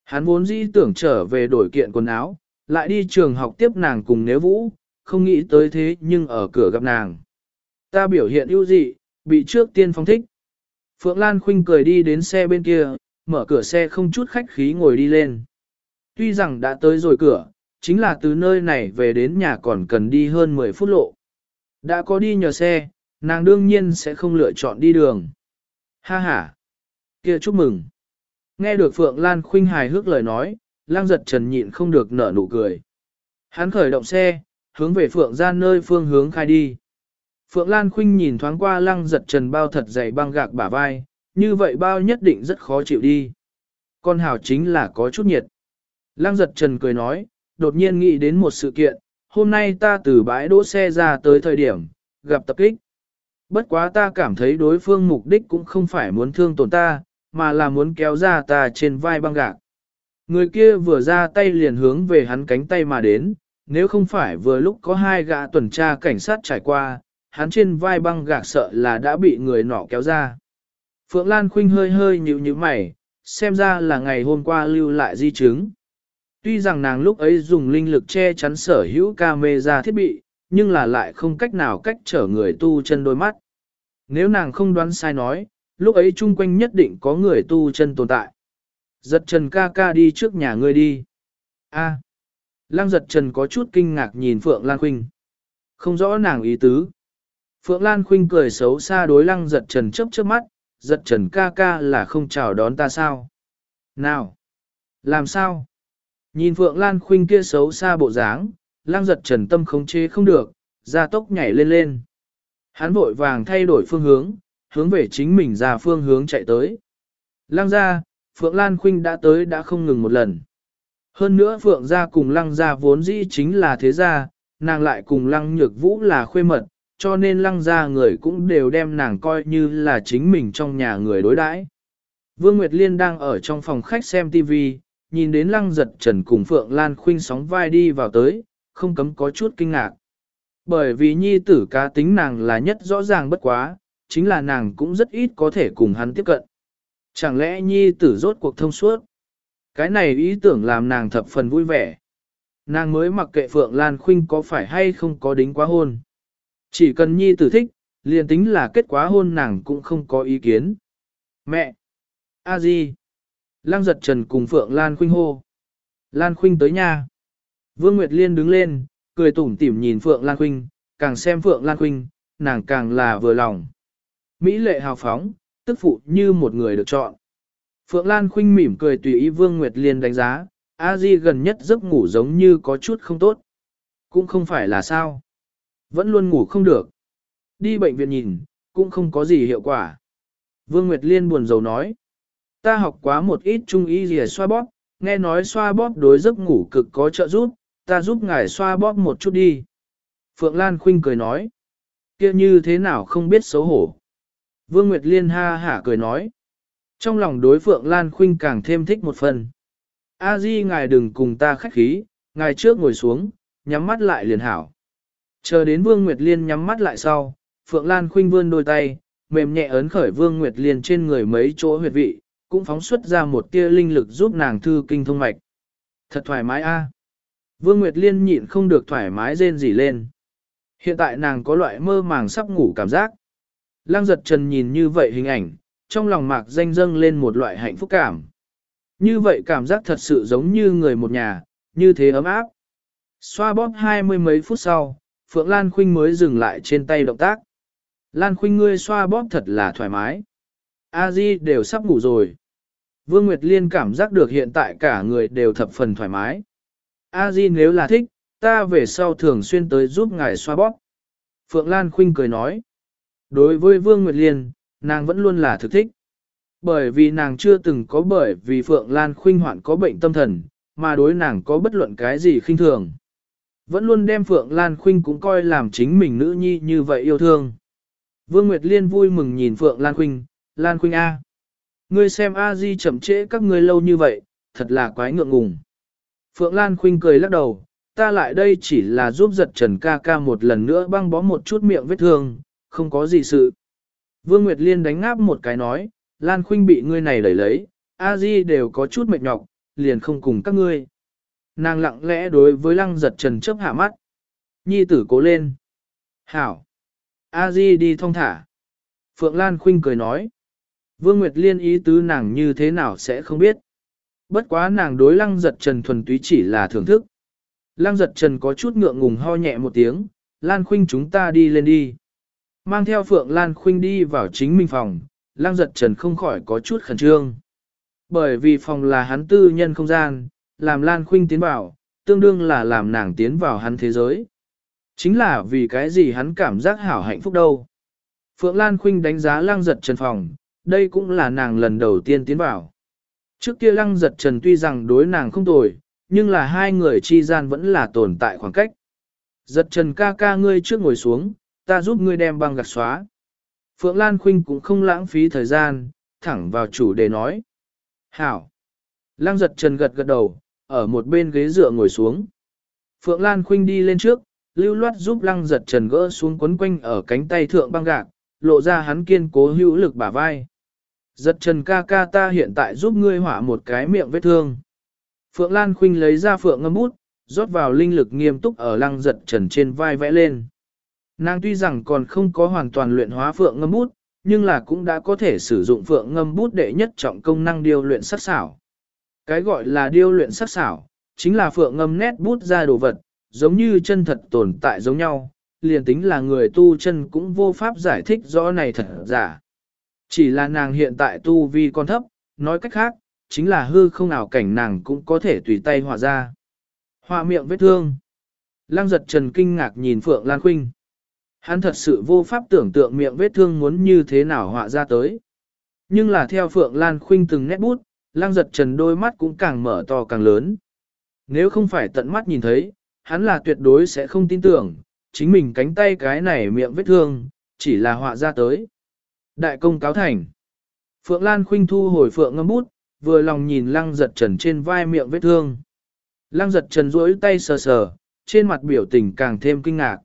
Hắn vốn dĩ tưởng trở về đổi kiện quần áo, lại đi trường học tiếp nàng cùng nếu vũ, không nghĩ tới thế nhưng ở cửa gặp nàng. Ta biểu hiện ưu dị, bị trước tiên phong thích. Phượng Lan Khuynh cười đi đến xe bên kia, mở cửa xe không chút khách khí ngồi đi lên. Tuy rằng đã tới rồi cửa, chính là từ nơi này về đến nhà còn cần đi hơn 10 phút lộ. Đã có đi nhờ xe, nàng đương nhiên sẽ không lựa chọn đi đường. Ha ha! kia chúc mừng! Nghe được Phượng Lan Khuynh hài hước lời nói, lang giật trần nhịn không được nở nụ cười. Hắn khởi động xe, hướng về Phượng ra nơi phương hướng khai đi. Phượng Lan Khuynh nhìn thoáng qua lăng giật trần bao thật dày băng gạc bả vai, như vậy bao nhất định rất khó chịu đi. Con hảo chính là có chút nhiệt. Lăng giật trần cười nói, đột nhiên nghĩ đến một sự kiện, hôm nay ta từ bãi đỗ xe ra tới thời điểm, gặp tập kích. Bất quá ta cảm thấy đối phương mục đích cũng không phải muốn thương tổn ta, mà là muốn kéo ra ta trên vai băng gạc. Người kia vừa ra tay liền hướng về hắn cánh tay mà đến, nếu không phải vừa lúc có hai gã tuần tra cảnh sát trải qua, hắn trên vai băng gạc sợ là đã bị người nọ kéo ra. Phượng Lan Khuynh hơi hơi nhíu nhíu mày, xem ra là ngày hôm qua lưu lại di chứng. Tuy rằng nàng lúc ấy dùng linh lực che chắn sở hữu camera thiết bị, nhưng là lại không cách nào cách trở người tu chân đôi mắt. Nếu nàng không đoán sai nói, lúc ấy chung quanh nhất định có người tu chân tồn tại. Giật trần ca ca đi trước nhà ngươi đi. A. Lăng giật trần có chút kinh ngạc nhìn Phượng Lan Khuynh. Không rõ nàng ý tứ. Phượng Lan Khuynh cười xấu xa đối lăng giật trần chớp chớp mắt, giật trần ca ca là không chào đón ta sao? Nào! Làm sao? Nhìn Phượng Lan Khuynh kia xấu xa bộ dáng, lăng giật trần tâm khống chế không được, ra tốc nhảy lên lên. Hắn vội vàng thay đổi phương hướng, hướng về chính mình ra phương hướng chạy tới. Lăng ra, Phượng Lan Khuynh đã tới đã không ngừng một lần. Hơn nữa Phượng gia cùng lăng gia vốn dĩ chính là thế gia, nàng lại cùng lăng nhược vũ là khuê mật, cho nên lăng gia người cũng đều đem nàng coi như là chính mình trong nhà người đối đãi. Vương Nguyệt Liên đang ở trong phòng khách xem TV, nhìn đến lăng giật trần cùng Phượng Lan Khuynh sóng vai đi vào tới, không cấm có chút kinh ngạc. Bởi vì nhi tử cá tính nàng là nhất rõ ràng bất quá, chính là nàng cũng rất ít có thể cùng hắn tiếp cận. Chẳng lẽ nhi tử rốt cuộc thông suốt? Cái này ý tưởng làm nàng thập phần vui vẻ. Nàng mới mặc kệ Phượng Lan Khuynh có phải hay không có đính quá hôn. Chỉ cần nhi tử thích, liền tính là kết quá hôn nàng cũng không có ý kiến. Mẹ! a di Lăng giật trần cùng Phượng Lan Khuynh hô. Lan Khuynh tới nhà. Vương Nguyệt Liên đứng lên, cười tủm tỉm nhìn Phượng Lan Khuynh, càng xem Phượng Lan Khuynh, nàng càng là vừa lòng. Mỹ lệ hào phóng, tức phụ như một người được chọn. Phượng Lan Khuynh mỉm cười tùy ý Vương Nguyệt Liên đánh giá, A Di gần nhất giấc ngủ giống như có chút không tốt. Cũng không phải là sao. Vẫn luôn ngủ không được. Đi bệnh viện nhìn, cũng không có gì hiệu quả. Vương Nguyệt Liên buồn rầu nói. Ta học quá một ít trung y gì xoa bóp, nghe nói xoa bóp đối giấc ngủ cực có trợ giúp, ta giúp ngài xoa bóp một chút đi. Phượng Lan Khuynh cười nói. kia như thế nào không biết xấu hổ. Vương Nguyệt Liên ha hả cười nói. Trong lòng đối Phượng Lan Khuynh càng thêm thích một phần. A Di ngài đừng cùng ta khách khí, ngài trước ngồi xuống, nhắm mắt lại liền hảo. Chờ đến Vương Nguyệt Liên nhắm mắt lại sau, Phượng Lan Khuynh vươn đôi tay, mềm nhẹ ấn khởi Vương Nguyệt Liên trên người mấy chỗ huyệt vị, cũng phóng xuất ra một tia linh lực giúp nàng thư kinh thông mạch. Thật thoải mái a. Vương Nguyệt Liên nhịn không được thoải mái rên rỉ lên. Hiện tại nàng có loại mơ màng sắp ngủ cảm giác. Lăng giật trần nhìn như vậy hình ảnh, trong lòng mạc danh dâng lên một loại hạnh phúc cảm. Như vậy cảm giác thật sự giống như người một nhà, như thế ấm áp. Xoa bóp hai mươi mấy phút sau, Phượng Lan Khuynh mới dừng lại trên tay động tác. Lan Khuynh ngươi xoa bóp thật là thoải mái. A Di đều sắp ngủ rồi. Vương Nguyệt Liên cảm giác được hiện tại cả người đều thập phần thoải mái. A Di nếu là thích, ta về sau thường xuyên tới giúp ngài xoa bóp. Phượng Lan Khuynh cười nói. Đối với Vương Nguyệt Liên, nàng vẫn luôn là thực thích. Bởi vì nàng chưa từng có bởi vì Phượng Lan Khuynh hoạn có bệnh tâm thần, mà đối nàng có bất luận cái gì khinh thường. Vẫn luôn đem Phượng Lan Khuynh cũng coi làm chính mình nữ nhi như vậy yêu thương. Vương Nguyệt Liên vui mừng nhìn Phượng Lan Khuynh, Lan Khuynh A. Ngươi xem A Di chậm trễ các ngươi lâu như vậy, thật là quái ngượng ngùng. Phượng Lan Khuynh cười lắc đầu, ta lại đây chỉ là giúp giật Trần ca ca một lần nữa băng bó một chút miệng vết thương, không có gì sự. Vương Nguyệt Liên đánh ngáp một cái nói, Lan Khuynh bị ngươi này đẩy lấy, A Di đều có chút mệt nhọc, liền không cùng các ngươi. Nàng lặng lẽ đối với lăng giật trần chấp hạ mắt. Nhi tử cố lên. Hảo. A Di đi thong thả. Phượng Lan Khuynh cười nói. Vương Nguyệt Liên ý tứ nàng như thế nào sẽ không biết. Bất quá nàng đối lăng giật trần thuần túy chỉ là thưởng thức. Lăng giật trần có chút ngượng ngùng ho nhẹ một tiếng, Lan Khuynh chúng ta đi lên đi. Mang theo Phượng Lan Khuynh đi vào chính mình phòng, Lăng giật trần không khỏi có chút khẩn trương. Bởi vì phòng là hắn tư nhân không gian, làm Lan Khuynh tiến vào, tương đương là làm nàng tiến vào hắn thế giới. Chính là vì cái gì hắn cảm giác hảo hạnh phúc đâu. Phượng Lan Khuynh đánh giá lăng giật trần phòng, đây cũng là nàng lần đầu tiên tiến vào. Trước kia lăng giật trần tuy rằng đối nàng không tồi, nhưng là hai người chi gian vẫn là tồn tại khoảng cách. Giật trần ca ca ngươi trước ngồi xuống, ta giúp ngươi đem băng gạt xóa. Phượng Lan Khuynh cũng không lãng phí thời gian, thẳng vào chủ đề nói. Hảo. Lăng giật trần gật gật đầu, ở một bên ghế dựa ngồi xuống. Phượng Lan Khuynh đi lên trước, lưu loát giúp lăng giật trần gỡ xuống quấn quanh ở cánh tay thượng băng gạc, lộ ra hắn kiên cố hữu lực bả vai. Giật trần ca ca ta hiện tại giúp ngươi hỏa một cái miệng vết thương. Phượng Lan Khuynh lấy ra phượng ngâm bút, rót vào linh lực nghiêm túc ở lăng giật trần trên vai vẽ lên. Nàng tuy rằng còn không có hoàn toàn luyện hóa phượng ngâm bút, nhưng là cũng đã có thể sử dụng phượng ngâm bút để nhất trọng công năng điều luyện sắc xảo. Cái gọi là điêu luyện sắc xảo, chính là phượng ngâm nét bút ra đồ vật, giống như chân thật tồn tại giống nhau, liền tính là người tu chân cũng vô pháp giải thích rõ này thật giả. Chỉ là nàng hiện tại tu vi còn thấp, nói cách khác, chính là hư không ảo cảnh nàng cũng có thể tùy tay họa ra. Họa miệng vết thương. Lăng giật trần kinh ngạc nhìn Phượng Lan Khuynh. Hắn thật sự vô pháp tưởng tượng miệng vết thương muốn như thế nào họa ra tới. Nhưng là theo Phượng Lan Khuynh từng nét bút, Lang giật trần đôi mắt cũng càng mở to càng lớn. Nếu không phải tận mắt nhìn thấy, hắn là tuyệt đối sẽ không tin tưởng, chính mình cánh tay cái này miệng vết thương, chỉ là họa ra tới. Đại công cáo thành. Phượng Lan Khuynh thu hồi Phượng ngâm bút, vừa lòng nhìn lăng giật trần trên vai miệng vết thương. Lăng giật trần duỗi tay sờ sờ, trên mặt biểu tình càng thêm kinh ngạc.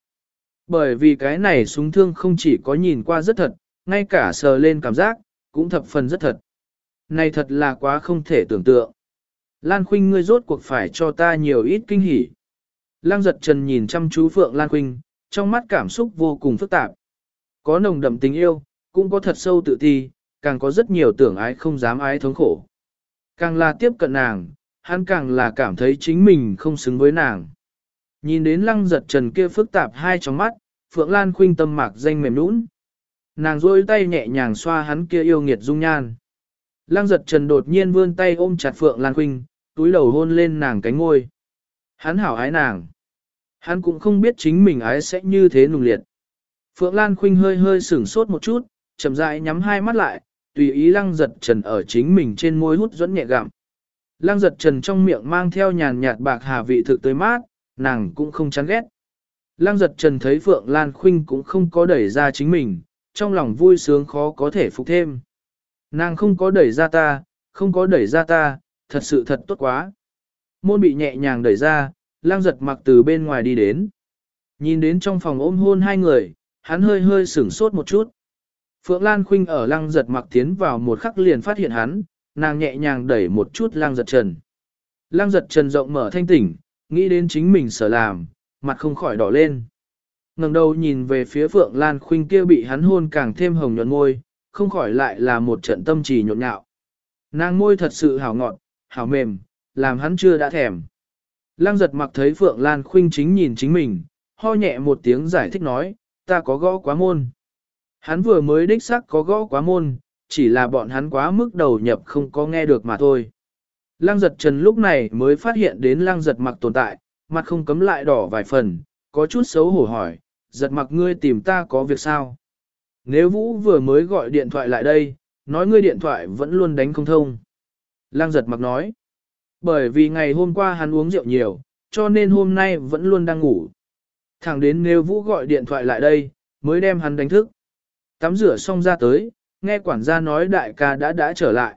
Bởi vì cái này súng thương không chỉ có nhìn qua rất thật, ngay cả sờ lên cảm giác, cũng thập phần rất thật. Này thật là quá không thể tưởng tượng. Lan Khuynh ngươi rốt cuộc phải cho ta nhiều ít kinh hỉ. Lăng giật trần nhìn chăm chú Phượng Lan Khuynh, trong mắt cảm xúc vô cùng phức tạp. Có nồng đậm tình yêu, cũng có thật sâu tự ti, càng có rất nhiều tưởng ái không dám ái thống khổ. Càng là tiếp cận nàng, hắn càng là cảm thấy chính mình không xứng với nàng. Nhìn đến lăng giật trần kia phức tạp hai trong mắt, Phượng Lan khuynh tâm mạc danh mềm nũng. Nàng rôi tay nhẹ nhàng xoa hắn kia yêu nghiệt dung nhan. Lăng giật trần đột nhiên vươn tay ôm chặt Phượng Lan khuynh, túi đầu hôn lên nàng cánh ngôi. Hắn hảo ái nàng. Hắn cũng không biết chính mình ái sẽ như thế nùng liệt. Phượng Lan khuynh hơi hơi sửng sốt một chút, chậm rãi nhắm hai mắt lại, tùy ý lăng giật trần ở chính mình trên môi hút dẫn nhẹ gặm. Lăng giật trần trong miệng mang theo nhàn nhạt bạc hà vị thực tới mát, nàng cũng không chán ghét. Lăng giật trần thấy Phượng Lan Khuynh cũng không có đẩy ra chính mình, trong lòng vui sướng khó có thể phục thêm. Nàng không có đẩy ra ta, không có đẩy ra ta, thật sự thật tốt quá. Môn bị nhẹ nhàng đẩy ra, lang giật mặc từ bên ngoài đi đến. Nhìn đến trong phòng ôm hôn hai người, hắn hơi hơi sửng sốt một chút. Phượng Lan Khuynh ở lăng giật mặc tiến vào một khắc liền phát hiện hắn, nàng nhẹ nhàng đẩy một chút lăng giật trần. Lăng giật trần rộng mở thanh tỉnh, nghĩ đến chính mình sở làm, mặt không khỏi đỏ lên. ngẩng đầu nhìn về phía Phượng Lan Khuynh kia bị hắn hôn càng thêm hồng nhuận môi, không khỏi lại là một trận tâm trì nhộn nhạo. Nàng môi thật sự hảo ngọt, hảo mềm, làm hắn chưa đã thèm. Lăng giật mặc thấy Phượng Lan Khuynh chính nhìn chính mình, ho nhẹ một tiếng giải thích nói, ta có gõ quá môn. Hắn vừa mới đích xác có gõ quá môn, chỉ là bọn hắn quá mức đầu nhập không có nghe được mà thôi. Lăng giật trần lúc này mới phát hiện đến lăng giật mặc tồn tại, mặt không cấm lại đỏ vài phần, có chút xấu hổ hỏi, giật mặc ngươi tìm ta có việc sao? Nếu Vũ vừa mới gọi điện thoại lại đây, nói ngươi điện thoại vẫn luôn đánh không thông. Lăng giật mặc nói, bởi vì ngày hôm qua hắn uống rượu nhiều, cho nên hôm nay vẫn luôn đang ngủ. Thẳng đến nếu Vũ gọi điện thoại lại đây, mới đem hắn đánh thức. Tắm rửa xong ra tới, nghe quản gia nói đại ca đã đã trở lại.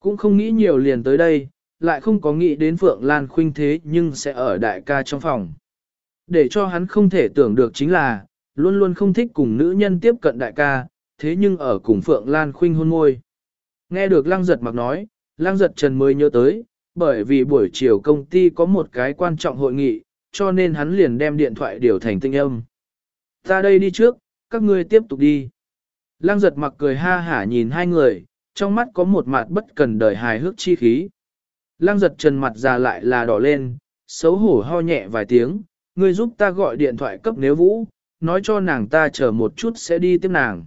Cũng không nghĩ nhiều liền tới đây, lại không có nghĩ đến Phượng Lan Khuynh thế nhưng sẽ ở đại ca trong phòng. Để cho hắn không thể tưởng được chính là, luôn luôn không thích cùng nữ nhân tiếp cận đại ca, thế nhưng ở cùng Phượng Lan Khuynh hôn môi. Nghe được Lăng Giật mặc nói, Lăng Giật Trần mới nhớ tới, bởi vì buổi chiều công ty có một cái quan trọng hội nghị, cho nên hắn liền đem điện thoại điều thành tinh âm. Ta đây đi trước, các ngươi tiếp tục đi. Lăng giật mặc cười ha hả nhìn hai người, trong mắt có một mặt bất cần đời hài hước chi khí. Lăng giật trần mặt già lại là đỏ lên, xấu hổ ho nhẹ vài tiếng, ngươi giúp ta gọi điện thoại cấp nếu vũ, nói cho nàng ta chờ một chút sẽ đi tiếp nàng.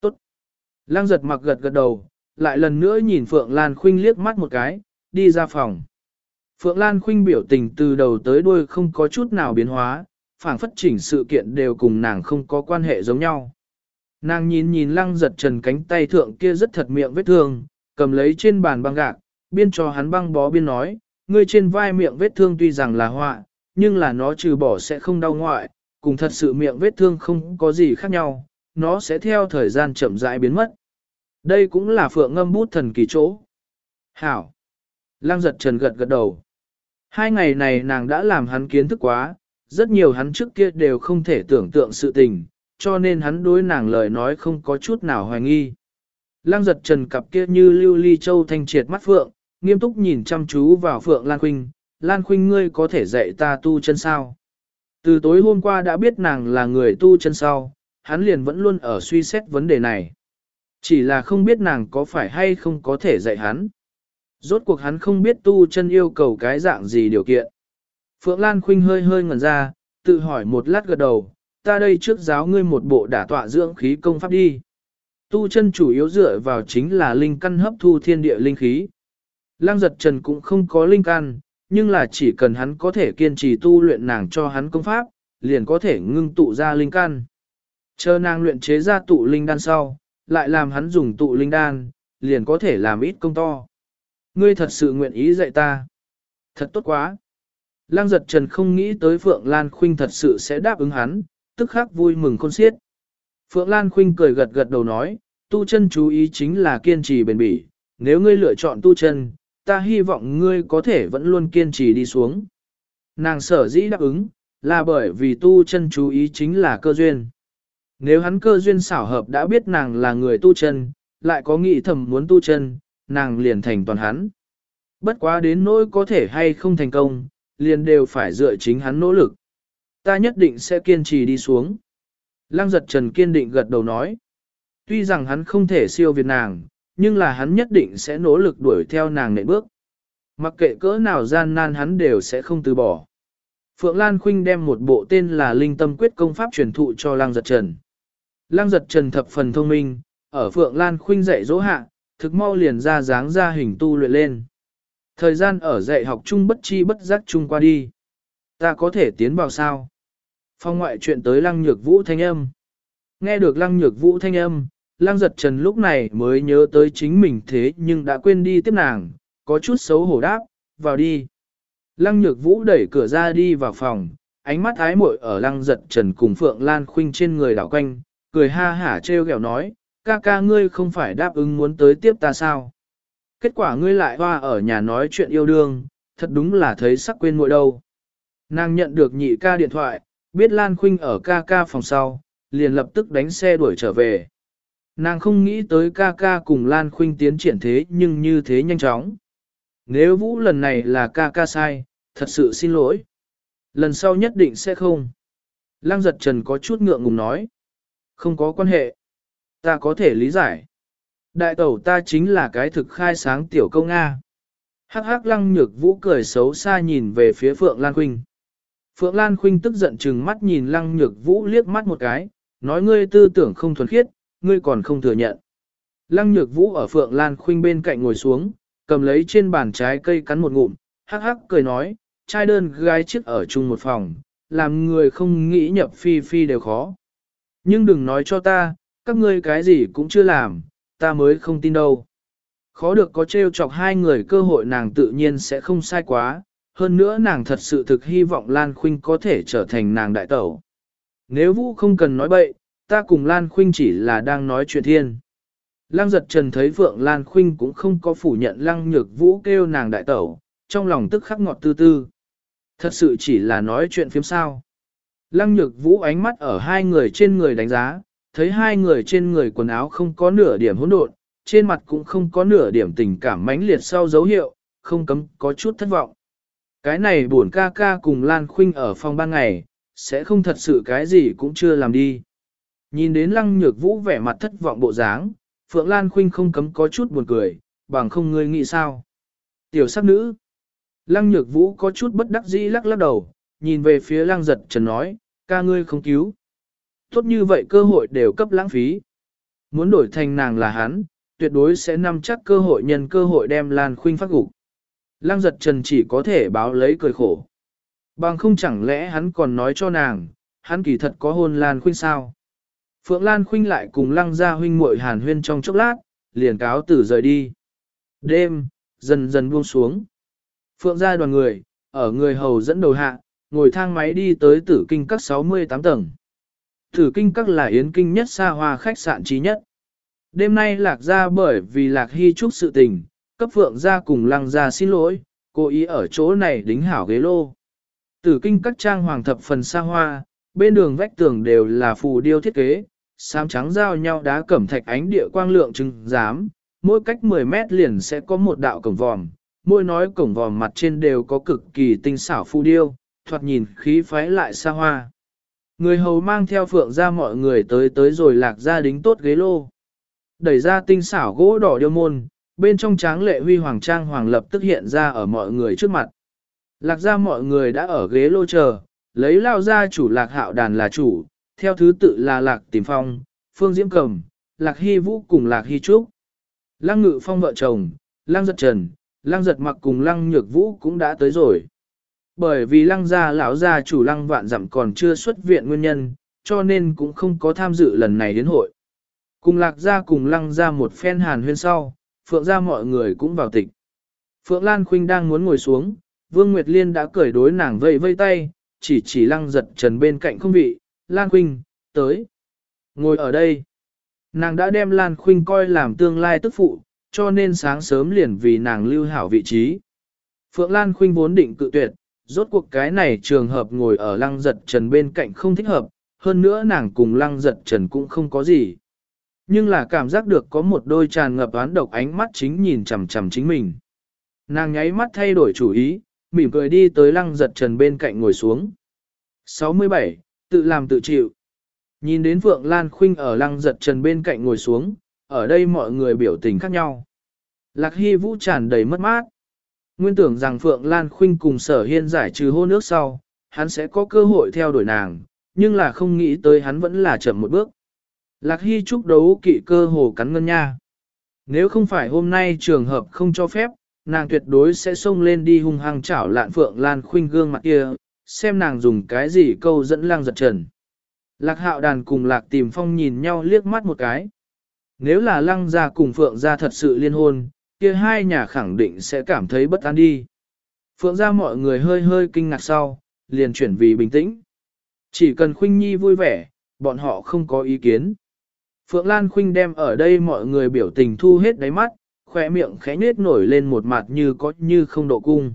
Tốt. Lăng giật mặc gật gật đầu, lại lần nữa nhìn Phượng Lan Khuynh liếc mắt một cái, đi ra phòng. Phượng Lan Khuynh biểu tình từ đầu tới đuôi không có chút nào biến hóa, phảng phất chỉnh sự kiện đều cùng nàng không có quan hệ giống nhau. Nàng nhìn nhìn lăng giật trần cánh tay thượng kia rất thật miệng vết thương, cầm lấy trên bàn băng gạc, biên cho hắn băng bó biên nói, ngươi trên vai miệng vết thương tuy rằng là họa, nhưng là nó trừ bỏ sẽ không đau ngoại, cùng thật sự miệng vết thương không có gì khác nhau, nó sẽ theo thời gian chậm rãi biến mất. Đây cũng là phượng ngâm bút thần kỳ chỗ. Hảo! Lăng giật trần gật gật đầu. Hai ngày này nàng đã làm hắn kiến thức quá, rất nhiều hắn trước kia đều không thể tưởng tượng sự tình, cho nên hắn đối nàng lời nói không có chút nào hoài nghi. Lăng giật trần cặp kia như lưu ly châu thanh triệt mắt phượng, nghiêm túc nhìn chăm chú vào phượng Lan Khuynh, Lan Khuynh ngươi có thể dạy ta tu chân sao? Từ tối hôm qua đã biết nàng là người tu chân sau, hắn liền vẫn luôn ở suy xét vấn đề này. Chỉ là không biết nàng có phải hay không có thể dạy hắn. Rốt cuộc hắn không biết tu chân yêu cầu cái dạng gì điều kiện. Phượng Lan Khuynh hơi hơi ngẩn ra, tự hỏi một lát gật đầu, ta đây trước giáo ngươi một bộ đả tọa dưỡng khí công pháp đi. Tu chân chủ yếu dựa vào chính là linh căn hấp thu thiên địa linh khí. Lăng giật trần cũng không có linh căn, nhưng là chỉ cần hắn có thể kiên trì tu luyện nàng cho hắn công pháp, liền có thể ngưng tụ ra linh căn. Chờ nàng luyện chế ra tụ linh đan sau, lại làm hắn dùng tụ linh đan, liền có thể làm ít công to. Ngươi thật sự nguyện ý dạy ta. Thật tốt quá. Lăng giật trần không nghĩ tới Phượng Lan Khuynh thật sự sẽ đáp ứng hắn, tức khắc vui mừng khôn xiết. Phượng Lan Khuynh cười gật gật đầu nói, tu chân chú ý chính là kiên trì bền bỉ, nếu ngươi lựa chọn tu chân, ta hy vọng ngươi có thể vẫn luôn kiên trì đi xuống. Nàng sở dĩ đáp ứng, là bởi vì tu chân chú ý chính là cơ duyên. Nếu hắn cơ duyên xảo hợp đã biết nàng là người tu chân, lại có nghĩ thầm muốn tu chân, nàng liền thành toàn hắn. Bất quá đến nỗi có thể hay không thành công, liền đều phải dựa chính hắn nỗ lực. Ta nhất định sẽ kiên trì đi xuống. Lăng giật trần kiên định gật đầu nói. Tuy rằng hắn không thể siêu việt nàng, nhưng là hắn nhất định sẽ nỗ lực đuổi theo nàng nệ bước. Mặc kệ cỡ nào gian nan hắn đều sẽ không từ bỏ. Phượng Lan Khuynh đem một bộ tên là Linh Tâm Quyết công pháp truyền thụ cho Lăng Giật Trần. Lăng Giật Trần thập phần thông minh, ở Phượng Lan Khuynh dạy dỗ hạ, thực mau liền ra dáng ra hình tu luyện lên. Thời gian ở dạy học chung bất chi bất giác chung qua đi. Ta có thể tiến vào sao? Phong ngoại chuyện tới Lăng Nhược Vũ thanh âm. Nghe được Lăng Nhược Vũ thanh âm, Lăng giật trần lúc này mới nhớ tới chính mình thế nhưng đã quên đi tiếp nàng, có chút xấu hổ đáp, vào đi. Lăng nhược vũ đẩy cửa ra đi vào phòng, ánh mắt ái muội ở lăng giật trần cùng Phượng Lan Khuynh trên người đảo quanh, cười ha hả trêu ghẹo nói, ca ca ngươi không phải đáp ứng muốn tới tiếp ta sao? Kết quả ngươi lại hoa ở nhà nói chuyện yêu đương, thật đúng là thấy sắc quên muội đâu. Nàng nhận được nhị ca điện thoại, biết Lan Khuynh ở ca ca phòng sau, liền lập tức đánh xe đuổi trở về. Nàng không nghĩ tới ca ca cùng Lan Khuynh tiến triển thế nhưng như thế nhanh chóng. Nếu Vũ lần này là ca ca sai, thật sự xin lỗi. Lần sau nhất định sẽ không. Lăng giật trần có chút ngượng ngùng nói. Không có quan hệ. Ta có thể lý giải. Đại tẩu ta chính là cái thực khai sáng tiểu công Nga. Hắc hắc lăng nhược vũ cười xấu xa nhìn về phía Phượng Lan Khuynh. Phượng Lan Khuynh tức giận chừng mắt nhìn lăng nhược vũ liếc mắt một cái, nói ngươi tư tưởng không thuần khiết, ngươi còn không thừa nhận. Lăng nhược vũ ở Phượng Lan Khuynh bên cạnh ngồi xuống, cầm lấy trên bàn trái cây cắn một ngụm, hắc hắc cười nói, trai đơn gái chiếc ở chung một phòng, làm người không nghĩ nhập phi phi đều khó. Nhưng đừng nói cho ta, các ngươi cái gì cũng chưa làm, ta mới không tin đâu. Khó được có trêu chọc hai người cơ hội nàng tự nhiên sẽ không sai quá, hơn nữa nàng thật sự thực hy vọng Lan Khuynh có thể trở thành nàng đại tẩu. Nếu Vũ không cần nói bậy, ta cùng Lan Khuynh chỉ là đang nói chuyện thiên. Lăng giật trần thấy Phượng Lan Khuynh cũng không có phủ nhận Lăng Nhược Vũ kêu nàng đại tẩu, trong lòng tức khắc ngọt tư tư. Thật sự chỉ là nói chuyện phiếm sao. Lăng Nhược Vũ ánh mắt ở hai người trên người đánh giá, thấy hai người trên người quần áo không có nửa điểm hỗn độn, trên mặt cũng không có nửa điểm tình cảm mãnh liệt sau dấu hiệu, không cấm có chút thất vọng. Cái này buồn ca ca cùng Lan Khuynh ở phòng ban ngày, sẽ không thật sự cái gì cũng chưa làm đi. Nhìn đến lăng nhược vũ vẻ mặt thất vọng bộ dáng, Phượng Lan Khuynh không cấm có chút buồn cười, bằng không ngươi nghĩ sao. Tiểu sắc nữ. Lăng nhược vũ có chút bất đắc dĩ lắc lắc đầu, nhìn về phía lăng giật trần nói, ca ngươi không cứu. Tốt như vậy cơ hội đều cấp lãng phí. Muốn đổi thành nàng là hắn, tuyệt đối sẽ nắm chắc cơ hội nhân cơ hội đem Lan Khuynh phát gục. Lăng giật trần chỉ có thể báo lấy cười khổ. Bằng không chẳng lẽ hắn còn nói cho nàng, hắn kỳ thật có hôn Lan Khuynh sao? Phượng Lan Khuynh lại cùng lăng gia huynh muội hàn huyên trong chốc lát, liền cáo tử rời đi. Đêm, dần dần buông xuống. Phượng gia đoàn người, ở người hầu dẫn đầu hạ, ngồi thang máy đi tới tử kinh các 68 tầng. Tử kinh các là yến kinh nhất xa hoa khách sạn trí nhất. Đêm nay lạc gia bởi vì lạc hy chúc sự tình, cấp phượng gia cùng lăng gia xin lỗi, cố ý ở chỗ này đính hảo ghế lô. Tử kinh các trang hoàng thập phần xa hoa, bên đường vách tường đều là phù điêu thiết kế, xám trắng giao nhau đá cẩm thạch ánh địa quang lượng trưng giám, mỗi cách 10 mét liền sẽ có một đạo cổng vòm, mỗi nói cổng vòm mặt trên đều có cực kỳ tinh xảo phù điêu, thoạt nhìn khí phái lại xa hoa. Người hầu mang theo phượng ra mọi người tới tới rồi lạc gia đính tốt ghế lô. đẩy ra tinh xảo gỗ đỏ điêu môn, bên trong tráng lệ huy hoàng trang hoàng lập tức hiện ra ở mọi người trước mặt. Lạc ra mọi người đã ở ghế lô chờ, lấy lao ra chủ lạc hạo đàn là chủ, theo thứ tự là lạc tìm phong, phương diễm cầm, lạc hy vũ cùng lạc hy trúc. Lăng ngự phong vợ chồng, lăng giật trần, lăng giật mặc cùng lăng nhược vũ cũng đã tới rồi. Bởi vì lăng gia lão gia chủ lăng vạn dặm còn chưa xuất viện nguyên nhân, cho nên cũng không có tham dự lần này đến hội. Cùng lạc gia cùng lăng gia một phen hàn huyên sau, phượng gia mọi người cũng vào tịch. Phượng Lan Khuynh đang muốn ngồi xuống, Vương Nguyệt Liên đã cởi đối nàng vây vây tay, chỉ chỉ lăng giật trần bên cạnh không vị, Lan Khuynh, tới. Ngồi ở đây. Nàng đã đem Lan Khuynh coi làm tương lai tức phụ, cho nên sáng sớm liền vì nàng lưu hảo vị trí. Phượng Lan Khuynh vốn định cự tuyệt, rốt cuộc cái này trường hợp ngồi ở lăng giật trần bên cạnh không thích hợp, hơn nữa nàng cùng lăng giật trần cũng không có gì. Nhưng là cảm giác được có một đôi tràn ngập oán độc ánh mắt chính nhìn chằm chằm chính mình. Nàng nháy mắt thay đổi chủ ý, mỉm cười đi tới lăng giật trần bên cạnh ngồi xuống. 67. Tự làm tự chịu. Nhìn đến Phượng Lan Khuynh ở lăng giật trần bên cạnh ngồi xuống, ở đây mọi người biểu tình khác nhau. Lạc Hy Vũ tràn đầy mất mát. Nguyên tưởng rằng Phượng Lan Khuynh cùng sở hiên giải trừ hôn nước sau, hắn sẽ có cơ hội theo đuổi nàng, nhưng là không nghĩ tới hắn vẫn là chậm một bước. Lạc Hy chúc đấu kỵ cơ hồ cắn ngân nha. Nếu không phải hôm nay trường hợp không cho phép, nàng tuyệt đối sẽ xông lên đi hung hăng chảo lạn Phượng Lan Khuynh gương mặt kia, xem nàng dùng cái gì câu dẫn lang giật trần. Lạc hạo đàn cùng lạc tìm phong nhìn nhau liếc mắt một cái. Nếu là lăng gia cùng Phượng gia thật sự liên hôn, kia hai nhà khẳng định sẽ cảm thấy bất an đi. Phượng gia mọi người hơi hơi kinh ngạc sau, liền chuyển vì bình tĩnh. Chỉ cần Khuynh Nhi vui vẻ, bọn họ không có ý kiến. Phượng Lan Khuynh đem ở đây mọi người biểu tình thu hết đáy mắt, khỏe miệng khẽ nết nổi lên một mặt như có như không độ cung.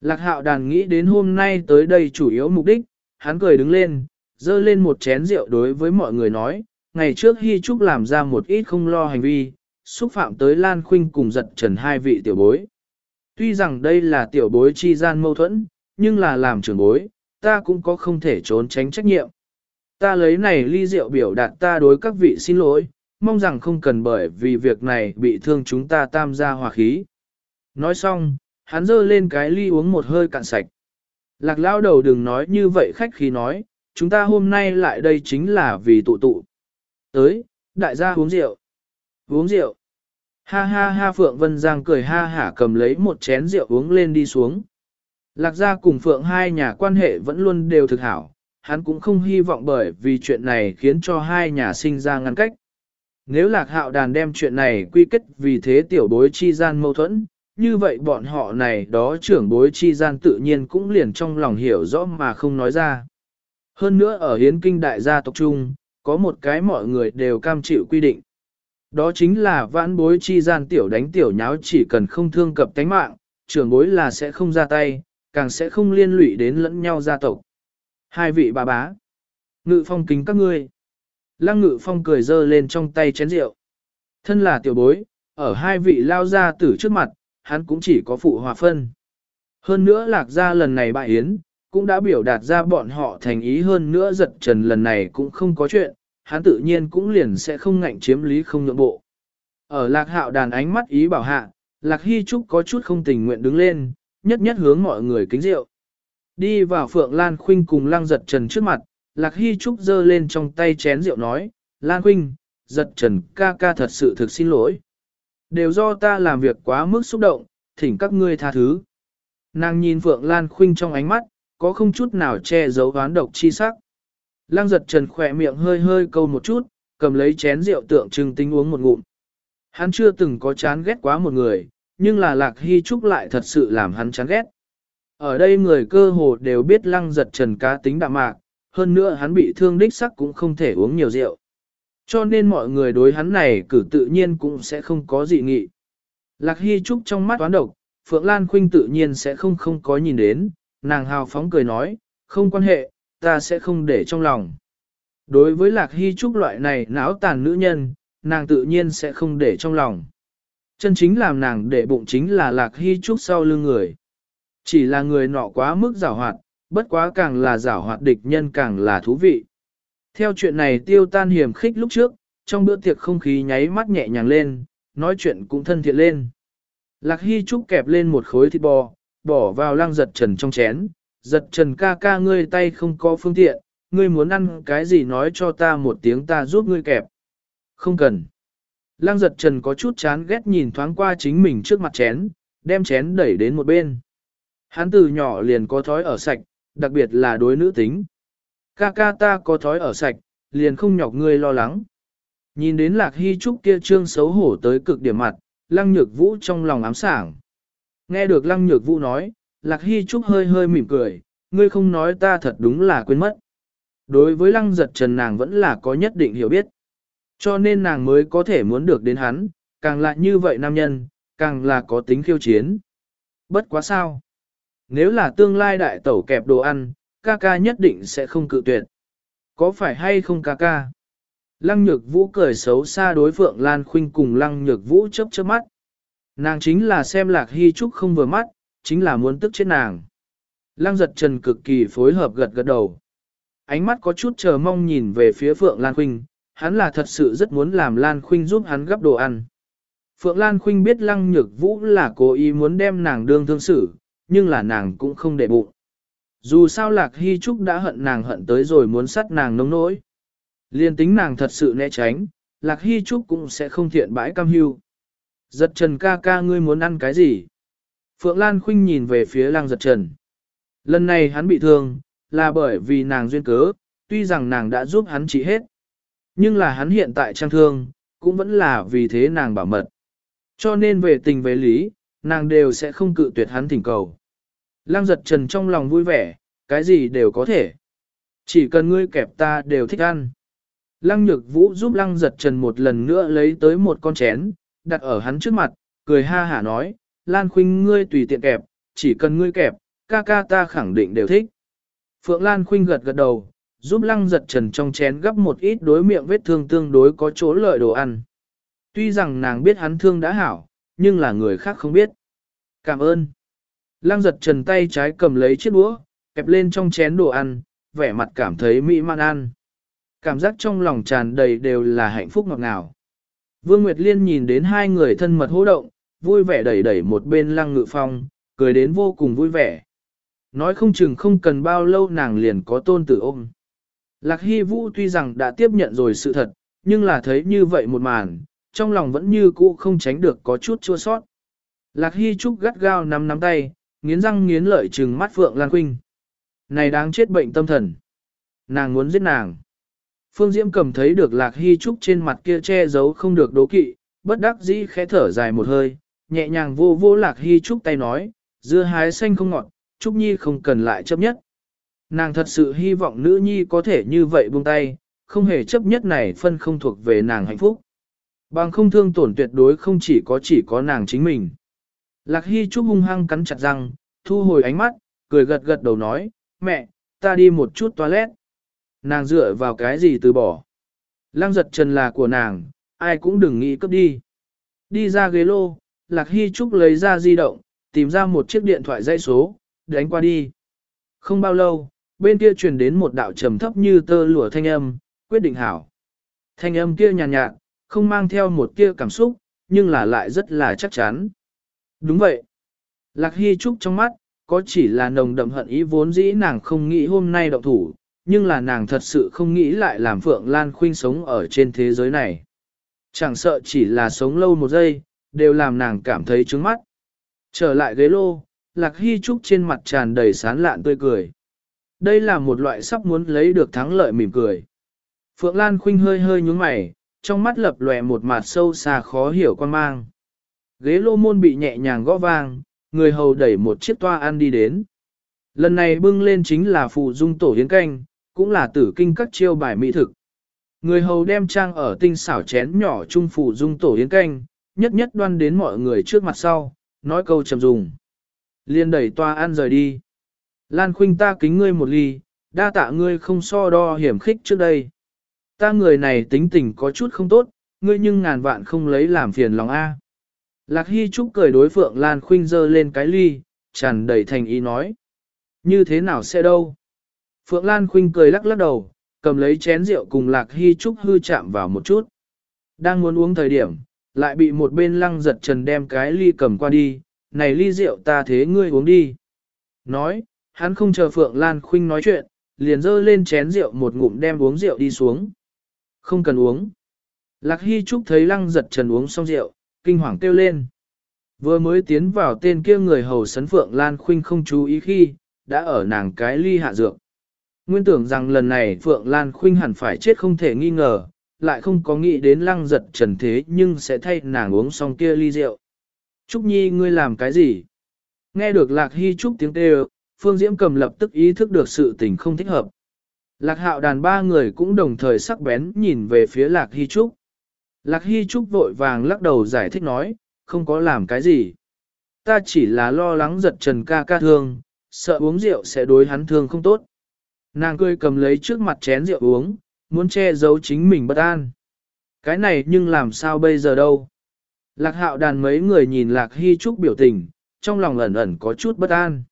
Lạc hạo đàn nghĩ đến hôm nay tới đây chủ yếu mục đích, hắn cười đứng lên, dơ lên một chén rượu đối với mọi người nói, ngày trước Hy Trúc làm ra một ít không lo hành vi, xúc phạm tới Lan Khuynh cùng giật trần hai vị tiểu bối. Tuy rằng đây là tiểu bối chi gian mâu thuẫn, nhưng là làm trưởng bối, ta cũng có không thể trốn tránh trách nhiệm. Ta lấy này ly rượu biểu đạt ta đối các vị xin lỗi, mong rằng không cần bởi vì việc này bị thương chúng ta tam gia hòa khí. Nói xong, hắn dơ lên cái ly uống một hơi cạn sạch. Lạc lao đầu đừng nói như vậy khách khí nói, chúng ta hôm nay lại đây chính là vì tụ tụ. Tới, đại gia uống rượu. Uống rượu. Ha ha ha Phượng Vân Giang cười ha hả cầm lấy một chén rượu uống lên đi xuống. Lạc gia cùng Phượng hai nhà quan hệ vẫn luôn đều thực hảo, hắn cũng không hy vọng bởi vì chuyện này khiến cho hai nhà sinh ra ngăn cách. Nếu lạc hạo đàn đem chuyện này quy kết vì thế tiểu bối chi gian mâu thuẫn, như vậy bọn họ này đó trưởng bối chi gian tự nhiên cũng liền trong lòng hiểu rõ mà không nói ra. Hơn nữa ở hiến kinh đại gia tộc trung, có một cái mọi người đều cam chịu quy định. Đó chính là vãn bối chi gian tiểu đánh tiểu nháo chỉ cần không thương cập tánh mạng, trưởng bối là sẽ không ra tay, càng sẽ không liên lụy đến lẫn nhau gia tộc. Hai vị bà bá. Ngự phong kính các ngươi. Lăng ngự phong cười dơ lên trong tay chén rượu. Thân là tiểu bối, ở hai vị lao gia tử trước mặt, hắn cũng chỉ có phụ hòa phân. Hơn nữa lạc gia lần này bại yến, cũng đã biểu đạt ra bọn họ thành ý hơn nữa giật trần lần này cũng không có chuyện, hắn tự nhiên cũng liền sẽ không ngạnh chiếm lý không nhượng bộ. Ở lạc hạo đàn ánh mắt ý bảo hạ, lạc hy trúc có chút không tình nguyện đứng lên, nhất nhất hướng mọi người kính rượu. Đi vào Phượng Lan Khuynh cùng Lăng Giật Trần trước mặt, Lạc Hy Trúc giơ lên trong tay chén rượu nói, Lan Khuynh, Giật Trần ca ca thật sự thực xin lỗi. Đều do ta làm việc quá mức xúc động, thỉnh các ngươi tha thứ. Nàng nhìn Phượng Lan Khuynh trong ánh mắt, có không chút nào che giấu oán độc chi sắc. Lăng Giật Trần khỏe miệng hơi hơi câu một chút, cầm lấy chén rượu tượng trưng tinh uống một ngụm. Hắn chưa từng có chán ghét quá một người, nhưng là Lạc Hy Trúc lại thật sự làm hắn chán ghét. Ở đây người cơ hồ đều biết lăng giật trần cá tính đạm mạc, hơn nữa hắn bị thương đích sắc cũng không thể uống nhiều rượu. Cho nên mọi người đối hắn này cử tự nhiên cũng sẽ không có dị nghị. Lạc Hy Trúc trong mắt toán độc, Phượng Lan Khuynh tự nhiên sẽ không không có nhìn đến, nàng hào phóng cười nói, không quan hệ, ta sẽ không để trong lòng. Đối với Lạc Hy Trúc loại này não tàn nữ nhân, nàng tự nhiên sẽ không để trong lòng. Chân chính làm nàng để bụng chính là Lạc Hy Trúc sau lưng người. Chỉ là người nọ quá mức giảo hoạt, bất quá càng là giảo hoạt địch nhân càng là thú vị. Theo chuyện này tiêu tan hiểm khích lúc trước, trong bữa tiệc không khí nháy mắt nhẹ nhàng lên, nói chuyện cũng thân thiện lên. Lạc Hy Trúc kẹp lên một khối thịt bò, bỏ vào lăng giật trần trong chén, giật trần ca ca ngươi tay không có phương tiện, ngươi muốn ăn cái gì nói cho ta một tiếng ta giúp ngươi kẹp. Không cần. Lăng giật trần có chút chán ghét nhìn thoáng qua chính mình trước mặt chén, đem chén đẩy đến một bên. Hắn từ nhỏ liền có thói ở sạch, đặc biệt là đối nữ tính. Ca ca ta có thói ở sạch, liền không nhọc ngươi lo lắng. Nhìn đến lạc hy trúc kia trương xấu hổ tới cực điểm mặt, lăng nhược vũ trong lòng ám sảng. Nghe được lăng nhược vũ nói, lạc hy trúc hơi hơi mỉm cười, ngươi không nói ta thật đúng là quên mất. Đối với lăng giật trần nàng vẫn là có nhất định hiểu biết. Cho nên nàng mới có thể muốn được đến hắn, càng lại như vậy nam nhân, càng là có tính khiêu chiến. Bất quá sao. Nếu là tương lai đại tẩu kẹp đồ ăn, ca ca nhất định sẽ không cự tuyệt. Có phải hay không ca ca? Lăng nhược vũ cười xấu xa đối phượng Lan Khuynh cùng lăng nhược vũ chớp chớp mắt. Nàng chính là xem lạc hy trúc không vừa mắt, chính là muốn tức chết nàng. Lăng giật trần cực kỳ phối hợp gật gật đầu. Ánh mắt có chút chờ mong nhìn về phía Phượng Lan Khuynh, hắn là thật sự rất muốn làm Lan Khuynh giúp hắn gấp đồ ăn. Phượng Lan Khuynh biết Lăng Nhược Vũ là cố ý muốn đem nàng đương thương xử, nhưng là nàng cũng không để bụng. Dù sao Lạc Hy Trúc đã hận nàng hận tới rồi muốn sát nàng nông nỗi. Liên tính nàng thật sự né tránh, Lạc Hy Trúc cũng sẽ không thiện bãi cam hưu. Giật trần ca ca ngươi muốn ăn cái gì? Phượng Lan Khuynh nhìn về phía lăng giật trần. Lần này hắn bị thương, là bởi vì nàng duyên cớ, tuy rằng nàng đã giúp hắn trị hết. Nhưng là hắn hiện tại trang thương, cũng vẫn là vì thế nàng bảo mật. Cho nên về tình về lý, nàng đều sẽ không cự tuyệt hắn thỉnh cầu. Lăng giật trần trong lòng vui vẻ, cái gì đều có thể. Chỉ cần ngươi kẹp ta đều thích ăn. Lăng nhược vũ giúp lăng giật trần một lần nữa lấy tới một con chén, đặt ở hắn trước mặt, cười ha hả nói, Lan Khuynh ngươi tùy tiện kẹp, chỉ cần ngươi kẹp, ca ca ta khẳng định đều thích. Phượng Lan Khuynh gật gật đầu, giúp lăng giật trần trong chén gấp một ít đối miệng vết thương tương đối có chỗ lợi đồ ăn. Tuy rằng nàng biết hắn thương đã hảo, nhưng là người khác không biết. Cảm ơn. Lang giật trần tay trái cầm lấy chiếc đũa, kẹp lên trong chén đồ ăn, vẻ mặt cảm thấy mỹ man ăn. Cảm giác trong lòng tràn đầy đều là hạnh phúc ngọt ngào. Vương Nguyệt Liên nhìn đến hai người thân mật hô động, vui vẻ đẩy đẩy một bên lăng ngự phong, cười đến vô cùng vui vẻ. Nói không chừng không cần bao lâu nàng liền có tôn tử ôm. Lạc Hy Vũ tuy rằng đã tiếp nhận rồi sự thật, nhưng là thấy như vậy một màn, trong lòng vẫn như cũ không tránh được có chút chua sót. Lạc Hy Trúc gắt gao nắm nắm tay, nghiến răng nghiến lợi trừng mắt Phượng Lan Khuynh. Này đáng chết bệnh tâm thần. Nàng muốn giết nàng. Phương Diễm cầm thấy được Lạc Hy Trúc trên mặt kia che giấu không được đố kỵ, bất đắc dĩ khẽ thở dài một hơi, nhẹ nhàng vô vô Lạc Hy Trúc tay nói, dưa hái xanh không ngọt, Trúc Nhi không cần lại chấp nhất. Nàng thật sự hy vọng nữ nhi có thể như vậy buông tay, không hề chấp nhất này phân không thuộc về nàng hạnh phúc. Bằng không thương tổn tuyệt đối không chỉ có chỉ có nàng chính mình. Lạc Hy Trúc hung hăng cắn chặt răng, thu hồi ánh mắt, cười gật gật đầu nói, mẹ, ta đi một chút toilet. Nàng dựa vào cái gì từ bỏ. Lăng giật trần là của nàng, ai cũng đừng nghĩ cấp đi. Đi ra ghế lô, Lạc Hy Trúc lấy ra di động, tìm ra một chiếc điện thoại dây số, đánh qua đi. Không bao lâu, bên kia truyền đến một đạo trầm thấp như tơ lụa thanh âm, quyết định hảo. Thanh âm kia nhàn nhạt, nhạt, không mang theo một tia cảm xúc, nhưng là lại rất là chắc chắn. Đúng vậy. Lạc Hy Trúc trong mắt, có chỉ là nồng đậm hận ý vốn dĩ nàng không nghĩ hôm nay động thủ, nhưng là nàng thật sự không nghĩ lại làm Phượng Lan Khuynh sống ở trên thế giới này. Chẳng sợ chỉ là sống lâu một giây, đều làm nàng cảm thấy trướng mắt. Trở lại ghế lô, Lạc Hy Trúc trên mặt tràn đầy sán lạn tươi cười. Đây là một loại sắp muốn lấy được thắng lợi mỉm cười. Phượng Lan Khuynh hơi hơi nhúng mày, trong mắt lập lòe một mặt sâu xa khó hiểu quan mang. Ghế lô môn bị nhẹ nhàng gõ vang, người hầu đẩy một chiếc toa ăn đi đến. Lần này bưng lên chính là phụ dung tổ yến canh, cũng là tử kinh các chiêu bài mỹ thực. Người hầu đem trang ở tinh xảo chén nhỏ trung phụ dung tổ yến canh, nhất nhất đoan đến mọi người trước mặt sau, nói câu trầm dùng. Liên đẩy toa ăn rời đi. Lan khuynh ta kính ngươi một ly, đa tạ ngươi không so đo hiểm khích trước đây. Ta người này tính tình có chút không tốt, ngươi nhưng ngàn vạn không lấy làm phiền lòng A. Lạc Hy Trúc cười đối Phượng Lan Khuynh dơ lên cái ly, tràn đầy thành ý nói. Như thế nào sẽ đâu? Phượng Lan Khuynh cười lắc lắc đầu, cầm lấy chén rượu cùng Lạc Hy Trúc hư chạm vào một chút. Đang muốn uống thời điểm, lại bị một bên lăng giật trần đem cái ly cầm qua đi, này ly rượu ta thế ngươi uống đi. Nói, hắn không chờ Phượng Lan Khuynh nói chuyện, liền dơ lên chén rượu một ngụm đem uống rượu đi xuống. Không cần uống. Lạc Hy Trúc thấy lăng giật trần uống xong rượu, kinh hoàng kêu lên. Vừa mới tiến vào tên kia người hầu sấn Phượng Lan Khuynh không chú ý khi, đã ở nàng cái ly hạ dược. Nguyên tưởng rằng lần này Phượng Lan Khuynh hẳn phải chết không thể nghi ngờ, lại không có nghĩ đến lăng giật trần thế nhưng sẽ thay nàng uống xong kia ly rượu. Trúc Nhi ngươi làm cái gì? Nghe được Lạc Hy Trúc tiếng kêu, Phương Diễm cầm lập tức ý thức được sự tình không thích hợp. Lạc hạo đàn ba người cũng đồng thời sắc bén nhìn về phía Lạc Hy Trúc. Lạc Hy Trúc vội vàng lắc đầu giải thích nói, không có làm cái gì. Ta chỉ là lo lắng giật trần ca ca thương, sợ uống rượu sẽ đối hắn thương không tốt. Nàng cười cầm lấy trước mặt chén rượu uống, muốn che giấu chính mình bất an. Cái này nhưng làm sao bây giờ đâu. Lạc hạo đàn mấy người nhìn Lạc Hy Trúc biểu tình, trong lòng ẩn ẩn có chút bất an.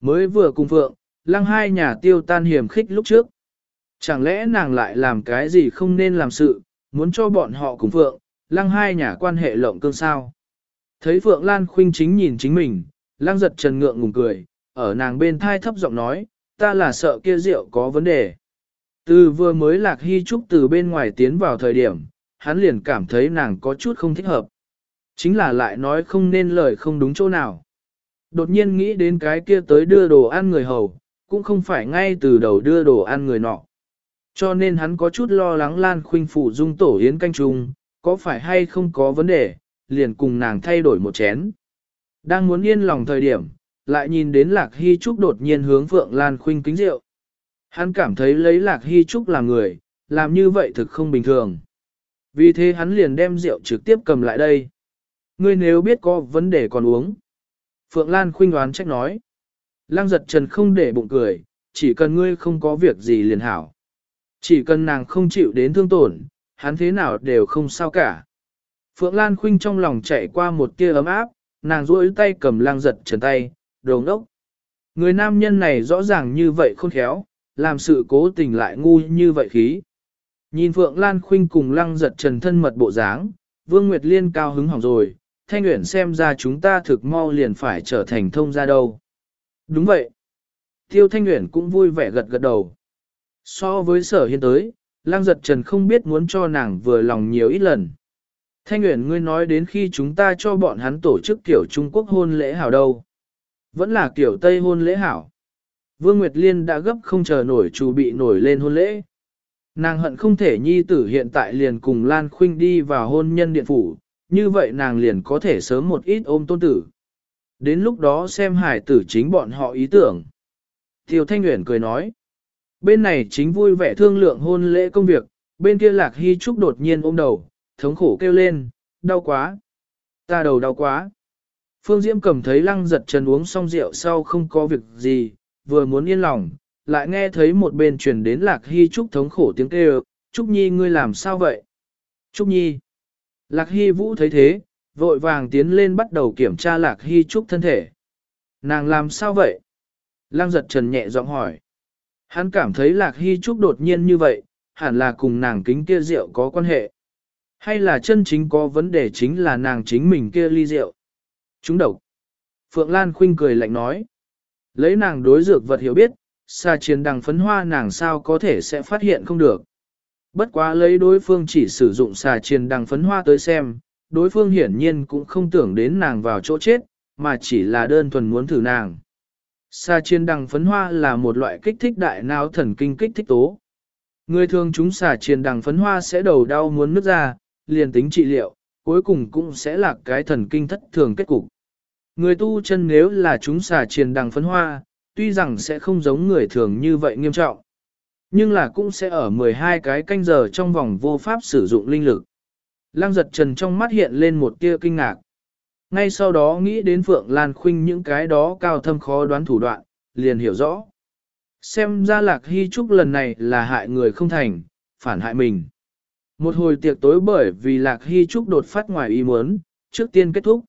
Mới vừa cùng Phượng, lăng hai nhà tiêu tan hiểm khích lúc trước. Chẳng lẽ nàng lại làm cái gì không nên làm sự, muốn cho bọn họ cùng Phượng, lăng hai nhà quan hệ lộng cương sao. Thấy Phượng Lan Khuynh chính nhìn chính mình, lăng giật trần ngượng ngùng cười, ở nàng bên thai thấp giọng nói, ta là sợ kia rượu có vấn đề. Từ vừa mới lạc hy trúc từ bên ngoài tiến vào thời điểm, hắn liền cảm thấy nàng có chút không thích hợp. Chính là lại nói không nên lời không đúng chỗ nào. Đột nhiên nghĩ đến cái kia tới đưa đồ ăn người hầu, cũng không phải ngay từ đầu đưa đồ ăn người nọ. Cho nên hắn có chút lo lắng Lan Khuynh phụ dung tổ yến canh trùng, có phải hay không có vấn đề, liền cùng nàng thay đổi một chén. Đang muốn yên lòng thời điểm, lại nhìn đến Lạc Hy Trúc đột nhiên hướng Phượng Lan Khuynh kính rượu. Hắn cảm thấy lấy Lạc Hy Trúc làm người, làm như vậy thực không bình thường. Vì thế hắn liền đem rượu trực tiếp cầm lại đây. Ngươi nếu biết có vấn đề còn uống. Phượng Lan khuynh đoán trách nói. Lăng giật trần không để bụng cười, chỉ cần ngươi không có việc gì liền hảo. Chỉ cần nàng không chịu đến thương tổn, hắn thế nào đều không sao cả. Phượng Lan khuynh trong lòng chạy qua một tia ấm áp, nàng duỗi tay cầm lăng giật trần tay, đồ ngốc. Người nam nhân này rõ ràng như vậy khôn khéo, làm sự cố tình lại ngu như vậy khí. Nhìn Phượng Lan khuynh cùng lăng giật trần thân mật bộ dáng, Vương Nguyệt Liên cao hứng hỏng rồi, Thanh Uyển xem ra chúng ta thực mau liền phải trở thành thông gia đâu. Đúng vậy. Tiêu Thanh Uyển cũng vui vẻ gật gật đầu. So với sở hiên tới, lang giật trần không biết muốn cho nàng vừa lòng nhiều ít lần. Thanh Uyển ngươi nói đến khi chúng ta cho bọn hắn tổ chức kiểu Trung Quốc hôn lễ hảo đâu. Vẫn là kiểu Tây hôn lễ hảo. Vương Nguyệt Liên đã gấp không chờ nổi chủ bị nổi lên hôn lễ. Nàng hận không thể nhi tử hiện tại liền cùng Lan Khuynh đi vào hôn nhân điện phủ, như vậy nàng liền có thể sớm một ít ôm tôn tử. Đến lúc đó xem hải tử chính bọn họ ý tưởng. Tiêu Thanh Nguyễn cười nói. Bên này chính vui vẻ thương lượng hôn lễ công việc, bên kia Lạc Hy Trúc đột nhiên ôm đầu, thống khổ kêu lên, đau quá. Ta đầu đau quá. Phương Diễm cầm thấy lăng giật trần uống xong rượu sau không có việc gì, vừa muốn yên lòng, lại nghe thấy một bên truyền đến Lạc Hy Trúc thống khổ tiếng kêu, Trúc Nhi ngươi làm sao vậy? Trúc Nhi. Lạc Hy Vũ thấy thế, vội vàng tiến lên bắt đầu kiểm tra Lạc Hy Trúc thân thể. Nàng làm sao vậy? Lăng giật trần nhẹ giọng hỏi. Hắn cảm thấy Lạc Hy Trúc đột nhiên như vậy, hẳn là cùng nàng kính kia rượu có quan hệ. Hay là chân chính có vấn đề chính là nàng chính mình kia ly rượu. Chúng độc. Phượng Lan Khinh cười lạnh nói. Lấy nàng đối dược vật hiểu biết, xa chiến đằng phấn hoa nàng sao có thể sẽ phát hiện không được. Bất quá lấy đối phương chỉ sử dụng xà chiền đằng phấn hoa tới xem, đối phương hiển nhiên cũng không tưởng đến nàng vào chỗ chết, mà chỉ là đơn thuần muốn thử nàng. Sa chiên đằng phấn hoa là một loại kích thích đại não thần kinh kích thích tố. Người thường chúng xà chiên đằng phấn hoa sẽ đầu đau muốn nứt ra, liền tính trị liệu, cuối cùng cũng sẽ là cái thần kinh thất thường kết cục. Người tu chân nếu là chúng xà chiên đằng phấn hoa, tuy rằng sẽ không giống người thường như vậy nghiêm trọng. Nhưng là cũng sẽ ở 12 cái canh giờ trong vòng vô pháp sử dụng linh lực. Lăng giật trần trong mắt hiện lên một tia kinh ngạc. Ngay sau đó nghĩ đến Phượng Lan Khuynh những cái đó cao thâm khó đoán thủ đoạn, liền hiểu rõ. Xem ra lạc hy trúc lần này là hại người không thành, phản hại mình. Một hồi tiệc tối bởi vì lạc hy trúc đột phát ngoài ý muốn, trước tiên kết thúc.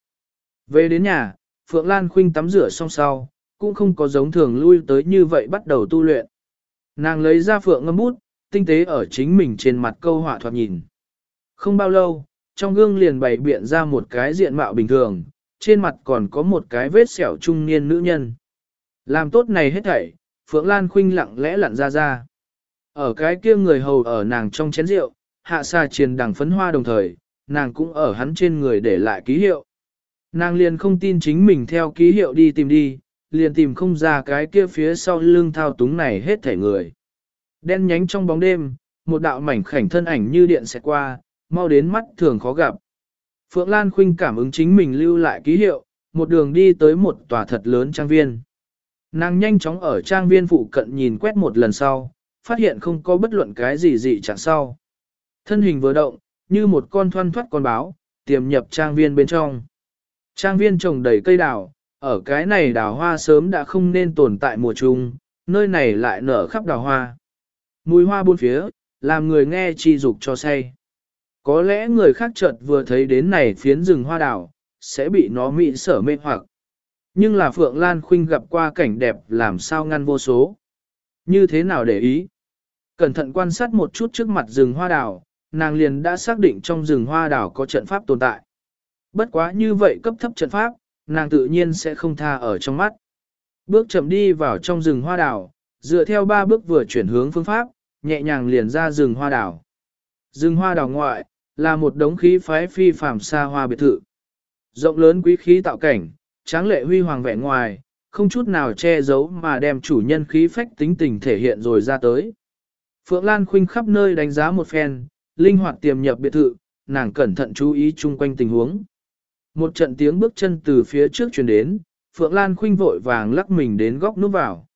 Về đến nhà, Phượng Lan Khuynh tắm rửa xong sau, cũng không có giống thường lui tới như vậy bắt đầu tu luyện. Nàng lấy ra phượng ngâm bút, tinh tế ở chính mình trên mặt câu họa thoạt nhìn. Không bao lâu, trong gương liền bày biện ra một cái diện mạo bình thường, trên mặt còn có một cái vết sẹo trung niên nữ nhân. Làm tốt này hết thảy, Phượng Lan Khuynh lặng lẽ lặn ra ra. Ở cái kia người hầu ở nàng trong chén rượu, hạ xa triền đằng phấn hoa đồng thời, nàng cũng ở hắn trên người để lại ký hiệu. Nàng liền không tin chính mình theo ký hiệu đi tìm đi, liền tìm không ra cái kia phía sau lưng thao túng này hết thể người. Đen nhánh trong bóng đêm, một đạo mảnh khảnh thân ảnh như điện xẹt qua, mau đến mắt thường khó gặp. Phượng Lan Khuynh cảm ứng chính mình lưu lại ký hiệu, một đường đi tới một tòa thật lớn trang viên. Nàng nhanh chóng ở trang viên phụ cận nhìn quét một lần sau, phát hiện không có bất luận cái gì dị chẳng sau. Thân hình vừa động, như một con thoăn thoát con báo, tiềm nhập trang viên bên trong. Trang viên trồng đầy cây đào, ở cái này đào hoa sớm đã không nên tồn tại mùa trung, nơi này lại nở khắp đào hoa. Mùi hoa buôn phía, làm người nghe chi dục cho say. Có lẽ người khác chợt vừa thấy đến này phiến rừng hoa đào, sẽ bị nó mị sở mê hoặc. Nhưng là Phượng Lan Khuynh gặp qua cảnh đẹp làm sao ngăn vô số. Như thế nào để ý? Cẩn thận quan sát một chút trước mặt rừng hoa đào, nàng liền đã xác định trong rừng hoa đào có trận pháp tồn tại. Bất quá như vậy cấp thấp trận pháp, nàng tự nhiên sẽ không tha ở trong mắt. Bước chậm đi vào trong rừng hoa đào, dựa theo ba bước vừa chuyển hướng phương pháp, nhẹ nhàng liền ra rừng hoa đào. Rừng hoa đào ngoại, là một đống khí phái phi phàm xa hoa biệt thự. Rộng lớn quý khí tạo cảnh, tráng lệ huy hoàng vẻ ngoài, không chút nào che giấu mà đem chủ nhân khí phách tính tình thể hiện rồi ra tới. Phượng Lan Khuynh khắp nơi đánh giá một phen, linh hoạt tiềm nhập biệt thự, nàng cẩn thận chú ý chung quanh tình huống. Một trận tiếng bước chân từ phía trước truyền đến, Phượng Lan Khuynh vội vàng lắc mình đến góc núp vào.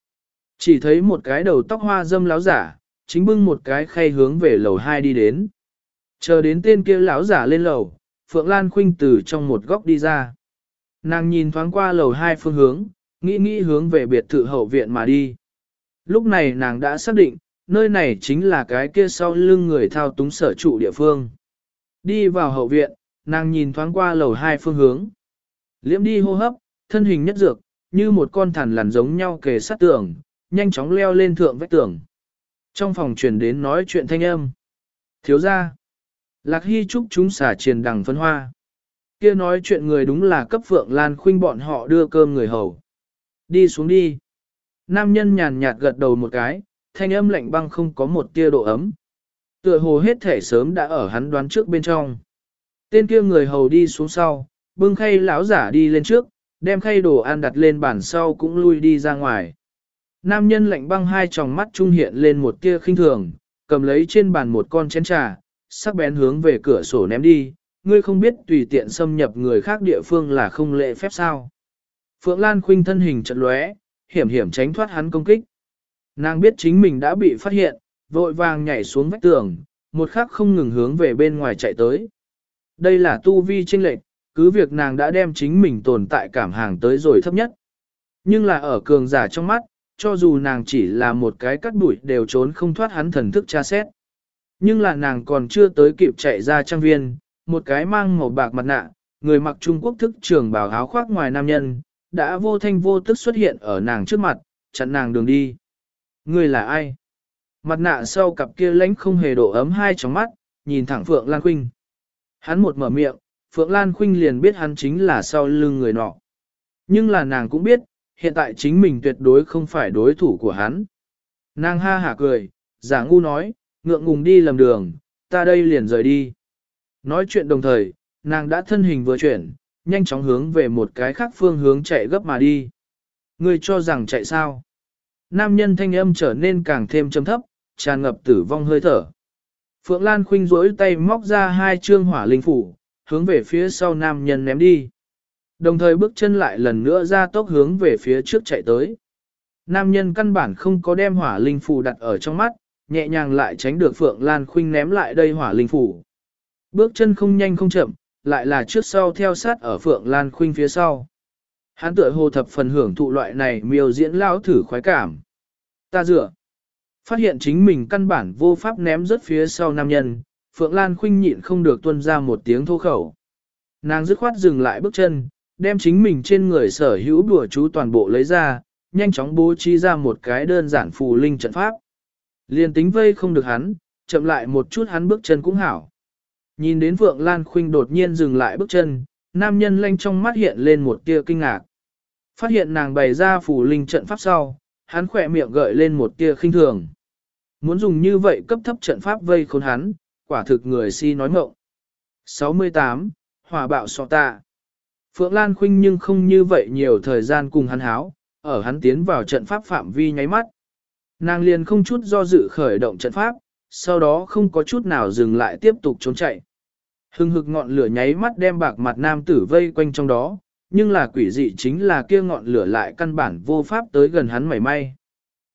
Chỉ thấy một cái đầu tóc hoa dâm láo giả, chính bưng một cái khay hướng về lầu 2 đi đến. Chờ đến tên kia lão giả lên lầu, Phượng Lan Khuynh từ trong một góc đi ra. Nàng nhìn thoáng qua lầu hai phương hướng, nghĩ nghĩ hướng về biệt thự hậu viện mà đi. Lúc này nàng đã xác định, nơi này chính là cái kia sau lưng người thao túng sở trụ địa phương. Đi vào hậu viện, nàng nhìn thoáng qua lầu hai phương hướng. Liễm đi hô hấp, thân hình nhất dược, như một con thằn lằn giống nhau kề sát tường, nhanh chóng leo lên thượng vách tường. Trong phòng truyền đến nói chuyện thanh âm. Thiếu ra. Lạc Hy chúc chúng xả triền đằng phân hoa. Kia nói chuyện người đúng là cấp Phượng Lan Khuynh bọn họ đưa cơm người hầu. Đi xuống đi. Nam nhân nhàn nhạt gật đầu một cái, thanh âm lạnh băng không có một tia độ ấm. Tựa hồ hết thể sớm đã ở hắn đoán trước bên trong. Tên kia người hầu đi xuống sau, bưng khay lão giả đi lên trước, đem khay đồ ăn đặt lên bàn sau cũng lui đi ra ngoài. Nam nhân lạnh băng hai tròng mắt trung hiện lên một tia khinh thường, cầm lấy trên bàn một con chén trà, sắc bén hướng về cửa sổ ném đi, ngươi không biết tùy tiện xâm nhập người khác địa phương là không lệ phép sao. Phượng Lan khuynh thân hình trận lóe, hiểm hiểm tránh thoát hắn công kích. Nàng biết chính mình đã bị phát hiện, vội vàng nhảy xuống vách tường, một khắc không ngừng hướng về bên ngoài chạy tới. Đây là tu vi trinh lệch, cứ việc nàng đã đem chính mình tồn tại cảm hàng tới rồi thấp nhất. Nhưng là ở cường giả trong mắt, cho dù nàng chỉ là một cái cắt bụi đều trốn không thoát hắn thần thức tra xét. Nhưng là nàng còn chưa tới kịp chạy ra trang viên, một cái mang màu bạc mặt nạ, người mặc Trung Quốc thức trường bào áo khoác ngoài nam nhân, đã vô thanh vô tức xuất hiện ở nàng trước mặt, chặn nàng đường đi. Người là ai? Mặt nạ sau cặp kia lãnh không hề độ ấm hai trong mắt, nhìn thẳng Phượng Lan Khuynh. Hắn một mở miệng, Phượng Lan Khuynh liền biết hắn chính là sau lưng người nọ. Nhưng là nàng cũng biết, hiện tại chính mình tuyệt đối không phải đối thủ của hắn. Nàng ha hả cười, giả ngu nói, ngượng ngùng đi lầm đường, ta đây liền rời đi. Nói chuyện đồng thời, nàng đã thân hình vừa chuyển, nhanh chóng hướng về một cái khác phương hướng chạy gấp mà đi. Ngươi cho rằng chạy sao? Nam nhân thanh âm trở nên càng thêm trầm thấp, tràn ngập tử vong hơi thở. Phượng Lan khinh rỗi tay móc ra hai trương hỏa linh phủ, hướng về phía sau nam nhân ném đi. Đồng thời bước chân lại lần nữa ra tốc hướng về phía trước chạy tới. Nam nhân căn bản không có đem hỏa linh phủ đặt ở trong mắt, nhẹ nhàng lại tránh được Phượng Lan Khuynh ném lại đây hỏa linh phủ. Bước chân không nhanh không chậm, lại là trước sau theo sát ở Phượng Lan Khuynh phía sau. Hắn tựa hồ thập phần hưởng thụ loại này miêu diễn lao thử khoái cảm. Ta dựa. Phát hiện chính mình căn bản vô pháp ném rớt phía sau nam nhân, Phượng Lan Khuynh nhịn không được tuân ra một tiếng thô khẩu. Nàng dứt khoát dừng lại bước chân, đem chính mình trên người sở hữu đùa chú toàn bộ lấy ra, nhanh chóng bố trí ra một cái đơn giản phù linh trận pháp. Liên tính vây không được hắn, chậm lại một chút hắn bước chân cũng hảo. Nhìn đến Phượng Lan Khuynh đột nhiên dừng lại bước chân, nam nhân lanh trong mắt hiện lên một tia kinh ngạc. Phát hiện nàng bày ra phủ linh trận pháp sau, hắn khỏe miệng gợi lên một tia khinh thường. Muốn dùng như vậy cấp thấp trận pháp vây khốn hắn, quả thực người si nói mộng. 68. Hỏa bạo sọ tạ. Phượng Lan Khuynh nhưng không như vậy nhiều thời gian cùng hắn háo, ở hắn tiến vào trận pháp phạm vi nháy mắt. Nàng liền không chút do dự khởi động trận pháp, sau đó không có chút nào dừng lại tiếp tục trốn chạy. Hưng hực ngọn lửa nháy mắt đem bạc mặt nam tử vây quanh trong đó, nhưng là quỷ dị chính là kia ngọn lửa lại căn bản vô pháp tới gần hắn mảy may.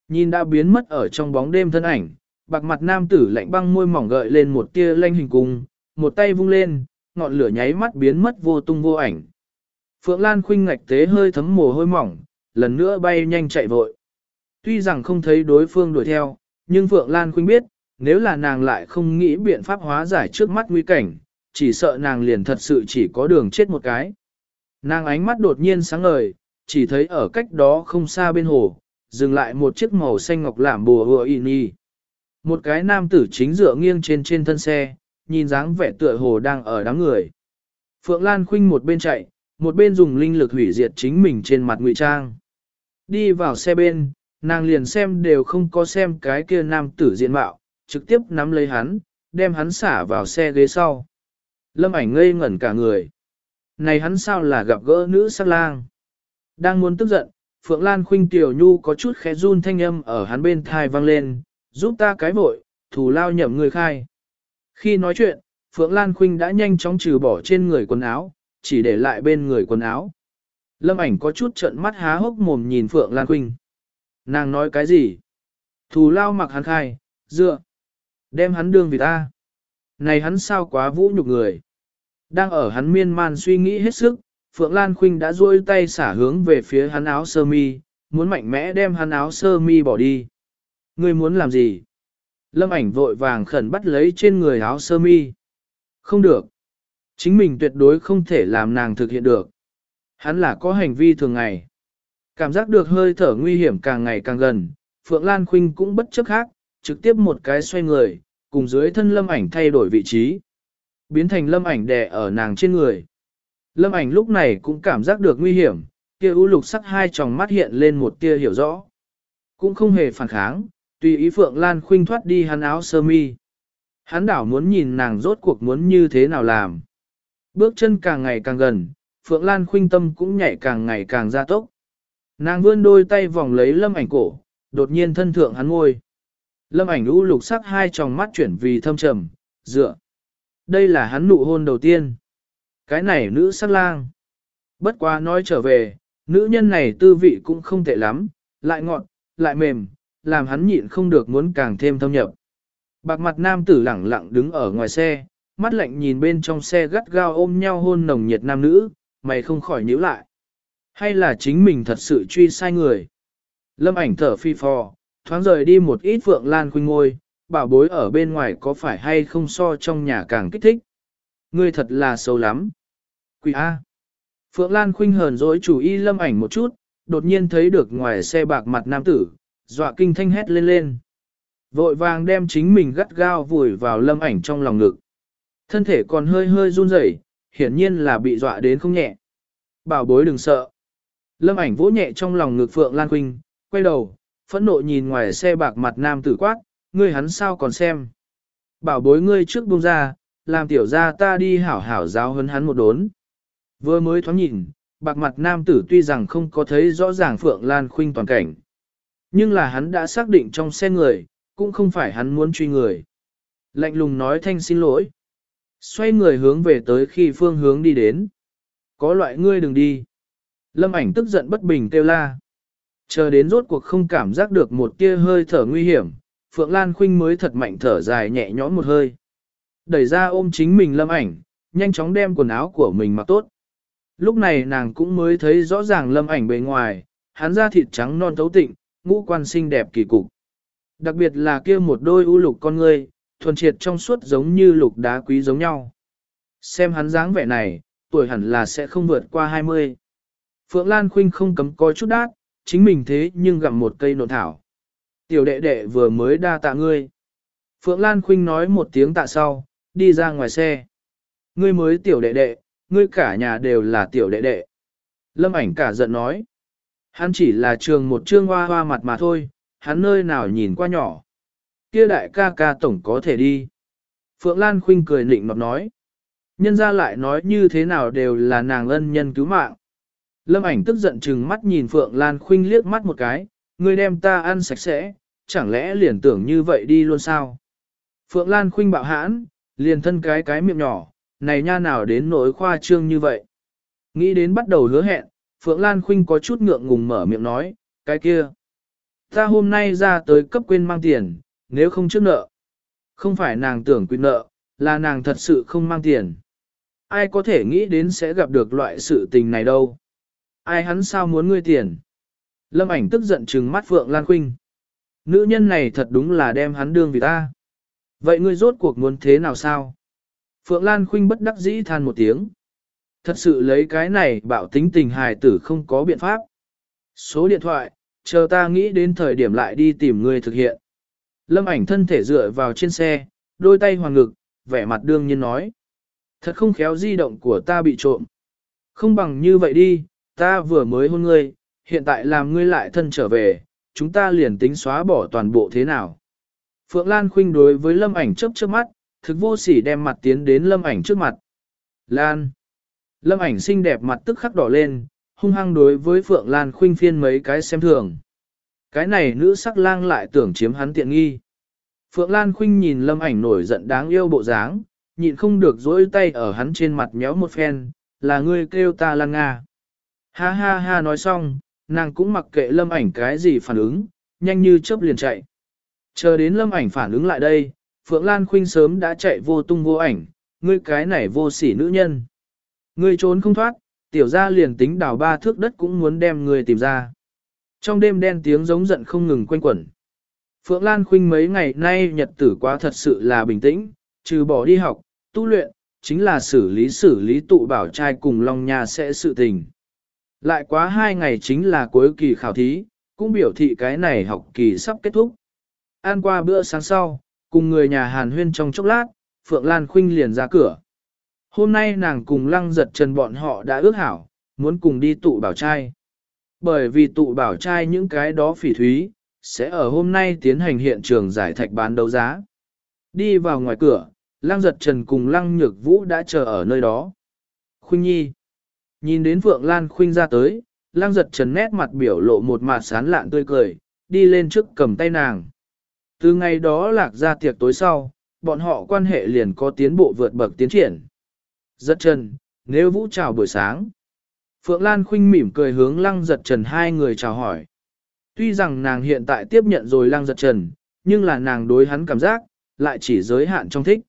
Nhìn đã biến mất ở trong bóng đêm thân ảnh, bạc mặt nam tử lạnh băng môi mỏng gợi lên một tia lanh hình cung, một tay vung lên, ngọn lửa nháy mắt biến mất vô tung vô ảnh. Phượng Lan khuynh ngạch tế hơi thấm mồ hôi mỏng, lần nữa bay nhanh chạy vội. Tuy rằng không thấy đối phương đuổi theo, nhưng Phượng Lan khuynh biết, nếu là nàng lại không nghĩ biện pháp hóa giải trước mắt nguy cảnh, chỉ sợ nàng liền thật sự chỉ có đường chết một cái. Nàng ánh mắt đột nhiên sáng ngời, chỉ thấy ở cách đó không xa bên hồ, dừng lại một chiếc màu xanh ngọc lảm bùa hùa y nhi. Một cái nam tử chính dựa nghiêng trên trên thân xe, nhìn dáng vẻ tựa hồ đang ở đám người. Phượng Lan Khuynh một bên chạy, một bên dùng linh lực hủy diệt chính mình trên mặt ngụy trang. Đi vào xe bên, nàng liền xem đều không có xem cái kia nam tử diện mạo, trực tiếp nắm lấy hắn, đem hắn xả vào xe ghế sau. Lâm ảnh ngây ngẩn cả người. Này hắn sao là gặp gỡ nữ sắc lang? Đang muốn tức giận, Phượng Lan Khuynh Tiểu Nhu có chút khẽ run thanh âm ở hắn bên thai vang lên, giúp ta cái vội, thủ lao nhậm người khai. Khi nói chuyện, Phượng Lan Khuynh đã nhanh chóng trừ bỏ trên người quần áo, chỉ để lại bên người quần áo. Lâm ảnh có chút trợn mắt há hốc mồm nhìn Phượng Lan Khuynh. Nàng nói cái gì? Thù lao mặc hắn khai, dựa. Đem hắn đương vì ta. Này hắn sao quá vũ nhục người. Đang ở hắn miên man suy nghĩ hết sức, Phượng Lan Khuynh đã duỗi tay xả hướng về phía hắn áo sơ mi, muốn mạnh mẽ đem hắn áo sơ mi bỏ đi. Ngươi muốn làm gì? Lâm ảnh vội vàng khẩn bắt lấy trên người áo sơ mi. Không được. Chính mình tuyệt đối không thể làm nàng thực hiện được. Hắn là có hành vi thường ngày. Cảm giác được hơi thở nguy hiểm càng ngày càng gần, Phượng Lan Khuynh cũng bất chấp khác, trực tiếp một cái xoay người, cùng dưới thân lâm ảnh thay đổi vị trí. Biến thành lâm ảnh đè ở nàng trên người. Lâm ảnh lúc này cũng cảm giác được nguy hiểm, kia u lục sắc hai tròng mắt hiện lên một tia hiểu rõ. Cũng không hề phản kháng, tùy ý Phượng Lan Khuynh thoát đi hắn áo sơ mi. Hắn đảo muốn nhìn nàng rốt cuộc muốn như thế nào làm. Bước chân càng ngày càng gần, Phượng Lan Khuynh tâm cũng nhảy càng ngày càng ra tốc. Nàng vươn đôi tay vòng lấy lâm ảnh cổ, đột nhiên thân thượng hắn ngôi. Lâm ảnh u lục sắc hai tròng mắt chuyển vì thâm trầm, dựa. Đây là hắn nụ hôn đầu tiên. Cái này nữ sắc lang. Bất quá nói trở về, nữ nhân này tư vị cũng không tệ lắm, lại ngọn, lại mềm, làm hắn nhịn không được muốn càng thêm thâm nhập. Bạc mặt nam tử lẳng lặng đứng ở ngoài xe, mắt lạnh nhìn bên trong xe gắt gao ôm nhau hôn nồng nhiệt nam nữ, mày không khỏi nhíu lại. Hay là chính mình thật sự truy sai người? Lâm ảnh thở phi phò, thoáng rời đi một ít Vượng lan khuynh ngôi, bảo bối ở bên ngoài có phải hay không so trong nhà càng kích thích. Ngươi thật là xấu lắm. Quỷ A. Phượng Lan khuynh hờn dỗi chủ y lâm ảnh một chút, đột nhiên thấy được ngoài xe bạc mặt nam tử, dọa kinh thanh hét lên lên. Vội vàng đem chính mình gắt gao vùi vào lâm ảnh trong lòng ngực. Thân thể còn hơi hơi run rẩy, hiển nhiên là bị dọa đến không nhẹ. Bảo bối đừng sợ. Lâm ảnh vỗ nhẹ trong lòng ngực Phượng Lan Quynh, quay đầu, phẫn nộ nhìn ngoài xe bạc mặt nam tử quát, ngươi hắn sao còn xem. Bảo bối ngươi trước buông ra, làm tiểu ra ta đi hảo hảo giáo hấn hắn một đốn. Vừa mới thoáng nhìn, bạc mặt nam tử tuy rằng không có thấy rõ ràng Phượng Lan Khuynh toàn cảnh. Nhưng là hắn đã xác định trong xe người, cũng không phải hắn muốn truy người. Lạnh lùng nói thanh xin lỗi. Xoay người hướng về tới khi phương hướng đi đến. Có loại ngươi đừng đi. Lâm ảnh tức giận bất bình kêu la. Chờ đến rốt cuộc không cảm giác được một tia hơi thở nguy hiểm, Phượng Lan Khuynh mới thật mạnh thở dài nhẹ nhõm một hơi. Đẩy ra ôm chính mình lâm ảnh, nhanh chóng đem quần áo của mình mặc tốt. Lúc này nàng cũng mới thấy rõ ràng lâm ảnh bề ngoài, hắn da thịt trắng non thấu tịnh, ngũ quan xinh đẹp kỳ cục. Đặc biệt là kia một đôi u lục con ngươi, thuần triệt trong suốt giống như lục đá quý giống nhau. Xem hắn dáng vẻ này, tuổi hẳn là sẽ không vượt qua 20. Phượng Lan Khuynh không cấm coi chút đát, chính mình thế nhưng gặm một cây nộn thảo. Tiểu đệ đệ vừa mới đa tạ ngươi. Phượng Lan Khuynh nói một tiếng tạ sau, đi ra ngoài xe. Ngươi mới tiểu đệ đệ, ngươi cả nhà đều là tiểu đệ đệ. Lâm ảnh cả giận nói. Hắn chỉ là trường một trương hoa hoa mặt mà thôi, hắn nơi nào nhìn qua nhỏ. Kia đại ca ca tổng có thể đi. Phượng Lan Khuynh cười nịnh nọt nói. Nhân ra lại nói như thế nào đều là nàng ân nhân cứu mạng. Lâm ảnh tức giận chừng mắt nhìn Phượng Lan Khuynh liếc mắt một cái, ngươi đem ta ăn sạch sẽ, chẳng lẽ liền tưởng như vậy đi luôn sao? Phượng Lan Khuynh bạo hãn, liền thân cái cái miệng nhỏ, này nha nào đến nỗi khoa trương như vậy. Nghĩ đến bắt đầu hứa hẹn, Phượng Lan Khuynh có chút ngượng ngùng mở miệng nói, cái kia. Ta hôm nay ra tới cấp quên mang tiền, nếu không trước nợ. Không phải nàng tưởng quyết nợ, là nàng thật sự không mang tiền. Ai có thể nghĩ đến sẽ gặp được loại sự tình này đâu. Ai hắn sao muốn ngươi tiền. Lâm ảnh tức giận trừng mắt Phượng Lan Khuynh. Nữ nhân này thật đúng là đem hắn đương vì ta. Vậy ngươi rốt cuộc muốn thế nào sao? Phượng Lan Khuynh bất đắc dĩ than một tiếng. Thật sự lấy cái này bảo tính tình hài tử không có biện pháp. Số điện thoại, chờ ta nghĩ đến thời điểm lại đi tìm ngươi thực hiện. Lâm ảnh thân thể dựa vào trên xe, đôi tay hoàng ngực, vẻ mặt đương nhiên nói. Thật không khéo di động của ta bị trộm. Không bằng như vậy đi, ta vừa mới hôn ngươi, hiện tại làm ngươi lại thân trở về, chúng ta liền tính xóa bỏ toàn bộ thế nào. Phượng Lan khuynh đối với lâm ảnh chớp chớp mắt, thực vô sỉ đem mặt tiến đến lâm ảnh trước mặt. Lan. Lâm ảnh xinh đẹp mặt tức khắc đỏ lên, hung hăng đối với Phượng Lan khuynh phiên mấy cái xem thường. Cái này nữ sắc lang lại tưởng chiếm hắn tiện nghi. Phượng Lan khuynh nhìn lâm ảnh nổi giận đáng yêu bộ dáng, nhịn không được dỗi tay ở hắn trên mặt méo một phen, là ngươi kêu ta lan nga. Ha ha ha nói xong, nàng cũng mặc kệ lâm ảnh cái gì phản ứng, nhanh như chớp liền chạy. Chờ đến lâm ảnh phản ứng lại đây, Phượng Lan Khuynh sớm đã chạy vô tung vô ảnh, ngươi cái này vô sỉ nữ nhân. Ngươi trốn không thoát, tiểu ra liền tính đào ba thước đất cũng muốn đem ngươi tìm ra. Trong đêm đen tiếng giống giận không ngừng quanh quẩn. Phượng Lan Khuynh mấy ngày nay nhật tử quá thật sự là bình tĩnh, trừ bỏ đi học, tu luyện, chính là xử lý xử lý tụ bảo trai cùng Long Nha sẽ sự tình. Lại quá hai ngày chính là cuối kỳ khảo thí, cũng biểu thị cái này học kỳ sắp kết thúc. Ăn qua bữa sáng sau, cùng người nhà Hàn Huyên trong chốc lát, Phượng Lan Khuynh liền ra cửa. Hôm nay nàng cùng lăng giật trần bọn họ đã ước hảo, muốn cùng đi tụ bảo trai. Bởi vì tụ bảo trai những cái đó phỉ thúy, sẽ ở hôm nay tiến hành hiện trường giải thạch bán đấu giá. Đi vào ngoài cửa, lăng giật trần cùng lăng nhược vũ đã chờ ở nơi đó. Khuynh nhi. Nhìn đến Phượng Lan Khuynh ra tới, lăng giật trần nét mặt biểu lộ một mặt sán lạn tươi cười, đi lên trước cầm tay nàng. Từ ngày đó lạc ra tiệc tối sau, bọn họ quan hệ liền có tiến bộ vượt bậc tiến triển. Giật trần, nếu vũ chào buổi sáng. Phượng Lan Khuynh mỉm cười hướng lăng giật trần hai người chào hỏi. Tuy rằng nàng hiện tại tiếp nhận rồi lăng giật trần, nhưng là nàng đối hắn cảm giác, lại chỉ giới hạn trong thích.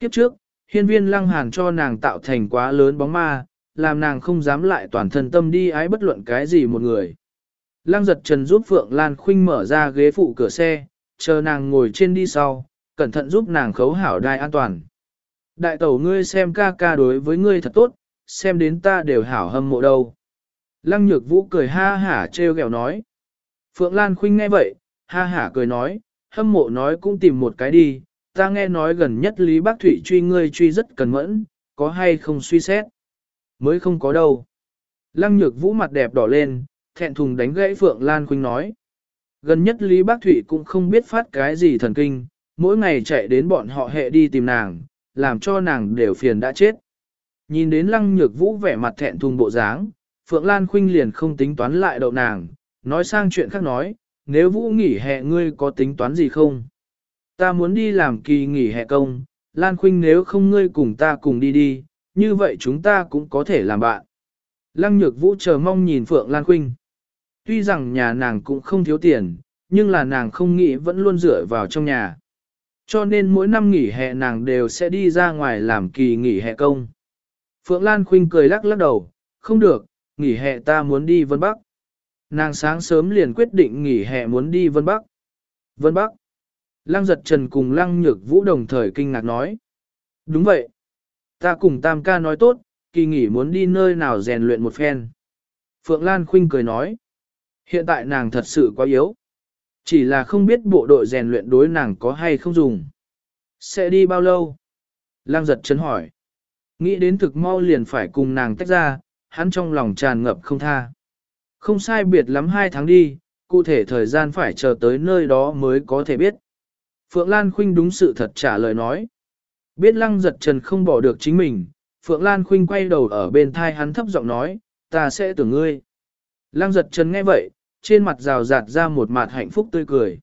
Kiếp trước, hiên viên lăng hàn cho nàng tạo thành quá lớn bóng ma, làm nàng không dám lại toàn thân tâm đi ái bất luận cái gì một người. Lăng giật trần giúp Phượng Lan Khuynh mở ra ghế phụ cửa xe, chờ nàng ngồi trên đi sau, cẩn thận giúp nàng khấu hảo đai an toàn. Đại tẩu ngươi xem ca ca đối với ngươi thật tốt, xem đến ta đều hảo hâm mộ đâu. Lăng nhược vũ cười ha hả trêu ghẹo nói. Phượng Lan Khuynh nghe vậy, ha hả cười nói, hâm mộ nói cũng tìm một cái đi, ta nghe nói gần nhất Lý Bác Thụy truy ngươi truy rất cần mẫn, có hay không suy xét. Mới không có đâu. Lăng nhược vũ mặt đẹp đỏ lên, thẹn thùng đánh gãy Phượng Lan Khuynh nói. Gần nhất Lý Bác Thụy cũng không biết phát cái gì thần kinh, mỗi ngày chạy đến bọn họ hệ đi tìm nàng, làm cho nàng đều phiền đã chết. Nhìn đến lăng nhược vũ vẻ mặt thẹn thùng bộ dáng, Phượng Lan Khuynh liền không tính toán lại đậu nàng, nói sang chuyện khác nói, nếu vũ nghỉ hè ngươi có tính toán gì không? Ta muốn đi làm kỳ nghỉ hè công, Lan Khuynh nếu không ngươi cùng ta cùng đi đi, như vậy chúng ta cũng có thể làm bạn. Lăng nhược vũ chờ mong nhìn Phượng Lan Khuynh. Tuy rằng nhà nàng cũng không thiếu tiền, nhưng là nàng không nghĩ vẫn luôn dựa vào trong nhà. Cho nên mỗi năm nghỉ hè nàng đều sẽ đi ra ngoài làm kỳ nghỉ hè công. Phượng Lan Khuynh cười lắc lắc đầu, không được, nghỉ hè ta muốn đi Vân Bắc. Nàng sáng sớm liền quyết định nghỉ hè muốn đi Vân Bắc. Vân Bắc. Lăng giật trần cùng lăng nhược vũ đồng thời kinh ngạc nói. Đúng vậy. Ta cùng Tam ca nói tốt, kỳ nghỉ muốn đi nơi nào rèn luyện một phen. Phượng Lan Khuynh cười nói. Hiện tại nàng thật sự quá yếu. Chỉ là không biết bộ đội rèn luyện đối nàng có hay không dùng. Sẽ đi bao lâu? Lăng giật chấn hỏi. Nghĩ đến thực mau liền phải cùng nàng tách ra, hắn trong lòng tràn ngập không tha. Không sai biệt lắm hai tháng đi, cụ thể thời gian phải chờ tới nơi đó mới có thể biết. Phượng Lan Khuynh đúng sự thật trả lời nói. Biết lăng giật trần không bỏ được chính mình, Phượng Lan Khuynh quay đầu ở bên thai hắn thấp giọng nói, ta sẽ tưởng ngươi. Lăng giật trần nghe vậy, trên mặt rào rạt ra một mặt hạnh phúc tươi cười.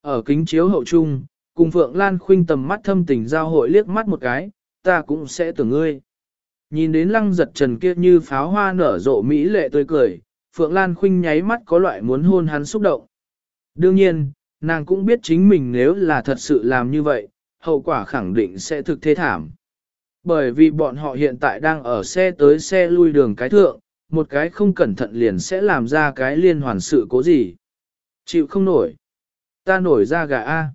Ở kính chiếu hậu trung, cùng Phượng Lan Khuynh tầm mắt thâm tình giao hội liếc mắt một cái, ta cũng sẽ tưởng ngươi. Nhìn đến lăng giật trần kia như pháo hoa nở rộ mỹ lệ tươi cười, Phượng Lan Khuynh nháy mắt có loại muốn hôn hắn xúc động. Đương nhiên, nàng cũng biết chính mình nếu là thật sự làm như vậy, hậu quả khẳng định sẽ thực thế thảm. Bởi vì bọn họ hiện tại đang ở xe tới xe lui đường cái thượng, một cái không cẩn thận liền sẽ làm ra cái liên hoàn sự cố gì. Chịu không nổi. Ta nổi ra gà A.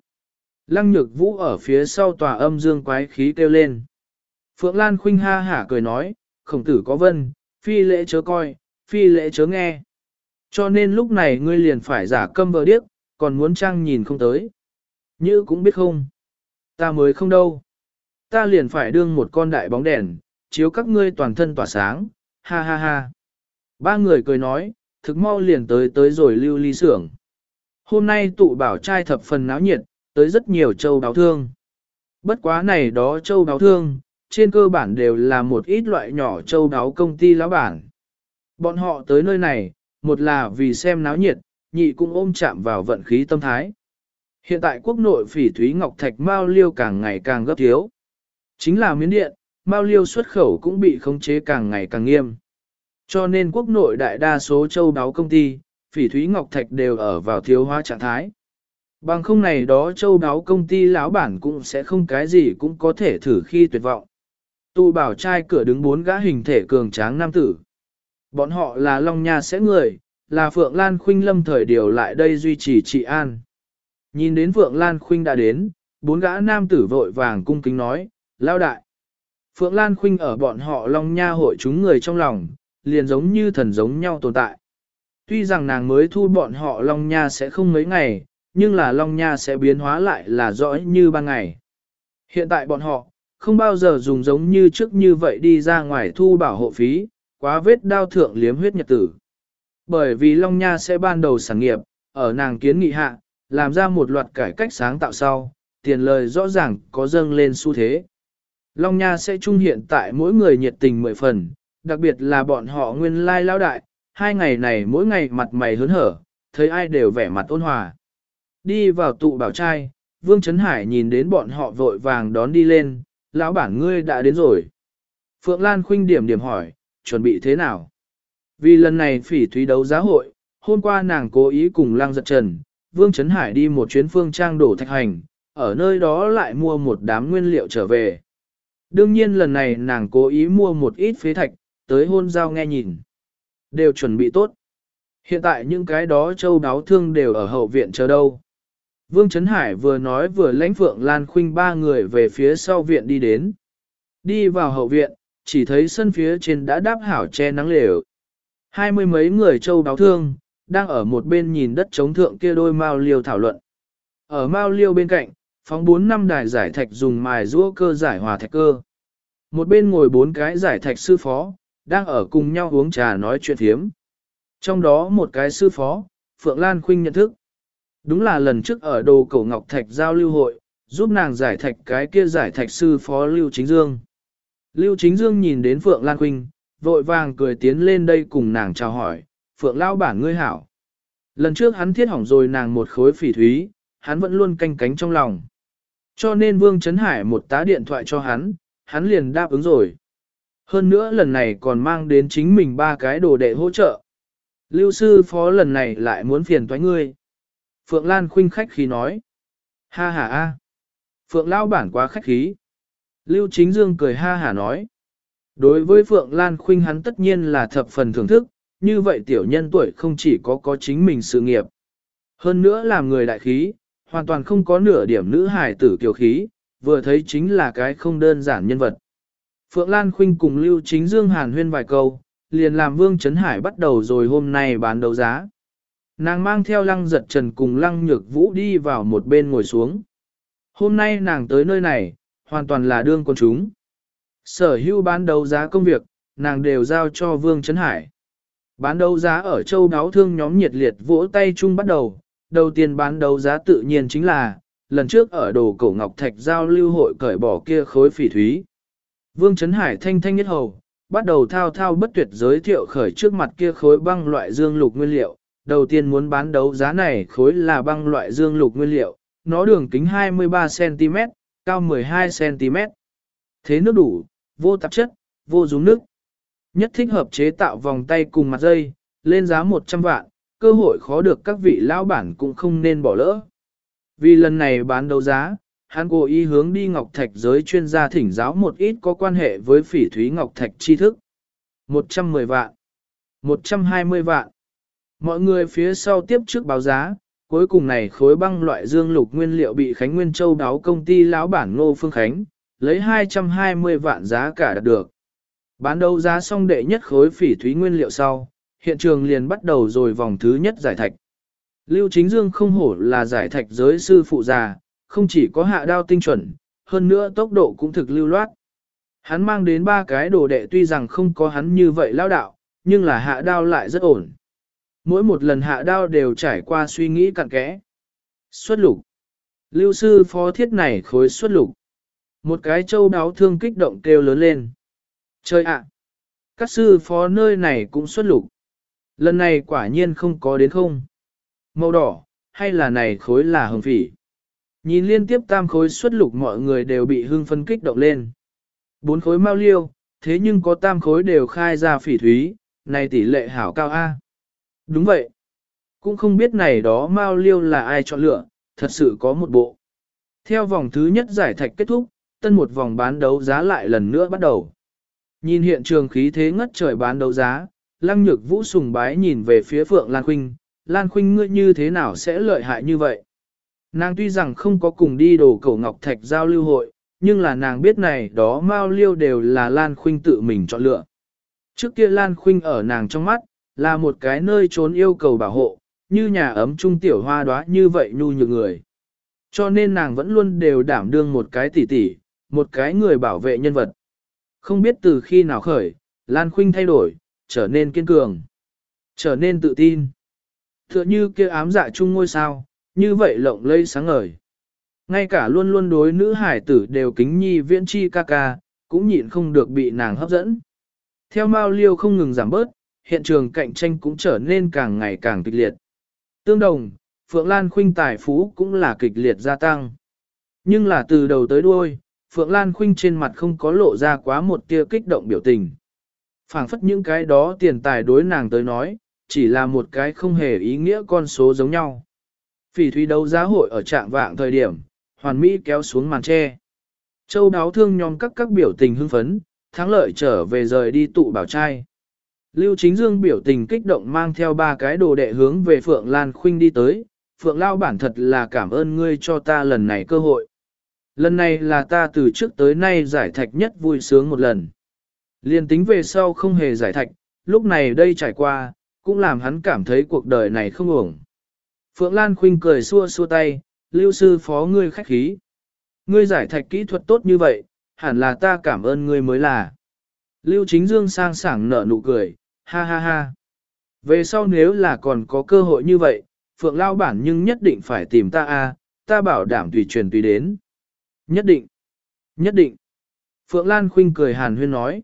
Lăng nhược vũ ở phía sau tòa âm dương quái khí kêu lên. Phượng Lan khinh ha hả cười nói, khổng tử có vân, phi lễ chớ coi, phi lễ chớ nghe. Cho nên lúc này ngươi liền phải giả câm vờ điếc, còn muốn trăng nhìn không tới. Như cũng biết không. Ta mới không đâu. Ta liền phải đương một con đại bóng đèn, chiếu các ngươi toàn thân tỏa sáng, ha ha ha. Ba người cười nói, thực mau liền tới tới rồi lưu ly sưởng. Hôm nay tụ bảo trai thập phần náo nhiệt, tới rất nhiều châu báo thương. Bất quá này đó châu báo thương, trên cơ bản đều là một ít loại nhỏ châu báo công ty lão bản. Bọn họ tới nơi này, một là vì xem náo nhiệt, nhị cũng ôm chạm vào vận khí tâm thái. Hiện tại quốc nội phỉ thúy ngọc thạch mao liêu càng ngày càng gấp thiếu. Chính là miến điện, mao liêu xuất khẩu cũng bị khống chế càng ngày càng nghiêm. Cho nên quốc nội đại đa số châu đáo công ty, phỉ thúy ngọc thạch đều ở vào thiếu hóa trạng thái. Bằng không này đó châu đáo công ty lão bản cũng sẽ không cái gì cũng có thể thử khi tuyệt vọng. tụ bảo trai cửa đứng bốn gã hình thể cường tráng nam tử. Bọn họ là Long Nha sẽ người, là Phượng Lan Khuynh lâm thời điều lại đây duy trì trị an. Nhìn đến Phượng Lan Khuynh đã đến, bốn gã nam tử vội vàng cung kính nói, lao đại. Phượng Lan Khuynh ở bọn họ Long Nha hội chúng người trong lòng, liền giống như thần giống nhau tồn tại. Tuy rằng nàng mới thu bọn họ Long Nha sẽ không mấy ngày, nhưng là Long Nha sẽ biến hóa lại là rõ như ban ngày. Hiện tại bọn họ, không bao giờ dùng giống như trước như vậy đi ra ngoài thu bảo hộ phí, quá vết đao thượng liếm huyết nhật tử. Bởi vì Long Nha sẽ ban đầu sản nghiệp, ở nàng kiến nghị hạ, làm ra một loạt cải cách sáng tạo sau, tiền lời rõ ràng có dâng lên xu thế. Long Nha sẽ trung hiện tại mỗi người nhiệt tình mười phần, đặc biệt là bọn họ nguyên lai lao đại, hai ngày này mỗi ngày mặt mày hớn hở, thấy ai đều vẻ mặt ôn hòa. Đi vào tụ bảo trai, Vương Trấn Hải nhìn đến bọn họ vội vàng đón đi lên, lão bản ngươi đã đến rồi. Phượng Lan khuynh điểm điểm hỏi, chuẩn bị thế nào? Vì lần này phỉ thúy đấu giá hội, hôm qua nàng cố ý cùng Lăng Giật Trần, Vương Trấn Hải đi một chuyến phương trang đổ thạch hành, ở nơi đó lại mua một đám nguyên liệu trở về. Đương nhiên lần này nàng cố ý mua một ít phế thạch, tới hôn giao nghe nhìn. Đều chuẩn bị tốt. Hiện tại những cái đó châu đáo thương đều ở hậu viện chờ đâu. Vương Trấn Hải vừa nói vừa lãnh Phượng Lan Khuynh ba người về phía sau viện đi đến. Đi vào hậu viện, chỉ thấy sân phía trên đã đáp hảo che nắng lều. Hai mươi mấy người châu đáo thương, đang ở một bên nhìn đất chống thượng kia đôi mao liêu thảo luận. Ở mao liêu bên cạnh, phóng bốn năm đài giải thạch dùng mài rũa cơ giải hòa thạch cơ. Một bên ngồi bốn cái giải thạch sư phó, đang ở cùng nhau uống trà nói chuyện thiếm. Trong đó một cái sư phó, Phượng Lan Khuynh nhận thức. Đúng là lần trước ở đồ cổ Ngọc Thạch giao lưu hội, giúp nàng giải thạch cái kia giải thạch sư phó Lưu Chính Dương. Lưu Chính Dương nhìn đến Phượng Lan Khuynh, vội vàng cười tiến lên đây cùng nàng chào hỏi, Phượng Lao bản ngươi hảo. Lần trước hắn thiết hỏng rồi nàng một khối phỉ thúy, hắn vẫn luôn canh cánh trong lòng. Cho nên Vương Trấn Hải một tá điện thoại cho hắn, hắn liền đáp ứng rồi. Hơn nữa lần này còn mang đến chính mình ba cái đồ đệ hỗ trợ. Lưu sư phó lần này lại muốn phiền toái ngươi. Phượng Lan khuynh khách khí nói. Ha ha a. Phượng Lao bản quá khách khí. Lưu Chính Dương cười ha hả nói. Đối với Phượng Lan khuynh hắn tất nhiên là thập phần thưởng thức, như vậy tiểu nhân tuổi không chỉ có có chính mình sự nghiệp. Hơn nữa làm người đại khí, hoàn toàn không có nửa điểm nữ hài tử kiều khí, vừa thấy chính là cái không đơn giản nhân vật. Phượng Lan Khuynh cùng Lưu Chính Dương hàn huyên vài câu, liền làm Vương Trấn Hải bắt đầu rồi hôm nay bán đấu giá. Nàng mang theo lăng giật trần cùng lăng nhược vũ đi vào một bên ngồi xuống. Hôm nay nàng tới nơi này, hoàn toàn là đương con chúng. Sở hữu bán đấu giá công việc, nàng đều giao cho Vương Trấn Hải. Bán đấu giá ở châu đáo thương nhóm nhiệt liệt vỗ tay chung bắt đầu, đầu tiên bán đấu giá tự nhiên chính là, lần trước ở đồ cổ Ngọc Thạch giao lưu hội cởi bỏ kia khối phỉ thúy. Vương Trấn Hải thanh thanh nhất hầu, bắt đầu thao thao bất tuyệt giới thiệu khởi trước mặt kia khối băng loại dương lục nguyên liệu. Đầu tiên muốn bán đấu giá này khối là băng loại dương lục nguyên liệu, nó đường kính 23cm, cao 12cm. Thế nước đủ, vô tạp chất, vô dùng nước. Nhất thích hợp chế tạo vòng tay cùng mặt dây, lên giá 100 vạn, cơ hội khó được các vị lão bản cũng không nên bỏ lỡ. Vì lần này bán đấu giá, hắn cố ý hướng đi Ngọc Thạch giới chuyên gia thỉnh giáo một ít có quan hệ với phỉ thúy Ngọc Thạch tri thức. 110 vạn, 120 vạn. Mọi người phía sau tiếp trước báo giá, cuối cùng này khối băng loại dương lục nguyên liệu bị Khánh Nguyên Châu đáo công ty lão bản Ngô Phương Khánh, lấy 220 vạn giá cả đạt được. Bán đấu giá xong đệ nhất khối phỉ thúy nguyên liệu sau, hiện trường liền bắt đầu rồi vòng thứ nhất giải thạch. Lưu Chính Dương không hổ là giải thạch giới sư phụ già, không chỉ có hạ đao tinh chuẩn, hơn nữa tốc độ cũng thực lưu loát. Hắn mang đến ba cái đồ đệ tuy rằng không có hắn như vậy lao đạo, nhưng là hạ đao lại rất ổn. Mỗi một lần hạ đao đều trải qua suy nghĩ cặn kẽ. Xuất lục. Lưu sư phó thiết này khối xuất lục. Một cái châu đáo thương kích động kêu lớn lên. Chơi ạ! Các sư phó nơi này cũng xuất lục. Lần này quả nhiên không có đến không. Màu đỏ, hay là này khối là hồng phỉ. Nhìn liên tiếp tam khối xuất lục mọi người đều bị hưng phân kích động lên. Bốn khối mau liêu, thế nhưng có tam khối đều khai ra phỉ thúy, này tỷ lệ hảo cao A. Đúng vậy. Cũng không biết này đó mau liêu là ai chọn lựa, thật sự có một bộ. Theo vòng thứ nhất giải thạch kết thúc, tân một vòng bán đấu giá lại lần nữa bắt đầu. Nhìn hiện trường khí thế ngất trời bán đấu giá, lăng nhược vũ sùng bái nhìn về phía Phượng Lan Khuynh, Lan Khuynh ngươi như thế nào sẽ lợi hại như vậy? Nàng tuy rằng không có cùng đi đồ cổ ngọc thạch giao lưu hội, nhưng là nàng biết này đó Mao Liêu đều là Lan Khuynh tự mình chọn lựa. Trước kia Lan Khuynh ở nàng trong mắt, là một cái nơi trốn yêu cầu bảo hộ, như nhà ấm trung tiểu hoa đóa như vậy nhu nhược người. Cho nên nàng vẫn luôn đều đảm đương một cái tỷ tỷ, một cái người bảo vệ nhân vật. Không biết từ khi nào khởi, Lan Khuynh thay đổi, trở nên kiên cường, trở nên tự tin. Tựa như kia ám dạ chung ngôi sao, như vậy lộng lây sáng ngời. Ngay cả luôn luôn đối nữ hải tử đều kính nhi viễn chi ca ca, cũng nhịn không được bị nàng hấp dẫn. Theo Mao Liêu không ngừng giảm bớt, hiện trường cạnh tranh cũng trở nên càng ngày càng kịch liệt. Tương đồng, Phượng Lan Khuynh tài phú cũng là kịch liệt gia tăng. Nhưng là từ đầu tới đuôi, Phượng Lan Khuynh trên mặt không có lộ ra quá một tia kích động biểu tình. phảng phất những cái đó tiền tài đối nàng tới nói, chỉ là một cái không hề ý nghĩa con số giống nhau. Phỉ thúy đấu giá hội ở trạng vạng thời điểm, hoàn mỹ kéo xuống màn tre. Châu đáo thương nhóm các các biểu tình hưng phấn, thắng lợi trở về rời đi tụ bảo trai. Lưu Chính Dương biểu tình kích động mang theo ba cái đồ đệ hướng về Phượng Lan Khuynh đi tới. Phượng Lao bản thật là cảm ơn ngươi cho ta lần này cơ hội. Lần này là ta từ trước tới nay giải thạch nhất vui sướng một lần. Liên tính về sau không hề giải thạch, lúc này đây trải qua, cũng làm hắn cảm thấy cuộc đời này không ổng. Phượng Lan Khuynh cười xua xua tay, lưu sư phó ngươi khách khí. Ngươi giải thạch kỹ thuật tốt như vậy, hẳn là ta cảm ơn ngươi mới là. Lưu Chính Dương sang sảng nở nụ cười, ha ha ha. Về sau nếu là còn có cơ hội như vậy, Phượng Lao bản nhưng nhất định phải tìm ta a, ta bảo đảm tùy truyền tùy đến. Nhất định, nhất định. Phượng Lan Khuynh cười hàn huyên nói.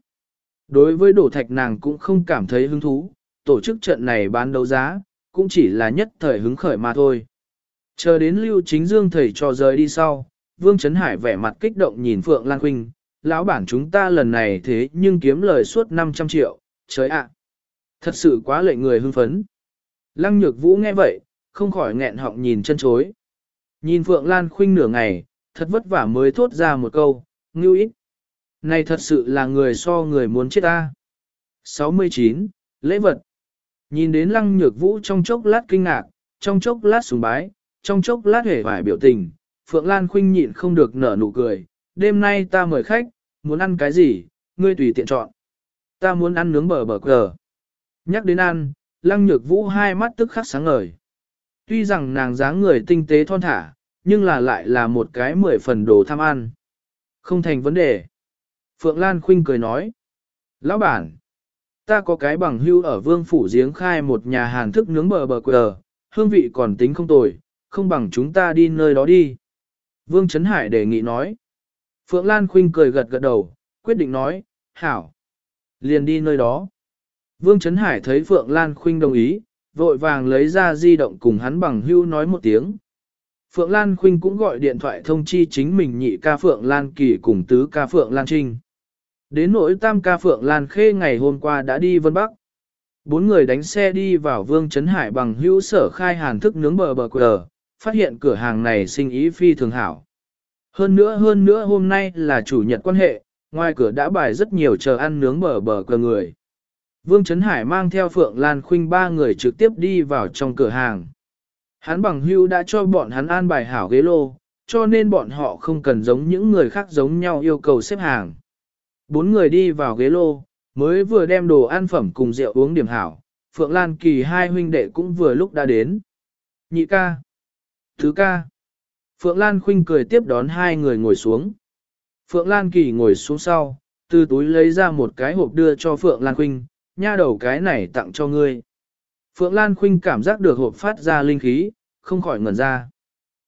Đối với đổ thạch nàng cũng không cảm thấy hứng thú, tổ chức trận này bán đấu giá, cũng chỉ là nhất thời hứng khởi mà thôi. Chờ đến Lưu Chính Dương thầy trò rời đi sau, Vương Trấn Hải vẻ mặt kích động nhìn Phượng Lan Khuynh, lão bản chúng ta lần này thế nhưng kiếm lời suốt 500 triệu, trời ạ! thật sự quá lệ người hưng phấn. Lăng Nhược Vũ nghe vậy, không khỏi nghẹn họng nhìn chân chối. Nhìn Phượng Lan Khuynh nửa ngày, thật vất vả mới thốt ra một câu, ngưu ít. Này thật sự là người so người muốn chết ta. 69. Lễ vật Nhìn đến lăng nhược vũ trong chốc lát kinh ngạc, trong chốc lát sùng bái, trong chốc lát hể vải biểu tình, Phượng Lan Khuynh nhịn không được nở nụ cười. Đêm nay ta mời khách, muốn ăn cái gì, ngươi tùy tiện chọn. Ta muốn ăn nướng bờ bờ cờ. Nhắc đến ăn, lăng nhược vũ hai mắt tức khắc sáng ngời. Tuy rằng nàng dáng người tinh tế thon thả, nhưng là lại là một cái mười phần đồ tham ăn. Không thành vấn đề. Phượng Lan Khuynh cười nói. Lão bản, ta có cái bằng hưu ở vương phủ giếng khai một nhà hàng thức nướng bờ bờ quờ, hương vị còn tính không tồi, không bằng chúng ta đi nơi đó đi. Vương Trấn Hải đề nghị nói. Phượng Lan Khuynh cười gật gật đầu, quyết định nói, hảo. Liền đi nơi đó. Vương Trấn Hải thấy Phượng Lan Khuynh đồng ý, vội vàng lấy ra di động cùng hắn bằng hưu nói một tiếng. Phượng Lan Khuynh cũng gọi điện thoại thông chi chính mình nhị ca Phượng Lan Kỳ cùng tứ ca Phượng Lan Trinh. Đến nỗi tam ca Phượng Lan Khê ngày hôm qua đã đi Vân Bắc. Bốn người đánh xe đi vào Vương Trấn Hải bằng hữu sở khai hàn thức nướng bờ bờ quờ, phát hiện cửa hàng này sinh ý phi thường hảo. Hơn nữa hơn nữa hôm nay là chủ nhật quan hệ, ngoài cửa đã bài rất nhiều chờ ăn nướng bờ bờ cờ người. Vương Trấn Hải mang theo Phượng Lan Khuynh ba người trực tiếp đi vào trong cửa hàng. Hắn bằng hưu đã cho bọn hắn an bài hảo ghế lô, cho nên bọn họ không cần giống những người khác giống nhau yêu cầu xếp hàng. Bốn người đi vào ghế lô, mới vừa đem đồ ăn phẩm cùng rượu uống điểm hảo, Phượng Lan Kỳ hai huynh đệ cũng vừa lúc đã đến. Nhị ca, thứ ca. Phượng Lan Khuynh cười tiếp đón hai người ngồi xuống. Phượng Lan Kỳ ngồi xuống sau, từ túi lấy ra một cái hộp đưa cho Phượng Lan Khuynh, nha đầu cái này tặng cho ngươi. Phượng Lan Khuynh cảm giác được hộp phát ra linh khí, không khỏi ngẩn ra.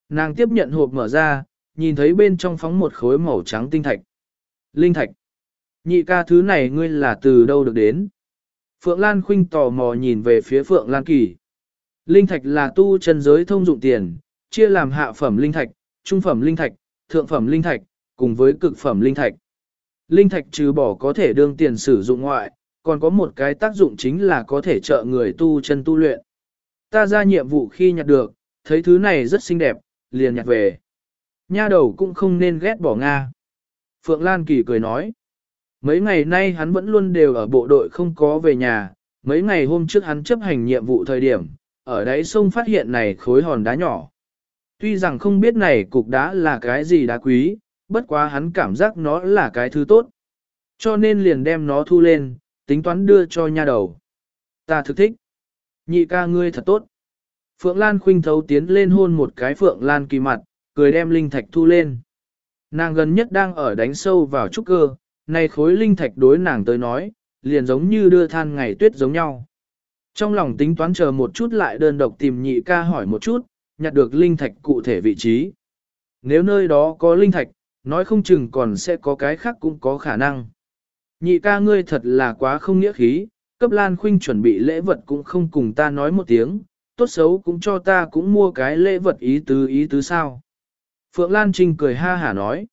Nàng tiếp nhận hộp mở ra, nhìn thấy bên trong phóng một khối màu trắng tinh thạch. Linh thạch. Nhị ca thứ này ngươi là từ đâu được đến? Phượng Lan Khuynh tò mò nhìn về phía Phượng Lan Kỳ. Linh thạch là tu chân giới thông dụng tiền, chia làm hạ phẩm linh thạch, trung phẩm linh thạch, thượng phẩm linh thạch, cùng với cực phẩm linh thạch. Linh thạch trừ bỏ có thể đương tiền sử dụng ngoại, còn có một cái tác dụng chính là có thể trợ người tu chân tu luyện. Ta ra nhiệm vụ khi nhặt được, thấy thứ này rất xinh đẹp, liền nhặt về. Nha đầu cũng không nên ghét bỏ Nga. Phượng Lan Kỳ cười nói. Mấy ngày nay hắn vẫn luôn đều ở bộ đội không có về nhà, mấy ngày hôm trước hắn chấp hành nhiệm vụ thời điểm, ở đáy sông phát hiện này khối hòn đá nhỏ. Tuy rằng không biết này cục đá là cái gì đá quý, bất quá hắn cảm giác nó là cái thứ tốt. Cho nên liền đem nó thu lên, tính toán đưa cho nha đầu. Ta thực thích. Nhị ca ngươi thật tốt. Phượng Lan khuynh thấu tiến lên hôn một cái Phượng Lan kỳ mặt, cười đem linh thạch thu lên. Nàng gần nhất đang ở đánh sâu vào trúc cơ, này khối linh thạch đối nàng tới nói, liền giống như đưa than ngày tuyết giống nhau. Trong lòng tính toán chờ một chút lại đơn độc tìm nhị ca hỏi một chút, nhặt được linh thạch cụ thể vị trí. Nếu nơi đó có linh thạch, nói không chừng còn sẽ có cái khác cũng có khả năng. Nhị ca ngươi thật là quá không nghĩa khí, cấp Lan Khuynh chuẩn bị lễ vật cũng không cùng ta nói một tiếng, tốt xấu cũng cho ta cũng mua cái lễ vật ý tứ ý tứ sao. Phượng Lan Trinh cười ha hả nói.